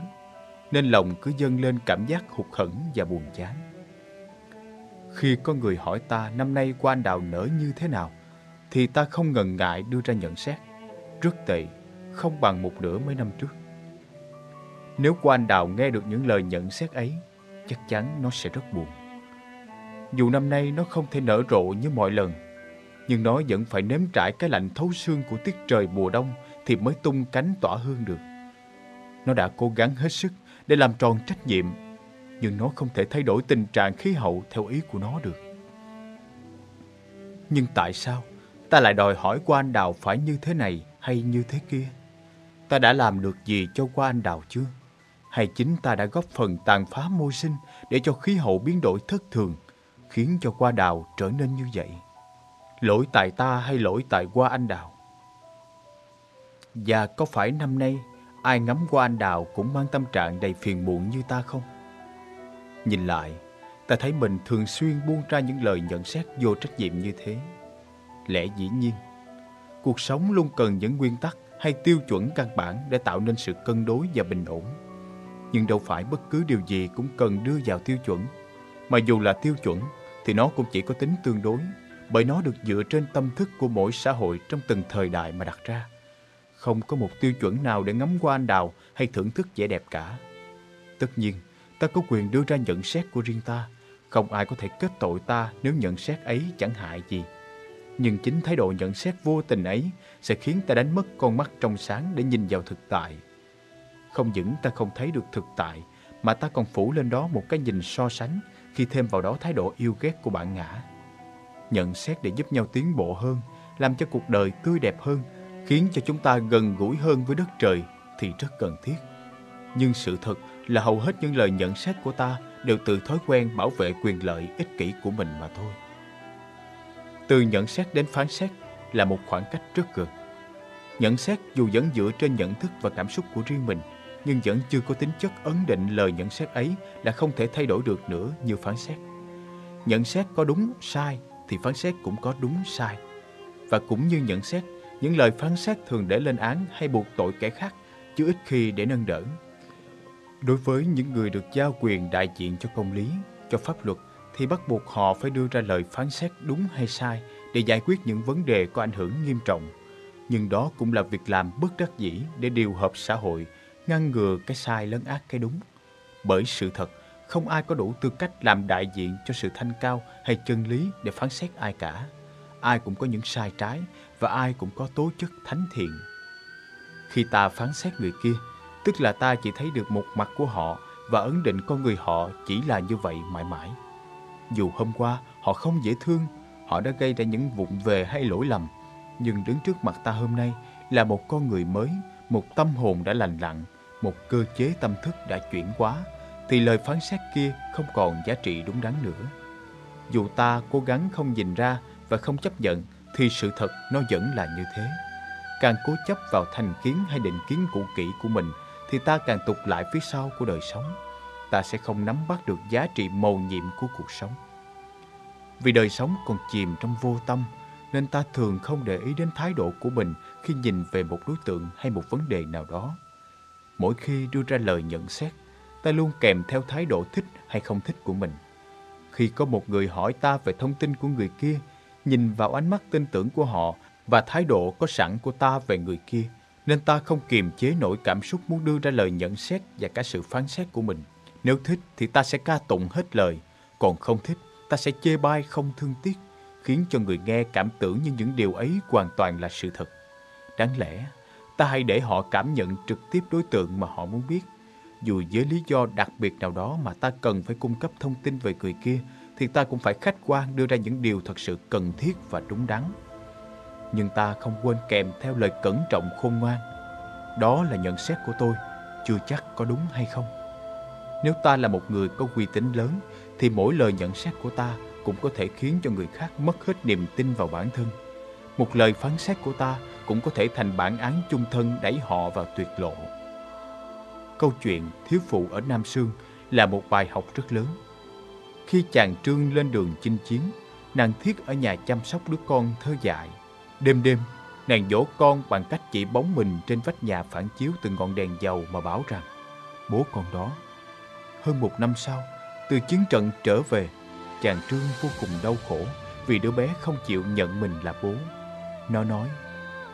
nên lòng cứ dâng lên cảm giác hụt hẫng và buồn chán. Khi có người hỏi ta năm nay hoa anh đào nở như thế nào, thì ta không ngần ngại đưa ra nhận xét. Rất tệ, không bằng một nửa mấy năm trước. Nếu hoa anh đào nghe được những lời nhận xét ấy, chắc chắn nó sẽ rất buồn. Dù năm nay nó không thể nở rộ như mọi lần, nhưng nó vẫn phải nếm trải cái lạnh thấu xương của tiết trời mùa đông thì mới tung cánh tỏa hương được. Nó đã cố gắng hết sức để làm tròn trách nhiệm, nhưng nó không thể thay đổi tình trạng khí hậu theo ý của nó được. Nhưng tại sao ta lại đòi hỏi qua anh đào phải như thế này hay như thế kia? Ta đã làm được gì cho qua anh đào chưa? Hay chính ta đã góp phần tàn phá môi sinh để cho khí hậu biến đổi thất thường khiến cho qua đào trở nên như vậy? Lỗi tại ta hay lỗi tại qua anh đào? Và có phải năm nay ai ngắm qua anh đào cũng mang tâm trạng đầy phiền muộn như ta không? Nhìn lại, ta thấy mình thường xuyên buông ra những lời nhận xét vô trách nhiệm như thế. Lẽ dĩ nhiên, cuộc sống luôn cần những nguyên tắc hay tiêu chuẩn căn bản để tạo nên sự cân đối và bình ổn. Nhưng đâu phải bất cứ điều gì cũng cần đưa vào tiêu chuẩn, mà dù là tiêu chuẩn thì nó cũng chỉ có tính tương đối bởi nó được dựa trên tâm thức của mỗi xã hội trong từng thời đại mà đặt ra. Không có một tiêu chuẩn nào để ngắm qua anh đào hay thưởng thức vẻ đẹp cả. Tất nhiên, ta có quyền đưa ra nhận xét của riêng ta. Không ai có thể kết tội ta nếu nhận xét ấy chẳng hại gì. Nhưng chính thái độ nhận xét vô tình ấy sẽ khiến ta đánh mất con mắt trong sáng để nhìn vào thực tại. Không những ta không thấy được thực tại, mà ta còn phủ lên đó một cái nhìn so sánh khi thêm vào đó thái độ yêu ghét của bạn ngã. Nhận xét để giúp nhau tiến bộ hơn, làm cho cuộc đời tươi đẹp hơn, khiến cho chúng ta gần gũi hơn với đất trời thì rất cần thiết. Nhưng sự thật là hầu hết những lời nhận xét của ta đều từ thói quen bảo vệ quyền lợi ích kỷ của mình mà thôi. Từ nhận xét đến phán xét là một khoảng cách rất gần. Nhận xét dù vẫn dựa trên nhận thức và cảm xúc của riêng mình nhưng vẫn chưa có tính chất ấn định lời nhận xét ấy là không thể thay đổi được nữa như phán xét. Nhận xét có đúng, sai thì phán xét cũng có đúng, sai. và cũng như nhận xét, những lời phán xét thường để lên án hay buộc tội kẻ khác, chứ ít khi để nâng đỡ. Đối với những người được giao quyền đại diện cho công lý, cho pháp luật, thì bắt buộc họ phải đưa ra lời phán xét đúng hay sai để giải quyết những vấn đề có ảnh hưởng nghiêm trọng. Nhưng đó cũng là việc làm bất đắc dĩ để điều hợp xã hội, ngăn ngừa cái sai lấn át cái đúng. Bởi sự thật, không ai có đủ tư cách làm đại diện cho sự thanh cao hay chân lý để phán xét ai cả. Ai cũng có những sai trái và ai cũng có tố chất thánh thiện. Khi ta phán xét người kia, tức là ta chỉ thấy được một mặt của họ và ấn định con người họ chỉ là như vậy mãi mãi. Dù hôm qua họ không dễ thương, họ đã gây ra những vụng về hay lỗi lầm, nhưng đứng trước mặt ta hôm nay là một con người mới, một tâm hồn đã lành lặn, một cơ chế tâm thức đã chuyển hóa, thì lời phán xét kia không còn giá trị đúng đắn nữa. Dù ta cố gắng không nhìn ra và không chấp nhận, thì sự thật nó vẫn là như thế. Càng cố chấp vào thành kiến hay định kiến cũ kỹ của mình, thì ta càng tụt lại phía sau của đời sống. Ta sẽ không nắm bắt được giá trị mầu nhiệm của cuộc sống. Vì đời sống còn chìm trong vô tâm, nên ta thường không để ý đến thái độ của mình khi nhìn về một đối tượng hay một vấn đề nào đó. Mỗi khi đưa ra lời nhận xét, ta luôn kèm theo thái độ thích hay không thích của mình. Khi có một người hỏi ta về thông tin của người kia, nhìn vào ánh mắt tin tưởng của họ và thái độ có sẵn của ta về người kia, nên ta không kiềm chế nổi cảm xúc muốn đưa ra lời nhận xét và cả sự phán xét của mình. Nếu thích thì ta sẽ ca tụng hết lời, còn không thích ta sẽ chê bai không thương tiếc, khiến cho người nghe cảm tưởng như những điều ấy hoàn toàn là sự thật. Đáng lẽ, ta hãy để họ cảm nhận trực tiếp đối tượng mà họ muốn biết. Dù với lý do đặc biệt nào đó mà ta cần phải cung cấp thông tin về người kia, thì ta cũng phải khách quan đưa ra những điều thật sự cần thiết và đúng đắn. Nhưng ta không quên kèm theo lời cẩn trọng khôn ngoan. Đó là nhận xét của tôi, chưa chắc có đúng hay không. Nếu ta là một người có uy tín lớn, thì mỗi lời nhận xét của ta cũng có thể khiến cho người khác mất hết niềm tin vào bản thân. Một lời phán xét của ta cũng có thể thành bản án chung thân đẩy họ vào tuyệt lộ. Câu chuyện thiếu phụ ở Nam Sương là một bài học rất lớn. Khi chàng Trương lên đường chinh chiến, nàng Thiết ở nhà chăm sóc đứa con thơ dại. Đêm đêm, nàng dỗ con bằng cách chỉ bóng mình trên vách nhà phản chiếu từng ngọn đèn dầu mà bảo rằng bố con đó. Hơn một năm sau, từ chiến trận trở về, chàng Trương vô cùng đau khổ vì đứa bé không chịu nhận mình là bố. Nó nói,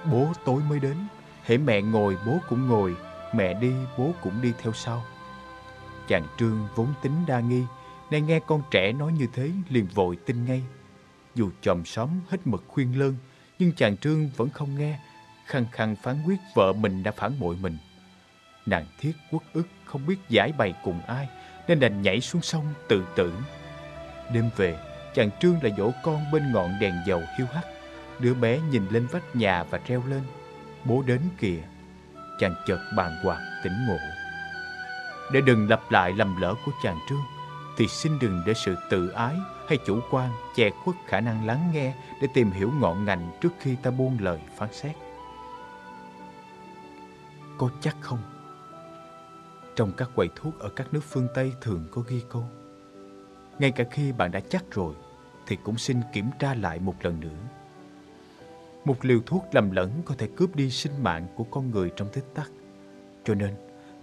bố tối mới đến, hễ mẹ ngồi bố cũng ngồi, mẹ đi bố cũng đi theo sau. Chàng Trương vốn tính đa nghi, nay nghe con trẻ nói như thế liền vội tin ngay. Dù chòm xóm hết mực khuyên lơn, nhưng chàng Trương vẫn không nghe, khăng khăng phán quyết vợ mình đã phản bội mình. Nàng thiết quốc ức không biết giải bày cùng ai, nên đành nhảy xuống sông tự tử. Đêm về, chàng Trương lại dỗ con bên ngọn đèn dầu hiu hắt. Đứa bé nhìn lên vách nhà và treo lên. Bố đến kìa. Chàng chợt bàng hoàng tỉnh ngộ. Để đừng lặp lại lầm lỡ của chàng Trương, thì xin đừng để sự tự ái hay chủ quan che khuất khả năng lắng nghe để tìm hiểu ngọn ngành trước khi ta buông lời phán xét. Có chắc không? Trong các quầy thuốc ở các nước phương Tây thường có ghi câu Ngay cả khi bạn đã chắc rồi Thì cũng xin kiểm tra lại một lần nữa một liều thuốc lầm lẫn có thể cướp đi sinh mạng của con người trong tích tắc Cho nên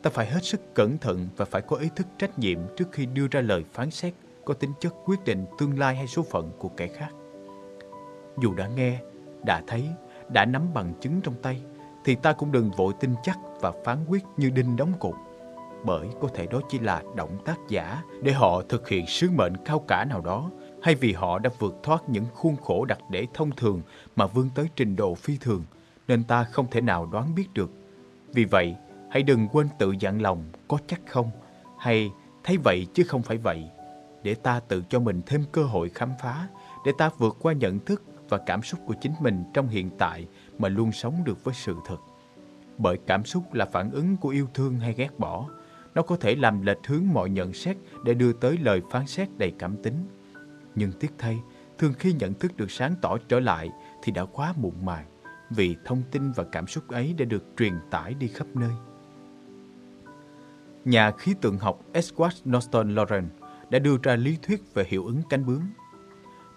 ta phải hết sức cẩn thận và phải có ý thức trách nhiệm trước khi đưa ra lời phán xét có tính chất quyết định tương lai hay số phận của kẻ khác. Dù đã nghe, đã thấy, đã nắm bằng chứng trong tay, thì ta cũng đừng vội tin chắc và phán quyết như đinh đóng cột bởi có thể đó chỉ là động tác giả để họ thực hiện sứ mệnh cao cả nào đó hay vì họ đã vượt thoát những khuôn khổ đặc để thông thường mà vươn tới trình độ phi thường nên ta không thể nào đoán biết được. Vì vậy, hãy đừng quên tự dặn lòng có chắc không hay thấy vậy chứ không phải vậy để ta tự cho mình thêm cơ hội khám phá để ta vượt qua nhận thức và cảm xúc của chính mình trong hiện tại mà luôn sống được với sự thật. Bởi cảm xúc là phản ứng của yêu thương hay ghét bỏ, nó có thể làm lệch hướng mọi nhận xét để đưa tới lời phán xét đầy cảm tính. Nhưng tiếc thay, thường khi nhận thức được sáng tỏ trở lại thì đã quá muộn màng, vì thông tin và cảm xúc ấy đã được truyền tải đi khắp nơi. Nhà khí tượng học Edward Norton Lawrence đã đưa ra lý thuyết về hiệu ứng cánh bướm.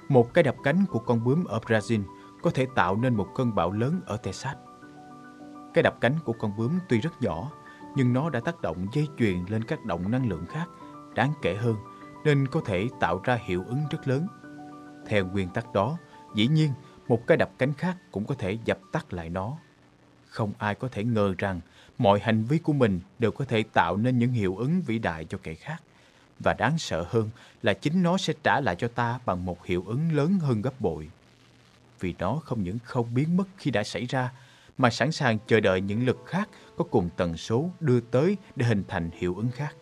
Một cái đập cánh của con bướm ở Brazil có thể tạo nên một cơn bão lớn ở Texas. Cái đập cánh của con bướm tuy rất nhỏ, nhưng nó đã tác động dây chuyền lên các động năng lượng khác đáng kể hơn nên có thể tạo ra hiệu ứng rất lớn. Theo nguyên tắc đó, dĩ nhiên một cái đập cánh khác cũng có thể dập tắt lại nó. Không ai có thể ngờ rằng mọi hành vi của mình đều có thể tạo nên những hiệu ứng vĩ đại cho kẻ khác. Và đáng sợ hơn là chính nó sẽ trả lại cho ta bằng một hiệu ứng lớn hơn gấp bội. Vì nó không những không biến mất khi đã xảy ra, mà sẵn sàng chờ đợi những lực khác có cùng tần số đưa tới để hình thành hiệu ứng khác.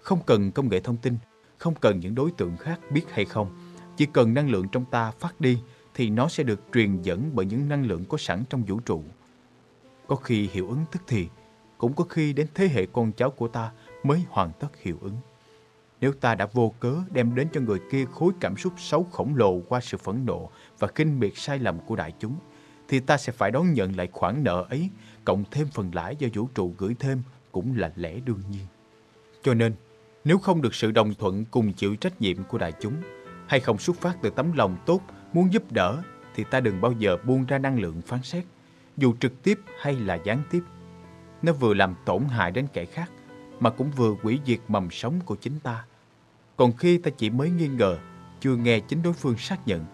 Không cần công nghệ thông tin, không cần những đối tượng khác biết hay không, chỉ cần năng lượng trong ta phát đi thì nó sẽ được truyền dẫn bởi những năng lượng có sẵn trong vũ trụ. Có khi hiệu ứng tức thì, cũng có khi đến thế hệ con cháu của ta mới hoàn tất hiệu ứng. Nếu ta đã vô cớ đem đến cho người kia khối cảm xúc xấu khổng lồ qua sự phẫn nộ và kinh miệt sai lầm của đại chúng, thì ta sẽ phải đón nhận lại khoản nợ ấy, cộng thêm phần lãi do vũ trụ gửi thêm cũng là lẽ đương nhiên. Cho nên, nếu không được sự đồng thuận cùng chịu trách nhiệm của đại chúng, hay không xuất phát từ tấm lòng tốt muốn giúp đỡ, thì ta đừng bao giờ buông ra năng lượng phán xét, dù trực tiếp hay là gián tiếp. Nó vừa làm tổn hại đến kẻ khác, mà cũng vừa hủy diệt mầm sống của chính ta. Còn khi ta chỉ mới nghi ngờ, chưa nghe chính đối phương xác nhận,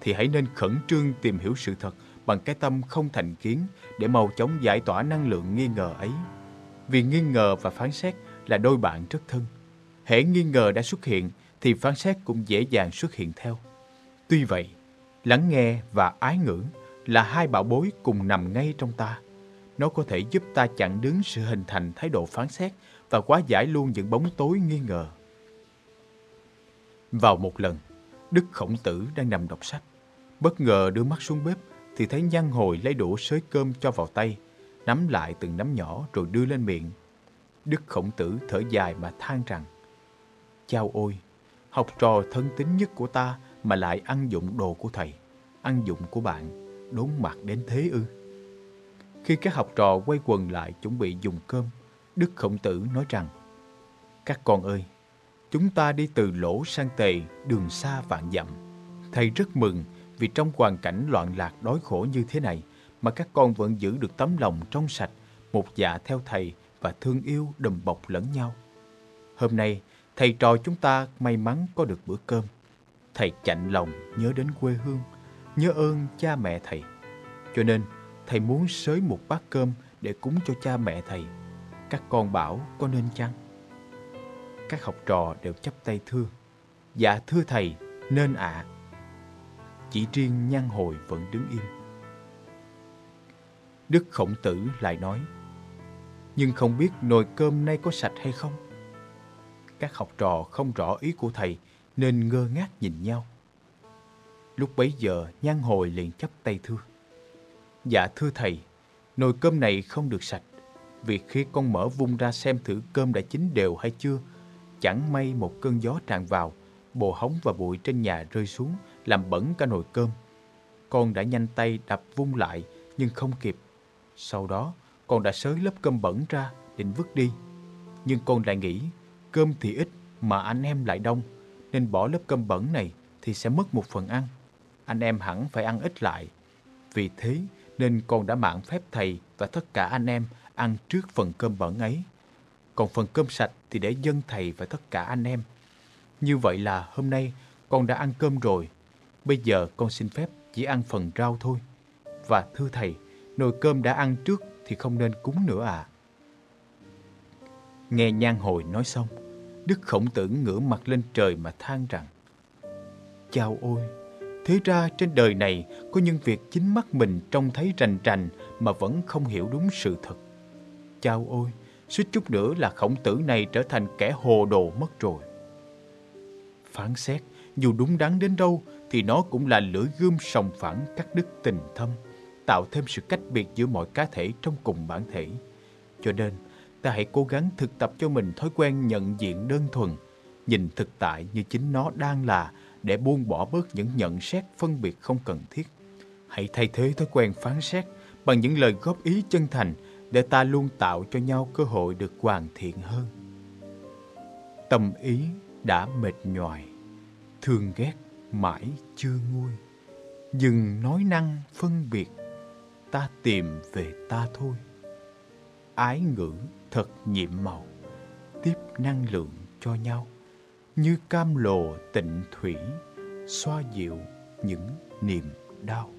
thì hãy nên khẩn trương tìm hiểu sự thật bằng cái tâm không thành kiến để mau chóng giải tỏa năng lượng nghi ngờ ấy. Vì nghi ngờ và phán xét là đôi bạn rất thân. Hễ nghi ngờ đã xuất hiện thì phán xét cũng dễ dàng xuất hiện theo. Tuy vậy, lắng nghe và ái ngưỡng là hai bảo bối cùng nằm ngay trong ta. Nó có thể giúp ta chặn đứng sự hình thành thái độ phán xét và quá giải luôn những bóng tối nghi ngờ. Vào một lần, Đức Khổng Tử đang nằm đọc sách. Bất ngờ đưa mắt xuống bếp thì thấy Nhan Hồi lấy đũa xới cơm cho vào tay, nắm lại từng nắm nhỏ rồi đưa lên miệng. Đức Khổng Tử thở dài mà than rằng Chao ôi, học trò thân tín nhất của ta mà lại ăn dụng đồ của thầy, ăn dụng của bạn, đốn mặt đến thế ư. Khi các học trò quay quần lại chuẩn bị dùng cơm, Đức Khổng Tử nói rằng Các con ơi, chúng ta đi từ lỗ sang tề, đường xa vạn dặm. Thầy rất mừng vì trong hoàn cảnh loạn lạc đói khổ như thế này mà các con vẫn giữ được tấm lòng trong sạch, một dạ theo thầy và thương yêu đùm bọc lẫn nhau. Hôm nay, thầy trò chúng ta may mắn có được bữa cơm. Thầy chạnh lòng nhớ đến quê hương, nhớ ơn cha mẹ thầy. Cho nên, thầy muốn xới một bát cơm để cúng cho cha mẹ thầy. Các con bảo có nên chăng? Các học trò đều chắp tay thưa. Dạ thưa thầy, nên ạ. À. Chỉ riêng nhan hồi vẫn đứng im. Đức Khổng Tử lại nói, nhưng không biết nồi cơm nay có sạch hay không. Các học trò không rõ ý của thầy nên ngơ ngác nhìn nhau. Lúc bấy giờ nhan hồi liền chấp tay thưa. Dạ thưa thầy, nồi cơm này không được sạch. Vì khi con mở vung ra xem thử cơm đã chín đều hay chưa, chẳng may một cơn gió tràn vào, bồ hóng và bụi trên nhà rơi xuống, làm bẩn cả nồi cơm. Con đã nhanh tay đập vung lại, nhưng không kịp. Sau đó, con đã xới lớp cơm bẩn ra, định vứt đi. Nhưng con lại nghĩ, cơm thì ít mà anh em lại đông, nên bỏ lớp cơm bẩn này thì sẽ mất một phần ăn. Anh em hẳn phải ăn ít lại. Vì thế nên con đã mạng phép thầy và tất cả anh em ăn trước phần cơm bẩn ấy. Còn phần cơm sạch thì để dân thầy và tất cả anh em. Như vậy là hôm nay con đã ăn cơm rồi. Bây giờ con xin phép chỉ ăn phần rau thôi. Và thưa thầy, nồi cơm đã ăn trước thì không nên cúng nữa à. Nghe nhan hồi nói xong, Đức Khổng Tử ngửa mặt lên trời mà than rằng Chào ôi, thế ra trên đời này có những việc chính mắt mình trông thấy rành rành mà vẫn không hiểu đúng sự thật. Chào ôi, suýt chút nữa là khổng tử này trở thành kẻ hồ đồ mất rồi. Phán xét, dù đúng đắn đến đâu thì nó cũng là lưỡi gươm sòng phẳng các đức tình thâm, tạo thêm sự cách biệt giữa mọi cá thể trong cùng bản thể. Cho nên, ta hãy cố gắng thực tập cho mình thói quen nhận diện đơn thuần, nhìn thực tại như chính nó đang là để buông bỏ bớt những nhận xét phân biệt không cần thiết. Hãy thay thế thói quen phán xét bằng những lời góp ý chân thành để ta luôn tạo cho nhau cơ hội được hoàn thiện hơn. Tâm ý đã mệt nhoài, thương ghét mãi chưa nguôi. Dừng nói năng phân biệt, ta tìm về ta thôi. Ái ngữ thật nhiệm màu, tiếp năng lượng cho nhau. Như cam lồ tịnh thủy, xoa dịu những niềm đau.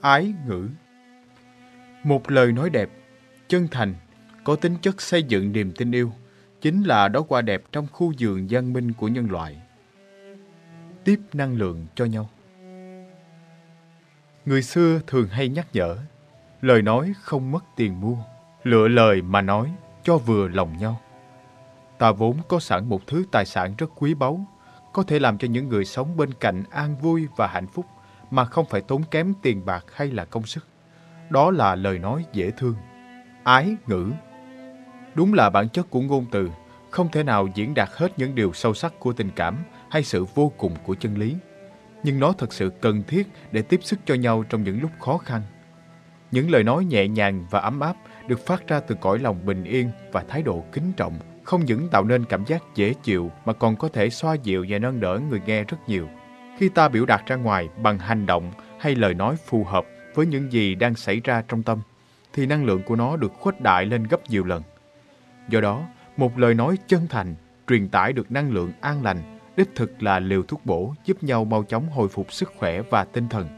Ái ngữ. Một lời nói đẹp, chân thành, có tính chất xây dựng niềm tin yêu, chính là đó qua đẹp trong khu vườn văn minh của nhân loại. Tiếp năng lượng cho nhau. Người xưa thường hay nhắc nhở, lời nói không mất tiền mua, lựa lời mà nói cho vừa lòng nhau. Ta vốn có sẵn một thứ tài sản rất quý báu, có thể làm cho những người sống bên cạnh an vui và hạnh phúc mà không phải tốn kém tiền bạc hay là công sức. Đó là lời nói dễ thương, ái ngữ. Đúng là bản chất của ngôn từ, không thể nào diễn đạt hết những điều sâu sắc của tình cảm hay sự vô cùng của chân lý. Nhưng nó thật sự cần thiết để tiếp sức cho nhau trong những lúc khó khăn. Những lời nói nhẹ nhàng và ấm áp được phát ra từ cõi lòng bình yên và thái độ kính trọng, không những tạo nên cảm giác dễ chịu mà còn có thể xoa dịu và nâng đỡ người nghe rất nhiều. Khi ta biểu đạt ra ngoài bằng hành động hay lời nói phù hợp với những gì đang xảy ra trong tâm, thì năng lượng của nó được khuếch đại lên gấp nhiều lần. Do đó, một lời nói chân thành truyền tải được năng lượng an lành, đích thực là liều thuốc bổ giúp nhau mau chóng hồi phục sức khỏe và tinh thần.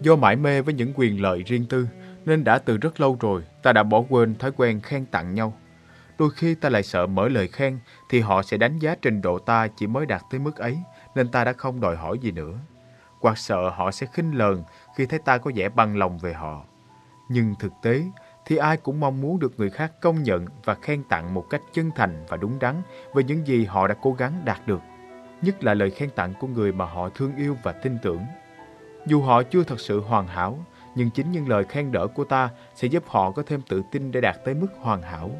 Do mãi mê với những quyền lợi riêng tư, nên đã từ rất lâu rồi ta đã bỏ quên thói quen khen tặng nhau. Đôi khi ta lại sợ mở lời khen thì họ sẽ đánh giá trình độ ta chỉ mới đạt tới mức ấy nên ta đã không đòi hỏi gì nữa. Hoặc sợ họ sẽ khinh lờn khi thấy ta có vẻ bằng lòng về họ. Nhưng thực tế thì ai cũng mong muốn được người khác công nhận và khen tặng một cách chân thành và đúng đắn về những gì họ đã cố gắng đạt được. Nhất là lời khen tặng của người mà họ thương yêu và tin tưởng. Dù họ chưa thật sự hoàn hảo, nhưng chính những lời khen đỡ của ta sẽ giúp họ có thêm tự tin để đạt tới mức hoàn hảo.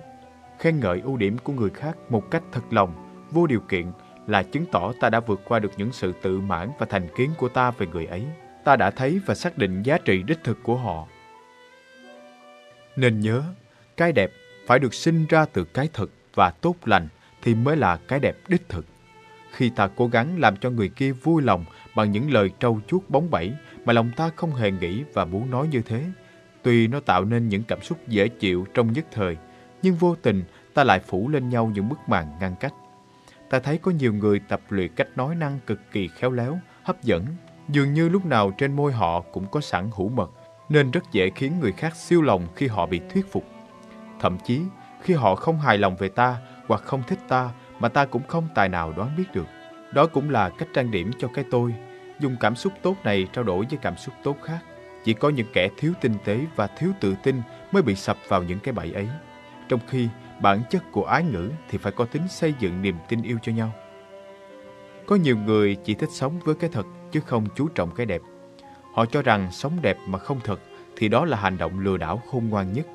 Khen ngợi ưu điểm của người khác một cách thật lòng, vô điều kiện là chứng tỏ ta đã vượt qua được những sự tự mãn và thành kiến của ta về người ấy. Ta đã thấy và xác định giá trị đích thực của họ. Nên nhớ, cái đẹp phải được sinh ra từ cái thật và tốt lành thì mới là cái đẹp đích thực. Khi ta cố gắng làm cho người kia vui lòng bằng những lời trâu chuốt bóng bẩy mà lòng ta không hề nghĩ và muốn nói như thế, tuy nó tạo nên những cảm xúc dễ chịu trong nhất thời, nhưng vô tình ta lại phủ lên nhau những bức màn ngăn cách ta thấy có nhiều người tập luyện cách nói năng cực kỳ khéo léo, hấp dẫn. Dường như lúc nào trên môi họ cũng có sẵn hữu mật, nên rất dễ khiến người khác siêu lòng khi họ bị thuyết phục. Thậm chí, khi họ không hài lòng về ta hoặc không thích ta mà ta cũng không tài nào đoán biết được. Đó cũng là cách trang điểm cho cái tôi, dùng cảm xúc tốt này trao đổi với cảm xúc tốt khác. Chỉ có những kẻ thiếu tinh tế và thiếu tự tin mới bị sập vào những cái bẫy ấy. Trong khi bản chất của ái ngữ thì phải có tính xây dựng niềm tin yêu cho nhau. Có nhiều người chỉ thích sống với cái thật chứ không chú trọng cái đẹp. Họ cho rằng sống đẹp mà không thật thì đó là hành động lừa đảo khôn ngoan nhất.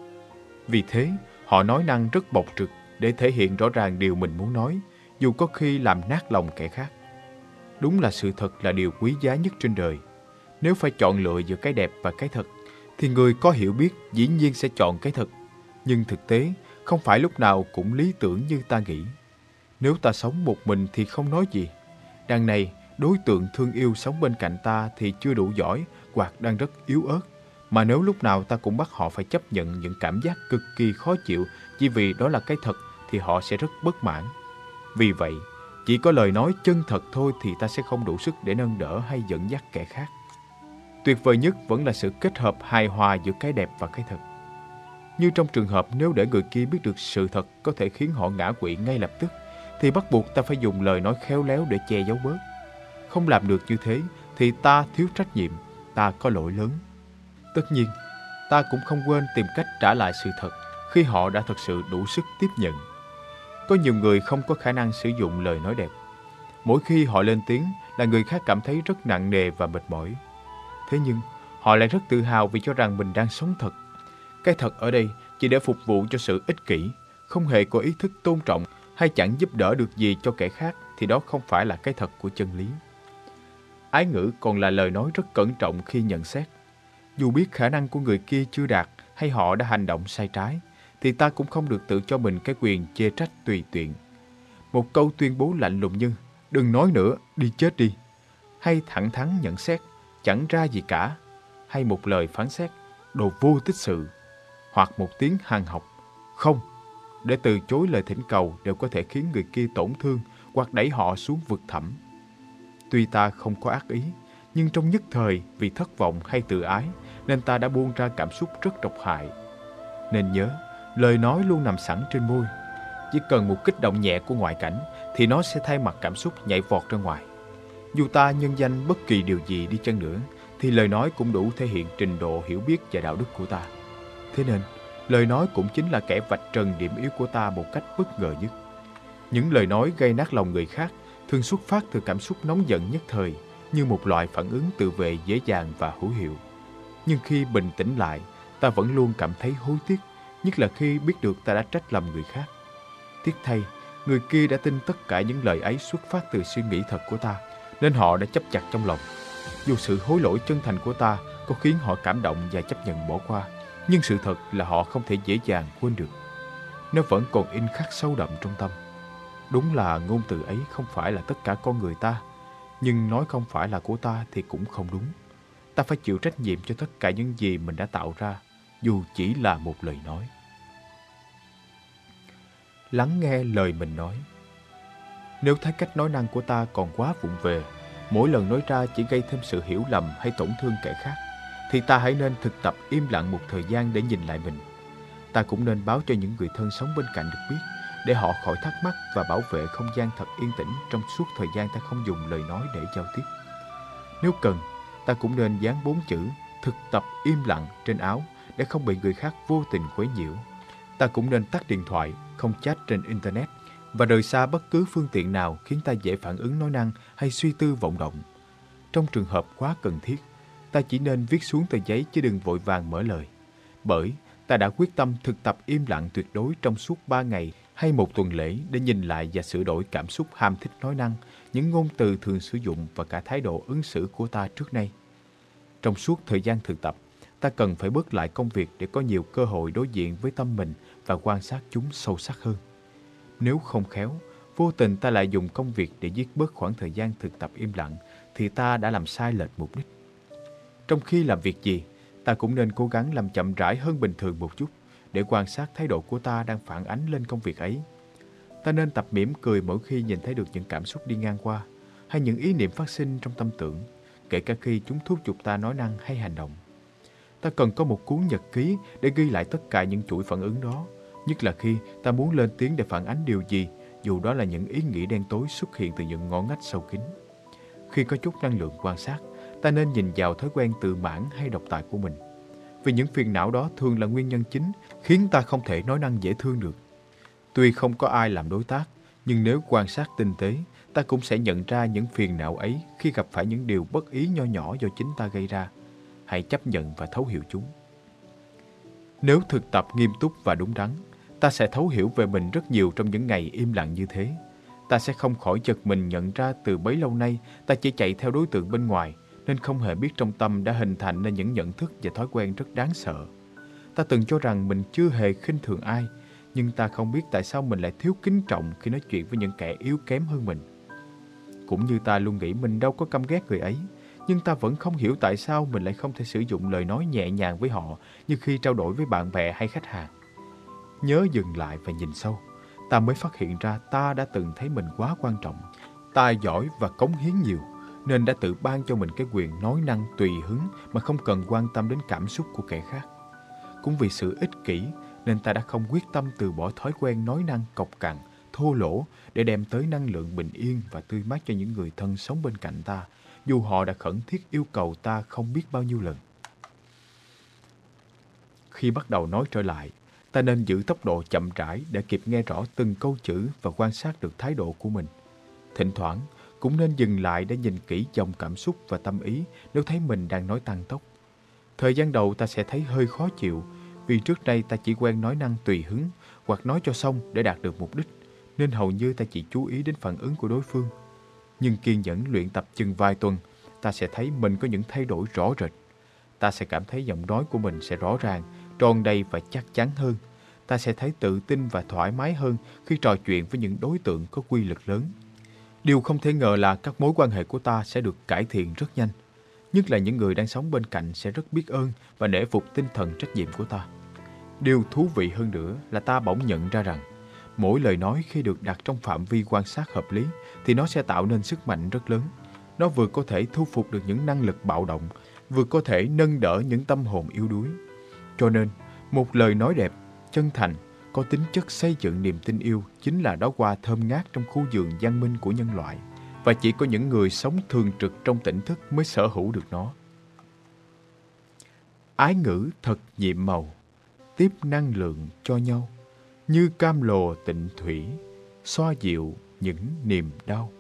Vì thế, họ nói năng rất bộc trực để thể hiện rõ ràng điều mình muốn nói, dù có khi làm nát lòng kẻ khác. Đúng là sự thật là điều quý giá nhất trên đời. Nếu phải chọn lựa giữa cái đẹp và cái thật, thì người có hiểu biết dĩ nhiên sẽ chọn cái thật. Nhưng thực tế, không phải lúc nào cũng lý tưởng như ta nghĩ. Nếu ta sống một mình thì không nói gì. Đằng này, đối tượng thương yêu sống bên cạnh ta thì chưa đủ giỏi hoặc đang rất yếu ớt. Mà nếu lúc nào ta cũng bắt họ phải chấp nhận những cảm giác cực kỳ khó chịu chỉ vì đó là cái thật thì họ sẽ rất bất mãn. Vì vậy, chỉ có lời nói chân thật thôi thì ta sẽ không đủ sức để nâng đỡ hay dẫn dắt kẻ khác. Tuyệt vời nhất vẫn là sự kết hợp hài hòa giữa cái đẹp và cái thật. Như trong trường hợp nếu để người kia biết được sự thật có thể khiến họ ngã quỵ ngay lập tức, thì bắt buộc ta phải dùng lời nói khéo léo để che giấu bớt. Không làm được như thế thì ta thiếu trách nhiệm, ta có lỗi lớn. Tất nhiên, ta cũng không quên tìm cách trả lại sự thật khi họ đã thật sự đủ sức tiếp nhận. Có nhiều người không có khả năng sử dụng lời nói đẹp. Mỗi khi họ lên tiếng là người khác cảm thấy rất nặng nề và mệt mỏi. Thế nhưng, họ lại rất tự hào vì cho rằng mình đang sống thật. Cái thật ở đây chỉ để phục vụ cho sự ích kỷ, không hề có ý thức tôn trọng hay chẳng giúp đỡ được gì cho kẻ khác thì đó không phải là cái thật của chân lý. Ái ngữ còn là lời nói rất cẩn trọng khi nhận xét. Dù biết khả năng của người kia chưa đạt hay họ đã hành động sai trái, thì ta cũng không được tự cho mình cái quyền chê trách tùy tiện. Một câu tuyên bố lạnh lùng như đừng nói nữa, đi chết đi, hay thẳng thắn nhận xét, chẳng ra gì cả, hay một lời phán xét, đồ vô tích sự, hoặc một tiếng hàng học, không, để từ chối lời thỉnh cầu đều có thể khiến người kia tổn thương hoặc đẩy họ xuống vực thẳm. Tuy ta không có ác ý, nhưng trong nhất thời vì thất vọng hay tự ái nên ta đã buông ra cảm xúc rất độc hại. Nên nhớ, lời nói luôn nằm sẵn trên môi. Chỉ cần một kích động nhẹ của ngoại cảnh thì nó sẽ thay mặt cảm xúc nhảy vọt ra ngoài. Dù ta nhân danh bất kỳ điều gì đi chăng nữa thì lời nói cũng đủ thể hiện trình độ hiểu biết và đạo đức của ta. Thế nên, lời nói cũng chính là kẻ vạch trần điểm yếu của ta một cách bất ngờ nhất. Những lời nói gây nát lòng người khác thường xuất phát từ cảm xúc nóng giận nhất thời như một loại phản ứng tự vệ dễ dàng và hữu hiệu. Nhưng khi bình tĩnh lại, ta vẫn luôn cảm thấy hối tiếc, nhất là khi biết được ta đã trách lầm người khác. Tiếc thay, người kia đã tin tất cả những lời ấy xuất phát từ suy nghĩ thật của ta, nên họ đã chấp chặt trong lòng. Dù sự hối lỗi chân thành của ta có khiến họ cảm động và chấp nhận bỏ qua, nhưng sự thật là họ không thể dễ dàng quên được. Nó vẫn còn in khắc sâu đậm trong tâm. Đúng là ngôn từ ấy không phải là tất cả con người ta, nhưng nói không phải là của ta thì cũng không đúng. Ta phải chịu trách nhiệm cho tất cả những gì mình đã tạo ra, dù chỉ là một lời nói. Lắng nghe lời mình nói Nếu thấy cách nói năng của ta còn quá vụng về, mỗi lần nói ra chỉ gây thêm sự hiểu lầm hay tổn thương kẻ khác, thì ta hãy nên thực tập im lặng một thời gian để nhìn lại mình. Ta cũng nên báo cho những người thân sống bên cạnh được biết để họ khỏi thắc mắc và bảo vệ không gian thật yên tĩnh trong suốt thời gian ta không dùng lời nói để giao tiếp. Nếu cần, ta cũng nên dán bốn chữ thực tập im lặng trên áo để không bị người khác vô tình quấy nhiễu. Ta cũng nên tắt điện thoại, không chat trên Internet và rời xa bất cứ phương tiện nào khiến ta dễ phản ứng nói năng hay suy tư vọng động. Trong trường hợp quá cần thiết, ta chỉ nên viết xuống tờ giấy chứ đừng vội vàng mở lời. Bởi ta đã quyết tâm thực tập im lặng tuyệt đối trong suốt ba ngày hay một tuần lễ để nhìn lại và sửa đổi cảm xúc ham thích nói năng, những ngôn từ thường sử dụng và cả thái độ ứng xử của ta trước nay. Trong suốt thời gian thực tập, ta cần phải bớt lại công việc để có nhiều cơ hội đối diện với tâm mình và quan sát chúng sâu sắc hơn. Nếu không khéo, vô tình ta lại dùng công việc để giết bớt khoảng thời gian thực tập im lặng, thì ta đã làm sai lệch mục đích. Trong khi làm việc gì, ta cũng nên cố gắng làm chậm rãi hơn bình thường một chút để quan sát thái độ của ta đang phản ánh lên công việc ấy. Ta nên tập mỉm cười mỗi khi nhìn thấy được những cảm xúc đi ngang qua hay những ý niệm phát sinh trong tâm tưởng, kể cả khi chúng thúc giục ta nói năng hay hành động. Ta cần có một cuốn nhật ký để ghi lại tất cả những chuỗi phản ứng đó, nhất là khi ta muốn lên tiếng để phản ánh điều gì, dù đó là những ý nghĩ đen tối xuất hiện từ những ngõ ngách sâu kín. Khi có chút năng lượng quan sát, ta nên nhìn vào thói quen tự mãn hay độc tài của mình vì những phiền não đó thường là nguyên nhân chính khiến ta không thể nói năng dễ thương được. Tuy không có ai làm đối tác, nhưng nếu quan sát tinh tế, ta cũng sẽ nhận ra những phiền não ấy khi gặp phải những điều bất ý nho nhỏ do chính ta gây ra. Hãy chấp nhận và thấu hiểu chúng. Nếu thực tập nghiêm túc và đúng đắn, ta sẽ thấu hiểu về mình rất nhiều trong những ngày im lặng như thế. Ta sẽ không khỏi chật mình nhận ra từ bấy lâu nay ta chỉ chạy theo đối tượng bên ngoài nên không hề biết trong tâm đã hình thành nên những nhận thức và thói quen rất đáng sợ. Ta từng cho rằng mình chưa hề khinh thường ai, nhưng ta không biết tại sao mình lại thiếu kính trọng khi nói chuyện với những kẻ yếu kém hơn mình. Cũng như ta luôn nghĩ mình đâu có căm ghét người ấy, nhưng ta vẫn không hiểu tại sao mình lại không thể sử dụng lời nói nhẹ nhàng với họ như khi trao đổi với bạn bè hay khách hàng. Nhớ dừng lại và nhìn sâu, ta mới phát hiện ra ta đã từng thấy mình quá quan trọng. Ta giỏi và cống hiến nhiều, nên đã tự ban cho mình cái quyền nói năng tùy hứng mà không cần quan tâm đến cảm xúc của kẻ khác. cũng vì sự ích kỷ nên ta đã không quyết tâm từ bỏ thói quen nói năng cộc cằn, thô lỗ để đem tới năng lượng bình yên và tươi mát cho những người thân sống bên cạnh ta, dù họ đã khẩn thiết yêu cầu ta không biết bao nhiêu lần. Khi bắt đầu nói trở lại, ta nên giữ tốc độ chậm rãi để kịp nghe rõ từng câu chữ và quan sát được thái độ của mình. Thỉnh thoảng, cũng nên dừng lại để nhìn kỹ dòng cảm xúc và tâm ý nếu thấy mình đang nói tăng tốc. Thời gian đầu ta sẽ thấy hơi khó chịu vì trước đây ta chỉ quen nói năng tùy hứng hoặc nói cho xong để đạt được mục đích nên hầu như ta chỉ chú ý đến phản ứng của đối phương. Nhưng kiên nhẫn luyện tập chừng vài tuần, ta sẽ thấy mình có những thay đổi rõ rệt. Ta sẽ cảm thấy giọng nói của mình sẽ rõ ràng, tròn đầy và chắc chắn hơn. Ta sẽ thấy tự tin và thoải mái hơn khi trò chuyện với những đối tượng có quy lực lớn. Điều không thể ngờ là các mối quan hệ của ta sẽ được cải thiện rất nhanh. Nhất là những người đang sống bên cạnh sẽ rất biết ơn và nể phục tinh thần trách nhiệm của ta. Điều thú vị hơn nữa là ta bỗng nhận ra rằng mỗi lời nói khi được đặt trong phạm vi quan sát hợp lý thì nó sẽ tạo nên sức mạnh rất lớn. Nó vừa có thể thu phục được những năng lực bạo động, vừa có thể nâng đỡ những tâm hồn yếu đuối. Cho nên, một lời nói đẹp, chân thành, có tính chất xây dựng niềm tin yêu chính là đó hoa thơm ngát trong khu vườn văn minh của nhân loại. Và chỉ có những người sống thường trực trong tỉnh thức mới sở hữu được nó. Ái ngữ thật nhiệm màu, tiếp năng lượng cho nhau, như cam lồ tịnh thủy, xoa dịu những niềm đau.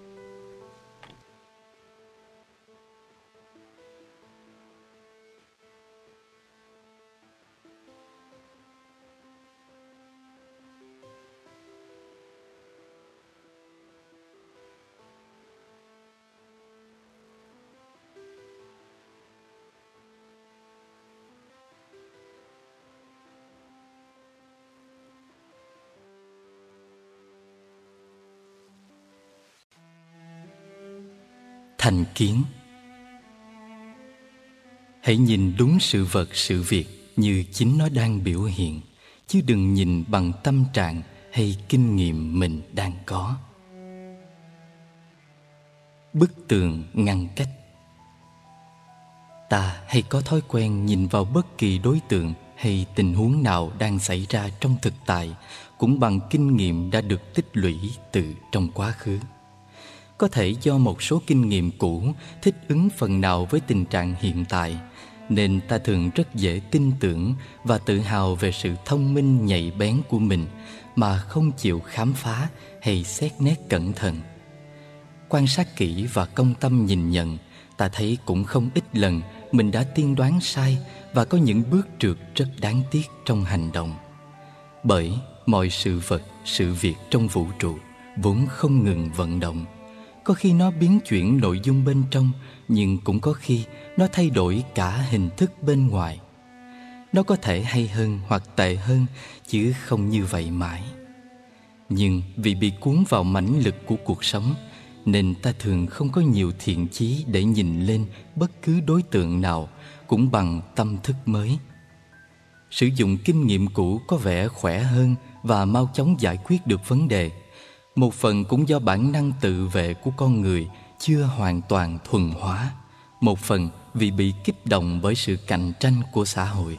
Thành kiến. Hãy nhìn đúng sự vật, sự việc như chính nó đang biểu hiện, chứ đừng nhìn bằng tâm trạng hay kinh nghiệm mình đang có. Bức tường ngăn cách. Ta hay có thói quen nhìn vào bất kỳ đối tượng hay tình huống nào đang xảy ra trong thực tại, cũng bằng kinh nghiệm đã được tích lũy từ trong quá khứ có thể do một số kinh nghiệm cũ thích ứng phần nào với tình trạng hiện tại, nên ta thường rất dễ tin tưởng và tự hào về sự thông minh nhạy bén của mình mà không chịu khám phá hay xét nét cẩn thận. Quan sát kỹ và công tâm nhìn nhận, ta thấy cũng không ít lần mình đã tiên đoán sai và có những bước trượt rất đáng tiếc trong hành động. Bởi mọi sự vật, sự việc trong vũ trụ vốn không ngừng vận động có khi nó biến chuyển nội dung bên trong, nhưng cũng có khi nó thay đổi cả hình thức bên ngoài. Nó có thể hay hơn hoặc tệ hơn, chứ không như vậy mãi. Nhưng vì bị cuốn vào mãnh lực của cuộc sống, nên ta thường không có nhiều thiện chí để nhìn lên bất cứ đối tượng nào cũng bằng tâm thức mới. Sử dụng kinh nghiệm cũ có vẻ khỏe hơn và mau chóng giải quyết được vấn đề một phần cũng do bản năng tự vệ của con người chưa hoàn toàn thuần hóa, một phần vì bị kích động bởi sự cạnh tranh của xã hội.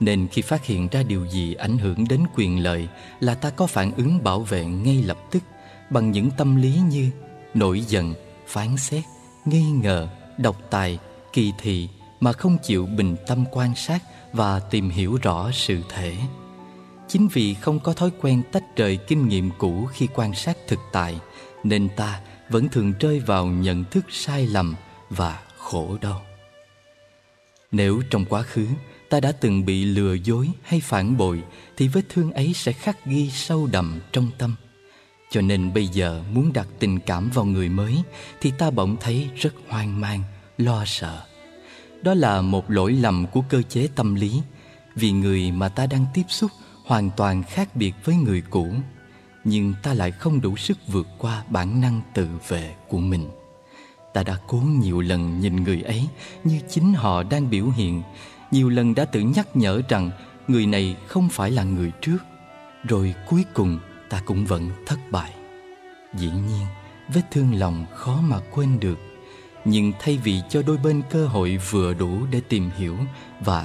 Nên khi phát hiện ra điều gì ảnh hưởng đến quyền lợi là ta có phản ứng bảo vệ ngay lập tức bằng những tâm lý như nổi giận, phán xét, nghi ngờ, độc tài, kỳ thị mà không chịu bình tâm quan sát và tìm hiểu rõ sự thể. Chính vì không có thói quen tách rời kinh nghiệm cũ khi quan sát thực tại Nên ta vẫn thường rơi vào nhận thức sai lầm và khổ đau. Nếu trong quá khứ ta đã từng bị lừa dối hay phản bội Thì vết thương ấy sẽ khắc ghi sâu đậm trong tâm. Cho nên bây giờ muốn đặt tình cảm vào người mới Thì ta bỗng thấy rất hoang mang, lo sợ. Đó là một lỗi lầm của cơ chế tâm lý. Vì người mà ta đang tiếp xúc hoàn toàn khác biệt với người cũ, nhưng ta lại không đủ sức vượt qua bản năng tự vệ của mình. Ta đã cố nhiều lần nhìn người ấy như chính họ đang biểu hiện, nhiều lần đã tự nhắc nhở rằng người này không phải là người trước, rồi cuối cùng ta cũng vẫn thất bại. Dĩ nhiên, vết thương lòng khó mà quên được, nhưng thay vì cho đôi bên cơ hội vừa đủ để tìm hiểu và